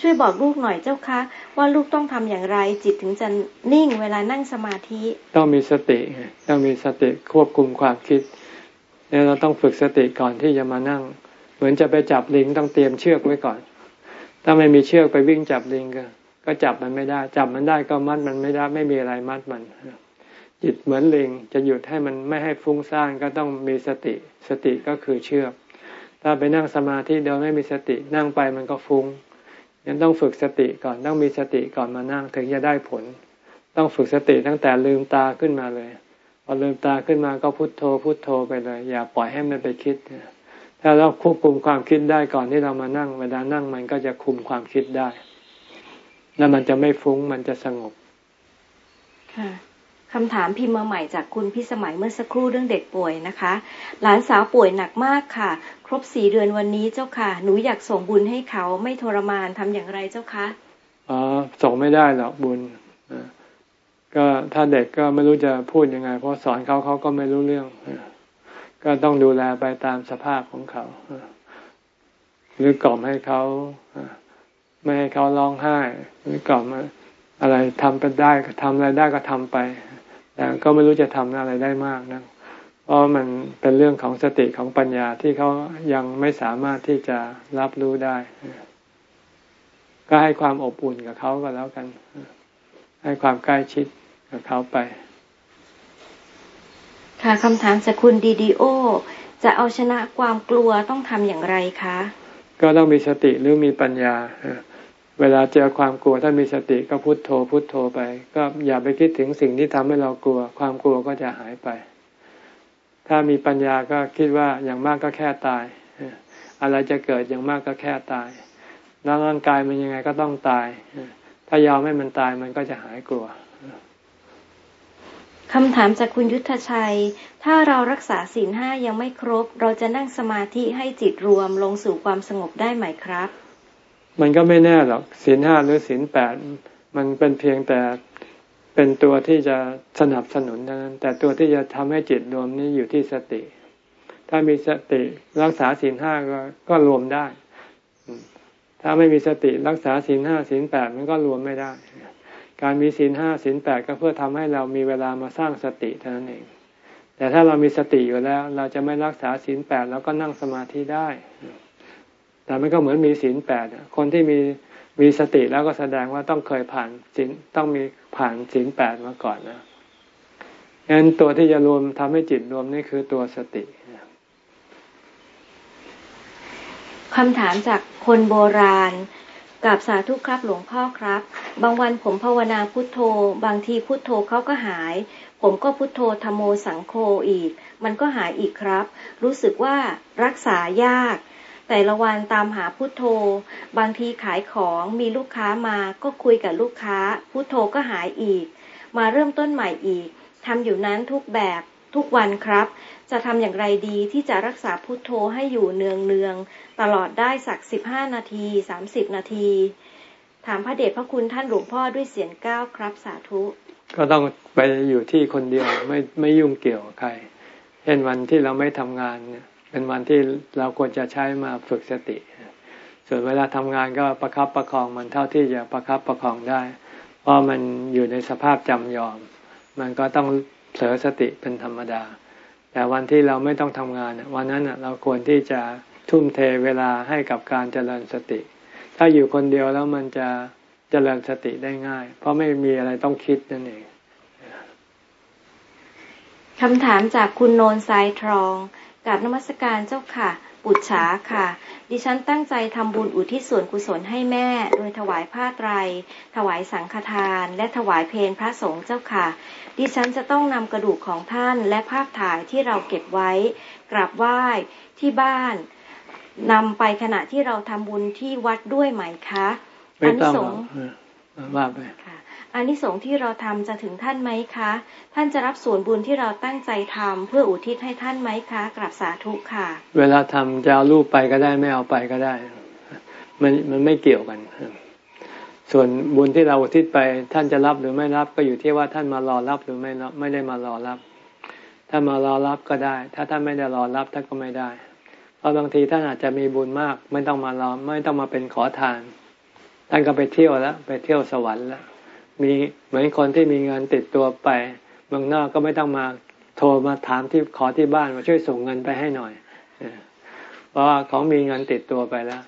ช่วยบอกลูกหน่อยเจ้าคะว่าลูกต้องทำอย่างไร จิตถึงจะนิ่งเวลานั่งสมาธิ ต้องมีสติต้องมีสติควบคุมความคิดเนี่ยเราต้องฝึกสติก่อนที่จะมานั่ง เหมือนจะไปจับลิงต้องเตรียมเชือกไว้ก่อน ถ้าไม่มีเชือกไปวิ่งจับลิงก็ ก็จับมันไม่ได้ จับมันได้ก็มัดมันไม่ได้ไม่มีอะไรมัดมัน จิตเหมือนลิงจะหยุดให้มันไม่ให้ฟุ้งซ่านก็ต้องมีสติ สติก็คือเชือก ถ้าไปนั่งสมาธิเดียวไม่มีสตินั่งไปมันก็ฟุง้งยังต้องฝึกสติก่อนต้องมีสติก่อนมานั่งถึงจะได้ผล ต้องฝึกสติตั้งแต่ลืมตาขึ้นมาเลยพอลืมตาขึ้นมาก็พุโทโธพุโทโธไปเลย อย่าปล่อยให้มันไปคิดถ้าเราควบคุมความคิดได้ก่อนที่เรามานั่งเวลานั่งมันก็จะคุมความคิดได้ แล้วมันจะไม่ฟุ้งมันจะสงบค่ะ คำถามพิมพ์มาใหม่จากคุณพิสมัยเมื่อสักครู่เรื่องเด็กป่วยนะคะ หลานสาวป่วยหนักมากค่ะ ครบสี่เดือนวันนี้เจ้าค่ะ หนูอยากส่งบุญให้เขาไม่ทรมานทำอย่างไรเจ้าคะอ๋อส่งไม่ได้หรอกบุญก็ถ้าเด็กก็ไม่รู้จะพูดยังไง เพราะสอนเขาเขาก็ไม่รู้เรื่อง ก็ต้องดูแลไปตามสภาพของเขาหรือกล่อมให้เขาไม่ให้เขาร้องไห้ หรือกล่อมอะไรทำไปได้ก็ทำอะไรได้ก็ทำไป แต่ก็ไม่รู้จะทำอะไรได้มากนะเพราะมันเป็นเรื่องของสติของปัญญาที่เขายังไม่สามารถที่จะรับรู้ได้ ก็ให้ความอบอุ่นกับเขาก็แล้วกัน ให้ความใกล้ชิดกับเขาไป ค่ะคำถามจากคุณดีดีโอ จะเอาชนะความกลัวต้องทำอย่างไรคะ ก็ต้องมีสติหรือมีปัญญา เวลาเจอความกลัวถ้ามีสติก็พุโทโธพุโทโธไป ก็อย่าไปคิดถึงสิ่งที่ทำให้เรากลัว ความกลัวก็จะหายไป ถ้ามีปัญญาก็คิดว่าอย่างมากก็แค่ตาย อะไรจะเกิดอย่างมากก็แค่ตายแล้วร่างกายมันยังไงก็ต้องตาย ถ้ายอมให้มันตายมันก็จะหายกลัวคำถามจากคุณยุทธชัย ถ้าเรารักษาศีลห้ายังไม่ครบ เราจะนั่งสมาธิให้จิตรวมลงสู่ความสงบได้ไหมครับ มันก็ไม่แน่หรอกศีลห้าหรือศีลแปดมันเป็นเพียงแต่เป็นตัวที่จะสนับสนุนเท่านั้น แต่ตัวที่จะทำให้จิตรวมนี้อยู่ที่สติ ถ้ามีสติรักษาศีลห้าก็ก็รวมได้ ถ้าไม่มีสติรักษาศีลห้าศีลแปดมันก็รวมไม่ได้ การมีศีลห้าศีลแปดก็เพื่อทำให้เรามีเวลามาสร้างสติเท่านั้นเอง แต่ถ้าเรามีสติอยู่แล้ว เราจะไม่รักษาศีลแปดแล้วก็นั่งสมาธิได้ แต่มันก็เหมือนมีศีลแปดคนที่มีมีสติแล้วก็แสดงว่าต้องเคยผ่านศีลต้องมีผ่านศีลแปดมาก่อนนะงั้นตัวที่จะรวมทำให้จิตรวมนี่คือตัวสติคำถามจากคนโบราณกับสาธุครับหลวงพ่อครับ บางวันผมภาวนาพุทโธ บางทีพุทโธเขาก็หาย ผมก็พุทโธธโมสังโฆอีก มันก็หายอีกครับ รู้สึกว่ารักษายาก แต่ละวันตามหาพุโทโธ บางทีขายของมีลูกค้ามาก็คุยกับลูกค้า พุโทโธก็หายอีก มาเริ่มต้นใหม่อีกทำอยู่นั้นทุกแบบทุกวันครับ จะทำอย่างไรดีที่จะรักษาพุโทโธให้อยู่เนืองเนืองตลอดได้สักสิบห้านาทีสามสิบนาที ถามพระเดชพระคุณท่านหลวงพ่อด้วยเสียงก้าวครับสาธุ ก็ต้องไปอยู่ที่คนเดียวไม่ไม่ยุ่งเกี่ยวกับใคร เช่นวันที่เราไม่ทำงานเนี่ย เป็นวันที่เราควรจะใช้มาฝึกสติ ส่วนเวลาทำงานก็ประครับประคองมันเท่าที่จะประครับประคองได้ เพราะมันอยู่ในสภาพจำยอม มันก็ต้องเผลอสติเป็นธรรมดา แต่วันที่เราไม่ต้องทำงาน วันนั้นเราควรที่จะทุ่มเทเวลาให้กับการเจริญสติ ถ้าอยู่คนเดียวแล้วมันจะเจริญสติได้ง่าย เพราะไม่มีอะไรต้องคิดนั่นเองคำถามจากคุณโนนไซทรอง กับนมัสการเจ้าค่ะ ปุจฉาค่ะ ดิฉันตั้งใจทำบุญอุทิศส่วนกุศลให้แม่ โดยถวายผ้าไตร ถวายสังฆทาน และถวายเพลพระสงฆ์เจ้าค่ะ ดิฉันจะต้องนำกระดูกของท่านและภาพถ่ายที่เราเก็บไว้ กราบไหว้ที่บ้านนำไปขณะที่เราทำบุญที่วัดด้วยไหมคะอันนี้สงว่าไป อันนี้สงที่เราทำจะถึงท่านไหมคะ ท่านจะรับส่วนบุญที่เราตั้งใจทำเพื่ออุทิศให้ท่านไหมคะกราบสาธุค่ะ เวลาทำจะเอารูปไปก็ได้ไม่เอาไปก็ได้ มันมันไม่เกี่ยวกัน ส่วนบุญที่เราอุทิศไป ท่านจะรับหรือไม่รับก็อยู่ที่ว่าท่านมารอรับหรือไม่รับไม่ได้มารอรับ ถ้ามารอรับก็ได้ ถ้าท่านไม่ได้รอรับท่านก็ไม่ได้เพราะบางทีท่านอาจจะมีบุญมาก ไม่ต้องมารอไม่ต้องมาเป็นขอทาน ท่านก็ไปเที่ยวแล้ว ไปเที่ยวสวรรค์แล้ว มีเหมือนคนที่มีเงินติดตัวไปเมืองนอกก็ไม่ต้องมาโทรมาถามที่ขอที่บ้านมาช่วยส่งเงินไปให้หน่อยเพราะว่าเขามีเงินติดตัวไปแล้ว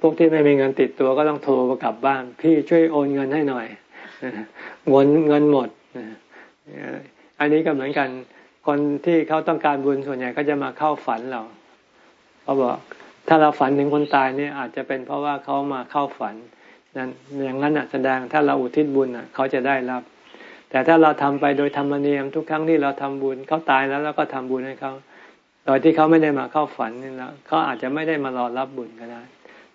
พวกที่ไม่มีเงินติดตัวก็ต้องโทรกลับบ้าน พี่ช่วยโอนเงินให้หน่อยเงินเงินหมดอันนี้ก็เหมือนกัน คนที่เขาต้องการบุญส่วนใหญ่ก็จะมาเข้าฝันเราเขาบอกถ้าเราฝันถึงคนตายนี่อาจจะเป็นเพราะว่าเขามาเข้าฝัน นั่นอย่างนั้นแสดงถ้าเราอุทิศบุญเขาจะได้รับ แต่ถ้าเราทำไปโดยธรรมเนียมทุกครั้งที่เราทำบุญเขาตายแล้วเราก็ทำบุญให้เขาโดยที่เขาไม่ได้มาเข้าฝันนี่แล้วเขาอาจจะไม่ได้มารอรับบุญก็ได้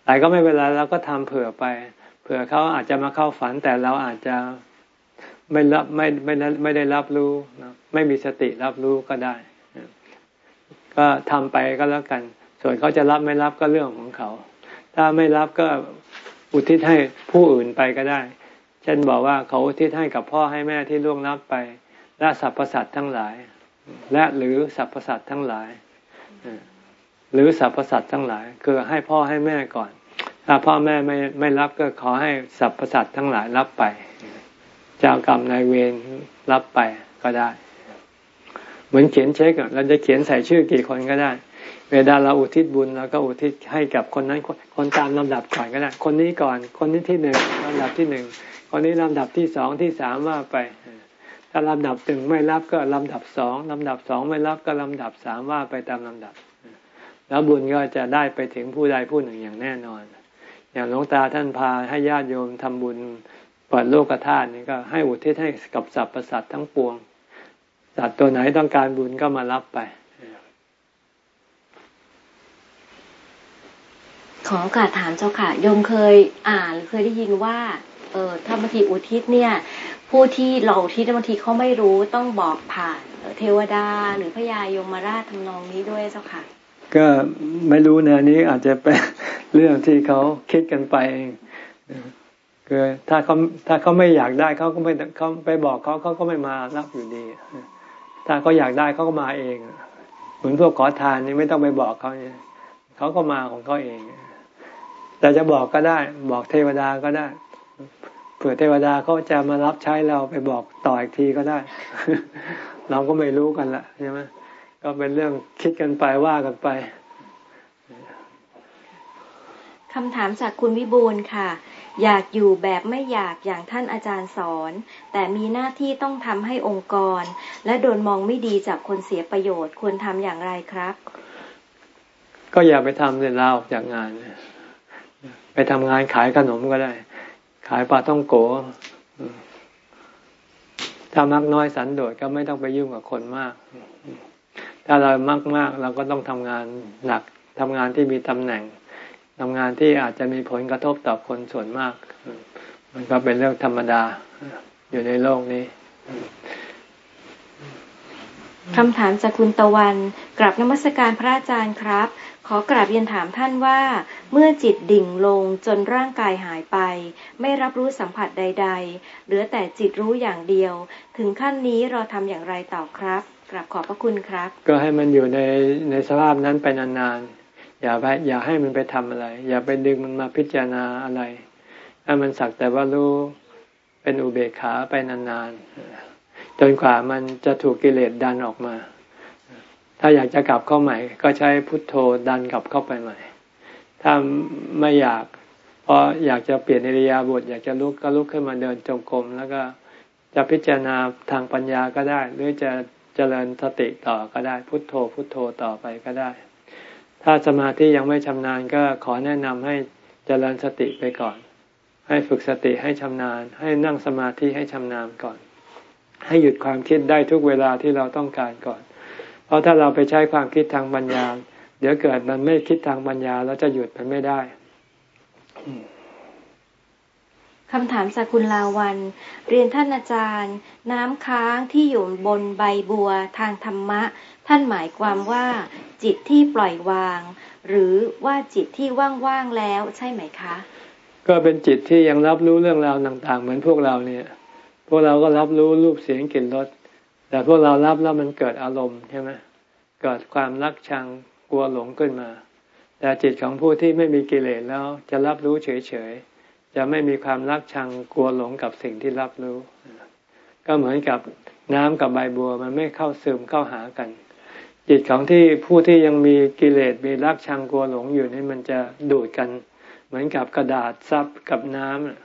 แต่ก็ไม่เป็นไรเราก็ทำเผื่อไป เผื่อเขาอาจจะมาเข้าฝัน แต่เราอาจจะไม่รับไม่ไม่ไม่ได้รับรู้ไม่มีสติรับรู้ก็ได้ ก็ทำไปก็แล้วกัน ส่วนเขาจะรับไม่รับก็เรื่องของเขา ถ้าไม่รับก็ อุทิศให้ผู้อื่นไปก็ได้ เช่นบอกว่าเขาอุทิศให้กับพ่อให้แม่ที่ล่วงลับไปและสรรพสัตว์ทั้งหลาย และหรือสรรพสัตว์ทั้งหลายหรือสรรพสัตว์ทั้งหลาย คือให้พ่อให้แม่ก่อน ถ้าพ่อแม่ไม่ไม่รับก็ขอให้สรรพสัตว์ทั้งหลายรับไป เจ้ากรรมนายเวรรับไปก็ได้ เหมือนเขียนเช็คเราจะเขียนใส่ชื่อกี่คนก็ได้ เวลาเราอุทิศบุญเราก็อุทิศให้กับคนนั้นคนตามลำดับก่อนก็ได้คนนี้ก่อน คนนี้ที่หนึ่งลำดับที่หนึ่งคนนี้ลำดับที่สองที่สามว่าไป ถ้าลำดับหนึ่งไม่รับก็ลำดับสองลำดับสองไม่รับก็ลำดับสามว่าไปตามลำดับ แล้วบุญก็จะได้ไปถึงผู้ใดผู้หนึ่งอย่างแน่นอน อย่างหลวงตาท่านพาให้ญาติโยมทำบุญเปิดโลกธาตุนี่ก็ให้อุทิศให้กับสรรพสัตว์ทั้งปวงสัตว์ตัวไหนต้องการบุญก็มารับไป ขอโอกาสถามเจ้าค่ะโยมเคยอ่านหรือเคยได้ยินว่า เออถ้าบางทีอุทิศเนี่ย ผู้ที่เราอุทิศบางทีเขาไม่รู้ต้องบอกผ่านเทวดาหรือพญายมราชทำนองนี้ด้วยเจ้าค่ะ ก็ไม่รู้นะนี้อาจจะเป็นเรื่องที่เขาคิดกันไปคือถ้าเขาถ้าเขาไม่อยากได้เขาก็ไม่เขาไปบอกเขาเขาก็ไม่มารับอยู่ดี ถ้าเขาอยากได้เขาก็มาเองเหมือนพวกขอทานนี่ไม่ต้องไปบอกเขาเนี่ยเขาก็มาของเขาเอง แต่จะบอกก็ได้ บอกเทวดาก็ได้เผื่อเทวดาเขาจะมารับใช้เราไปบอกต่ออีกทีก็ได้ เราก็ไม่รู้กันละใช่ไหมก็เป็นเรื่องคิดกันไปว่ากันไปคำถามจากคุณวิบูลค่ะ อยากอยู่แบบไม่อยากอย่างท่านอาจารย์สอน แต่มีหน้าที่ต้องทำให้องค์กร และโดนมองไม่ดีจากคนเสียประโยชน์ควรทำอย่างไรครับ ก็อย่าไปทำเลยลาออกจากงาน ไปทำงานขายขนมก็ได้ ขายปลาต้องโกถ้ามักน้อยสันโดษก็ไม่ต้องไปยุ่งกับคนมาก ถ้าเรามักมากเราก็ต้องทำงานหนักทำงานที่มีตำแหน่งทำงานที่อาจจะมีผลกระทบต่อคนส่วนมาก มันก็เป็นเรื่องธรรมดาอยู่ในโลกนี้ คำถามจากคุณตะวันกลับนมัสการพระอาจารย์ครับ ขอกราบเรียนถามท่านว่า เมื่อจิตดิ่งลงจนร่างกายหายไป ไม่รับรู้สัมผัสใด ๆ เหลือแต่จิตรู้อย่างเดียว ถึงขั้นนี้เราทำอย่างไรต่อครับกราบขอบพระคุณครับ ก็ให้มันอยู่ในในสภาพนั้นไปนานๆ อย่าไปอย่าให้มันไปทำอะไร อย่าไปดึงมันมาพิจารณาอะไร ให้มันสักแต่ว่ารู้เป็นอุเบกขาไปนานๆ จนกว่ามันจะถูกกิเลสดันออกมา ถ้าอยากจะกลับเข้าใหม่ ก็ใช้พุทโธดันกลับเข้าไปใหม่ ถ้าไม่อยากพออยากจะเปลี่ยนอิริยาบถอยากจะลุกก็ลุกขึ้นมาเดินจงกรมแล้วก็จะพิจารณาทางปัญญาก็ได้ หรือจะเจริญสติต่อก็ได้ พุทโธ พุทโธต่อไปก็ได้ ถ้าสมาธิยังไม่ชำนาญก็ขอแนะนำให้เจริญสติไปก่อน ให้ฝึกสติให้ชำนาญ ให้นั่งสมาธิให้ชำนาญก่อน ให้หยุดความคิดได้ทุกเวลาที่เราต้องการก่อน เพราะถ้าเราไปใช้ความคิดทางปัญญา เดี๋ยวเกิดมันไม่คิดทางปัญญาแล้วจะหยุดมันไม่ได้คำถามจากคุณลาวัน เรียนท่านอาจารย์ น้ำค้างที่อยู่บนใบบัวทางธรรมะ ท่านหมายความว่า จิตที่ปล่อยวาง หรือว่าจิตที่ว่างๆแล้วใช่ไหมคะ ก็เป็นจิตที่ยังรับรู้เรื่องราวต่าง ๆ เหมือนพวกเราเนี่ย พวกเราก็รับรู้รูปเสียงกลิ่นรสแต่พวกเรารับแล้วมันเกิดอารมณ์ใช่ไหมเกิดความรักชังกลัวหลงขึ้นมา แต่จิตของผู้ที่ไม่มีกิเลสแล้วจะรับรู้เฉยๆจะไม่มีความรักชังกลัวหลงกับสิ่งที่รับรู้ ก็เหมือนกับน้ำกับใบบัวมันไม่เข้าซึมเข้าหากัน จิตของที่ผู้ที่ยังมีกิเลสมีรักชังกลัวหลงอยู่นี่มันจะดูดกัน เหมือนกับกระดาษซับกับน้ำ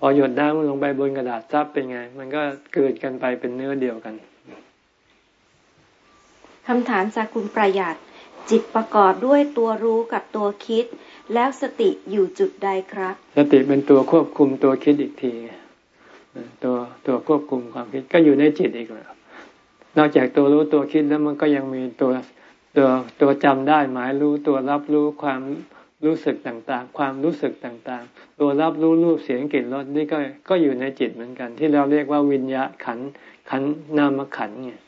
พอหยดน้ำลงไปบนกระดาษซับเป็นไง มันก็เกิดกันไปเป็นเนื้อเดียวกันคำถามจากคุณประหยัด จิตประกอบด้วยตัวรู้กับตัวคิด แล้วสติอยู่จุดใดครับ สติเป็นตัวควบคุมตัวคิดอีกที ตัวตัวควบคุมความคิดก็อยู่ในจิตอีกแล้วนอกจากตัวรู้ตัวคิดแล้วมันก็ยังมีตัวตัวตัวจำได้หมายรู้ตัวรับรู้ความ รู้สึกต่างๆ ความรู้สึกต่างๆ ตัวรับรู้รูปเสียงกลิ่นรสนี่ก็ก็อยู่ในจิตเหมือนกัน ที่เราเรียกว่าวิญญาขันขันนามขันเนี่ย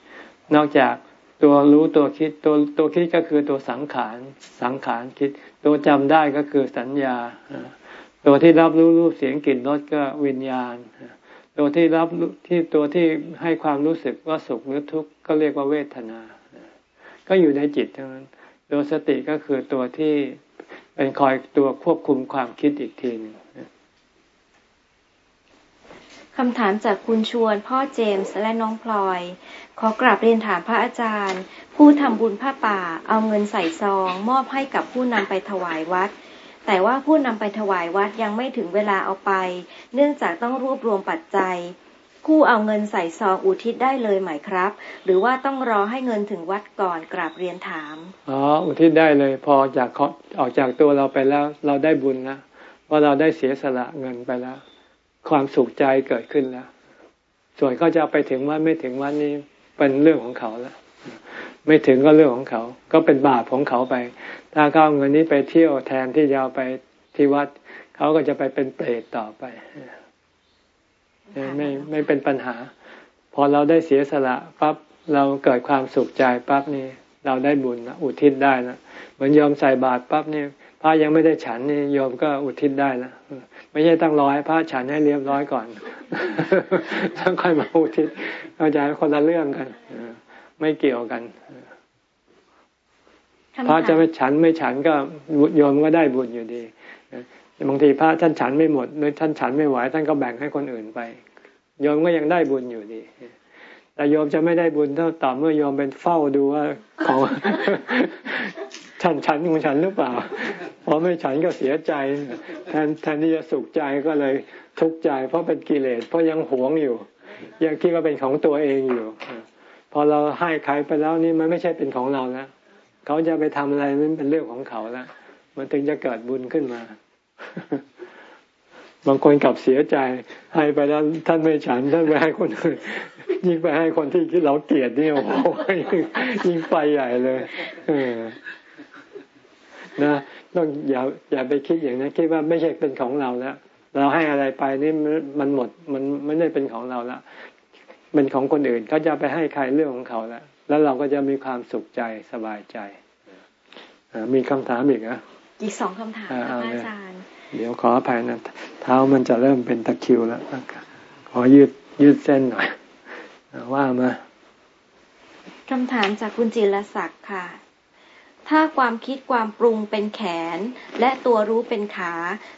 นอกจากตัวรู้ตัวคิดตัวตัวคิดก็คือตัวสังขารสังขารคิด ตัวจำได้ก็คือสัญญา ตัวที่รับรู้รูปเสียงกลิ่นรสก็วิญญาณ ตัวที่รับที่ตัวที่ให้ความรู้สึกว่าสุขหรือทุกข์ก็เรียกว่าเวทนา ก็อยู่ในจิตทั้งนั้นตัวสติก็คือตัวที่ เป็นคอยตัวควบคุมความคิดอีกทีนึงคำถามจากคุณชวนพ่อเจมส์และน้องพลอย ขอกราบเรียนถามพระอาจารย์ ผู้ทำบุญผ้าป่า เอาเงินใส่ซอง มอบให้กับผู้นำไปถวายวัด แต่ว่าผู้นำไปถวายวัดยังไม่ถึงเวลาเอาไป เนื่องจากต้องรวบรวมปัจจัย ผู้เอาเงินใส่ซองอุทิศได้เลยไหมครับ หรือว่าต้องรอให้เงินถึงวัดก่อนกราบเรียนถามอ๋ออุทิศได้เลย พอจากออกจากตัวเราไปแล้วเราได้บุญนะว่าเราได้เสียสละเงินไปแล้ว ความสุขใจเกิดขึ้นแล้วส่วนเขาจะไปถึงวัดไม่ถึงวัดนี้เป็นเรื่องของเขาแล้วไม่ถึงก็เรื่องของเขา ก็เป็นบาปของเขาไป ถ้าเขาเอาเงินนี้ไปเที่ยวแทนที่จะเอาไปที่วัด เขาก็จะไปเป็นเปรตต่อไป ไม่ไม่เป็นปัญหา พอเราได้เสียสละปั๊บเราเกิดความสุขใจปั๊บนี่เราได้บุญนะอุทิศได้นะเหมือนยอมใส่บาตรปั๊บนี่พระยังไม่ได้ฉันนี่โยมก็อุทิศได้นะไม่ใช่ต้องรอให้พระฉันให้เรียบร้อยก่อนต้องค่อยมาอุทิศเข้าใจคนละเรื่องกันไม่เกี่ยวกันพระจะไม่ฉันไม่ฉันก็โยมก็ได้บุญอยู่ดี บางทีพระท่านฉันไม่หมดหรือท่านฉันไม่ไหวท่านก็แบ่งให้คนอื่นไป โยมก็ยังได้บุญอยู่ดี แต่โยมจะไม่ได้บุญเท่าต่อเมื่อโยมเป็นเฝ้าดูว่าของฉันฉันของฉันหรือเปล่าพอไม่ฉันก็เสียใจแทนแทนที่จะสุขใจก็เลยทุกข์ใจ เพราะเป็นกิเลสเพราะยังหวงอยู่ ยังคิดว่าเป็นของตัวเองอยู่ พอเราให้ใครไปแล้วนี่มันไม่ใช่เป็นของเราแล้วเขาจะไปทำอะไรมันเป็นเรื่องของเขาแล้วมันถึงจะเกิดบุญขึ้นมา บางคนกลับเสียใจ ให้ไปแล้วท่านไม่ฉันท่านไปให้คนอื่นยิ่งไปให้คนที่เราเกลียดนี่โอ้โหยิ่งไปใหญ่เลยเออนะต้องอย่าอย่าไปคิดอย่างนี้นคิดว่าไม่ใช่เป็นของเราแล้วเราให้อะไรไปนี่มันหมดมันไม่ได้เป็นของเราแล้วเป็นของคนอื่นเขาจะไปให้ใครเรื่องของเขาแล้วแล้วเราก็จะมีความสุขใจสบายใจมีคำถามอีกอะ อีกสองคำถามอาจารย์ เดี๋ยวขออภัยนะ เท้ามันจะเริ่มเป็นตะคิวแล้ว ขอยืดยืดเส้นหน่อย ว่ามาคำถามจากคุณจิรศักดิ์ค่ะ ถ้าความคิดความปรุงเป็นแขน และตัวรู้เป็นขา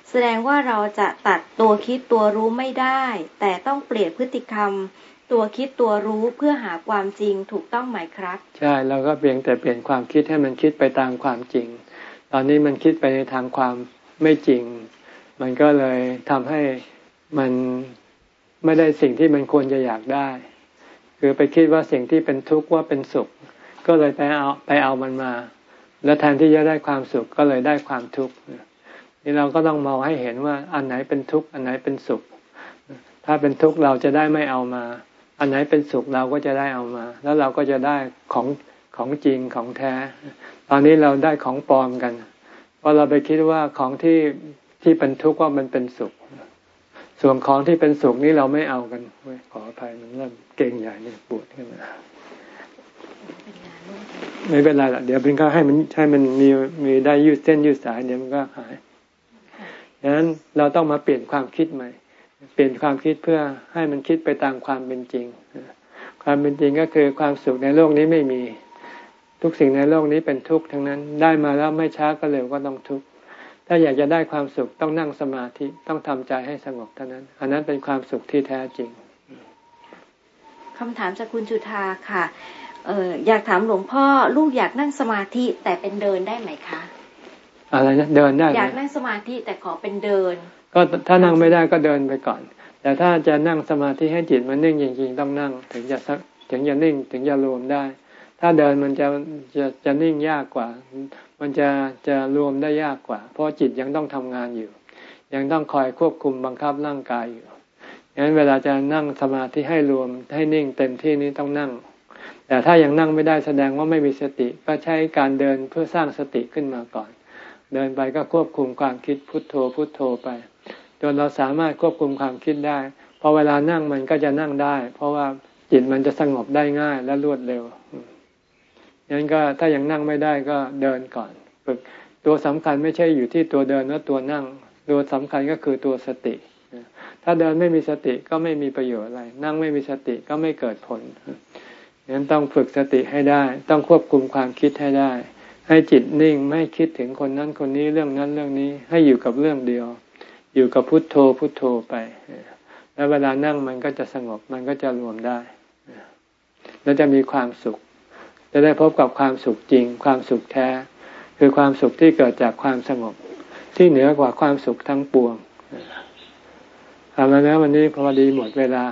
แสดงว่าเราจะตัดตัวคิดตัวรู้ไม่ได้ แต่ต้องเปลี่ยนพฤติกรรม ตัวคิดตัวรู้เพื่อหาความจริงถูกต้องไหมครับ ใช่เราก็เพียงแต่เปลี่ยนความคิดให้มันคิดไปตามความจริง ตอนนี้มันคิดไปในทางความไม่จริง มันก็เลยทำให้มันไม่ได้สิ่งที่มันควรจะอยากได้ คือไปคิดว่าสิ่งที่เป็นทุกข์ว่าเป็นสุข ก็เลยไปเอาไปเอามันมา แล้วแทนที่จะได้ความสุขก็เลยได้ความทุกข์นี่เราก็ต้องมองให้เห็นว่าอันไหนเป็นทุกข์อันไหนเป็นสุข ถ้าเป็นทุกข์เราจะได้ไม่เอามา อันไหนเป็นสุขเราก็จะได้เอามา แล้วเราก็จะได้ของของจริงของแท้ ตอนนี้เราได้ของปลอมกัน เพราะเราไปคิดว่าของที่ที่เป็นทุกข์ว่ามันเป็นสุข ส่วนของที่เป็นสุขนี้เราไม่เอากันขออภัยมันเริ่มเก่งใหญ่เนี่ยปวดขึ้นมาไม่เป็นไรหรอกเดี๋ยวเป็นก็ให้มันให้มันมีมีได้ยืดเส้นยืดสายเดี๋ยวมันก็หายดังนั้นเราต้องมาเปลี่ยนความคิดใหม่ เปลี่ยนความคิดเพื่อให้มันคิดไปตามความเป็นจริง ความเป็นจริงก็คือความสุขในโลกนี้ไม่มี ทุกสิ่งในโลกนี้เป็นทุกข์ทั้งนั้น ได้มาแล้วไม่ช้าก็เร็วก็ต้องทุกข์ ถ้าอยากจะได้ความสุขต้องนั่งสมาธิต้องทำใจให้สงบเท่านั้น อันนั้นเป็นความสุขที่แท้จริงคำถามจากคุณจุธาค่ะเอออยากถามหลวงพ่อลูกอยากนั่งสมาธิแต่เป็นเดินได้ไหมคะ อะไรนะเดินได้อยากนั่งสมาธิแต่ขอเป็นเดิน ก็ถ้านั่งไม่ได้ก็เดินไปก่อน แต่ถ้าจะนั่งสมาธิให้จิตมันนิ่งจริงๆต้องนั่ง ถึงจะถึงจะนิ่งถึงจะรวมได้ ถ้าเดินมันจะจะจะนิ่งยากกว่า มันจะจะรวมได้ยากกว่า เพราะจิตยังต้องทำงานอยู่ ยังต้องคอยควบคุมบังคับร่างกายอยู่งั้นเวลาจะนั่งสมาธิให้รวมให้นิ่งเต็มที่นี้ต้องนั่ง แต่ถ้ายังนั่งไม่ได้แสดงว่าไม่มีสติก็ใช้การเดินเพื่อสร้างสติขึ้นมาก่อน เดินไปก็ควบคุมความคิดพุทโธพุทโธไป จนเราสามารถควบคุมความคิดได้พอเวลานั่งมันก็จะนั่งได้ เพราะว่าจิตมันจะสงบได้ง่ายและรวดเร็ว งั้นก็ถ้ายังนั่งไม่ได้ก็เดินก่อนฝึกตัวสำคัญไม่ใช่อยู่ที่ตัวเดินและตัวนั่ง ตัวสำคัญก็คือตัวสติ ถ้าเดินไม่มีสติก็ไม่มีประโยชน์อะไร นั่งไม่มีสติก็ไม่เกิดผลงั้นต้องฝึกสติให้ได้ ต้องควบคุมความคิดให้ได้ ให้จิตนิ่งไม่คิดถึงคนนั้นคนนี้เรื่องนั้นเรื่องนี้ ให้อยู่กับเรื่องเดียว อยู่กับพุทโธพุทโธไปแล้วเวลานั่งมันก็จะสงบมันก็จะรวมได้ แล้วจะมีความสุข จะได้พบกับความสุขจริง ความสุขแท้ คือความสุขที่เกิดจากความสงบ ที่เหนือกว่าความสุขทั้งปวงเอาล้วนะวันนี้พอดีหมดเวลา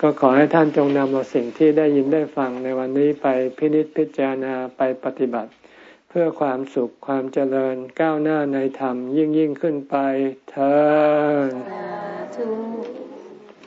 ก็ขอให้ท่านจงนำเอาสิ่งที่ได้ยินได้ฟังในวันนี้ไปพินิจพิจารณาไปปฏิบัติ เพื่อความสุขความเจริญก้าวหน้าในธรรมยิ่งยิ่งขึ้นไปเธอ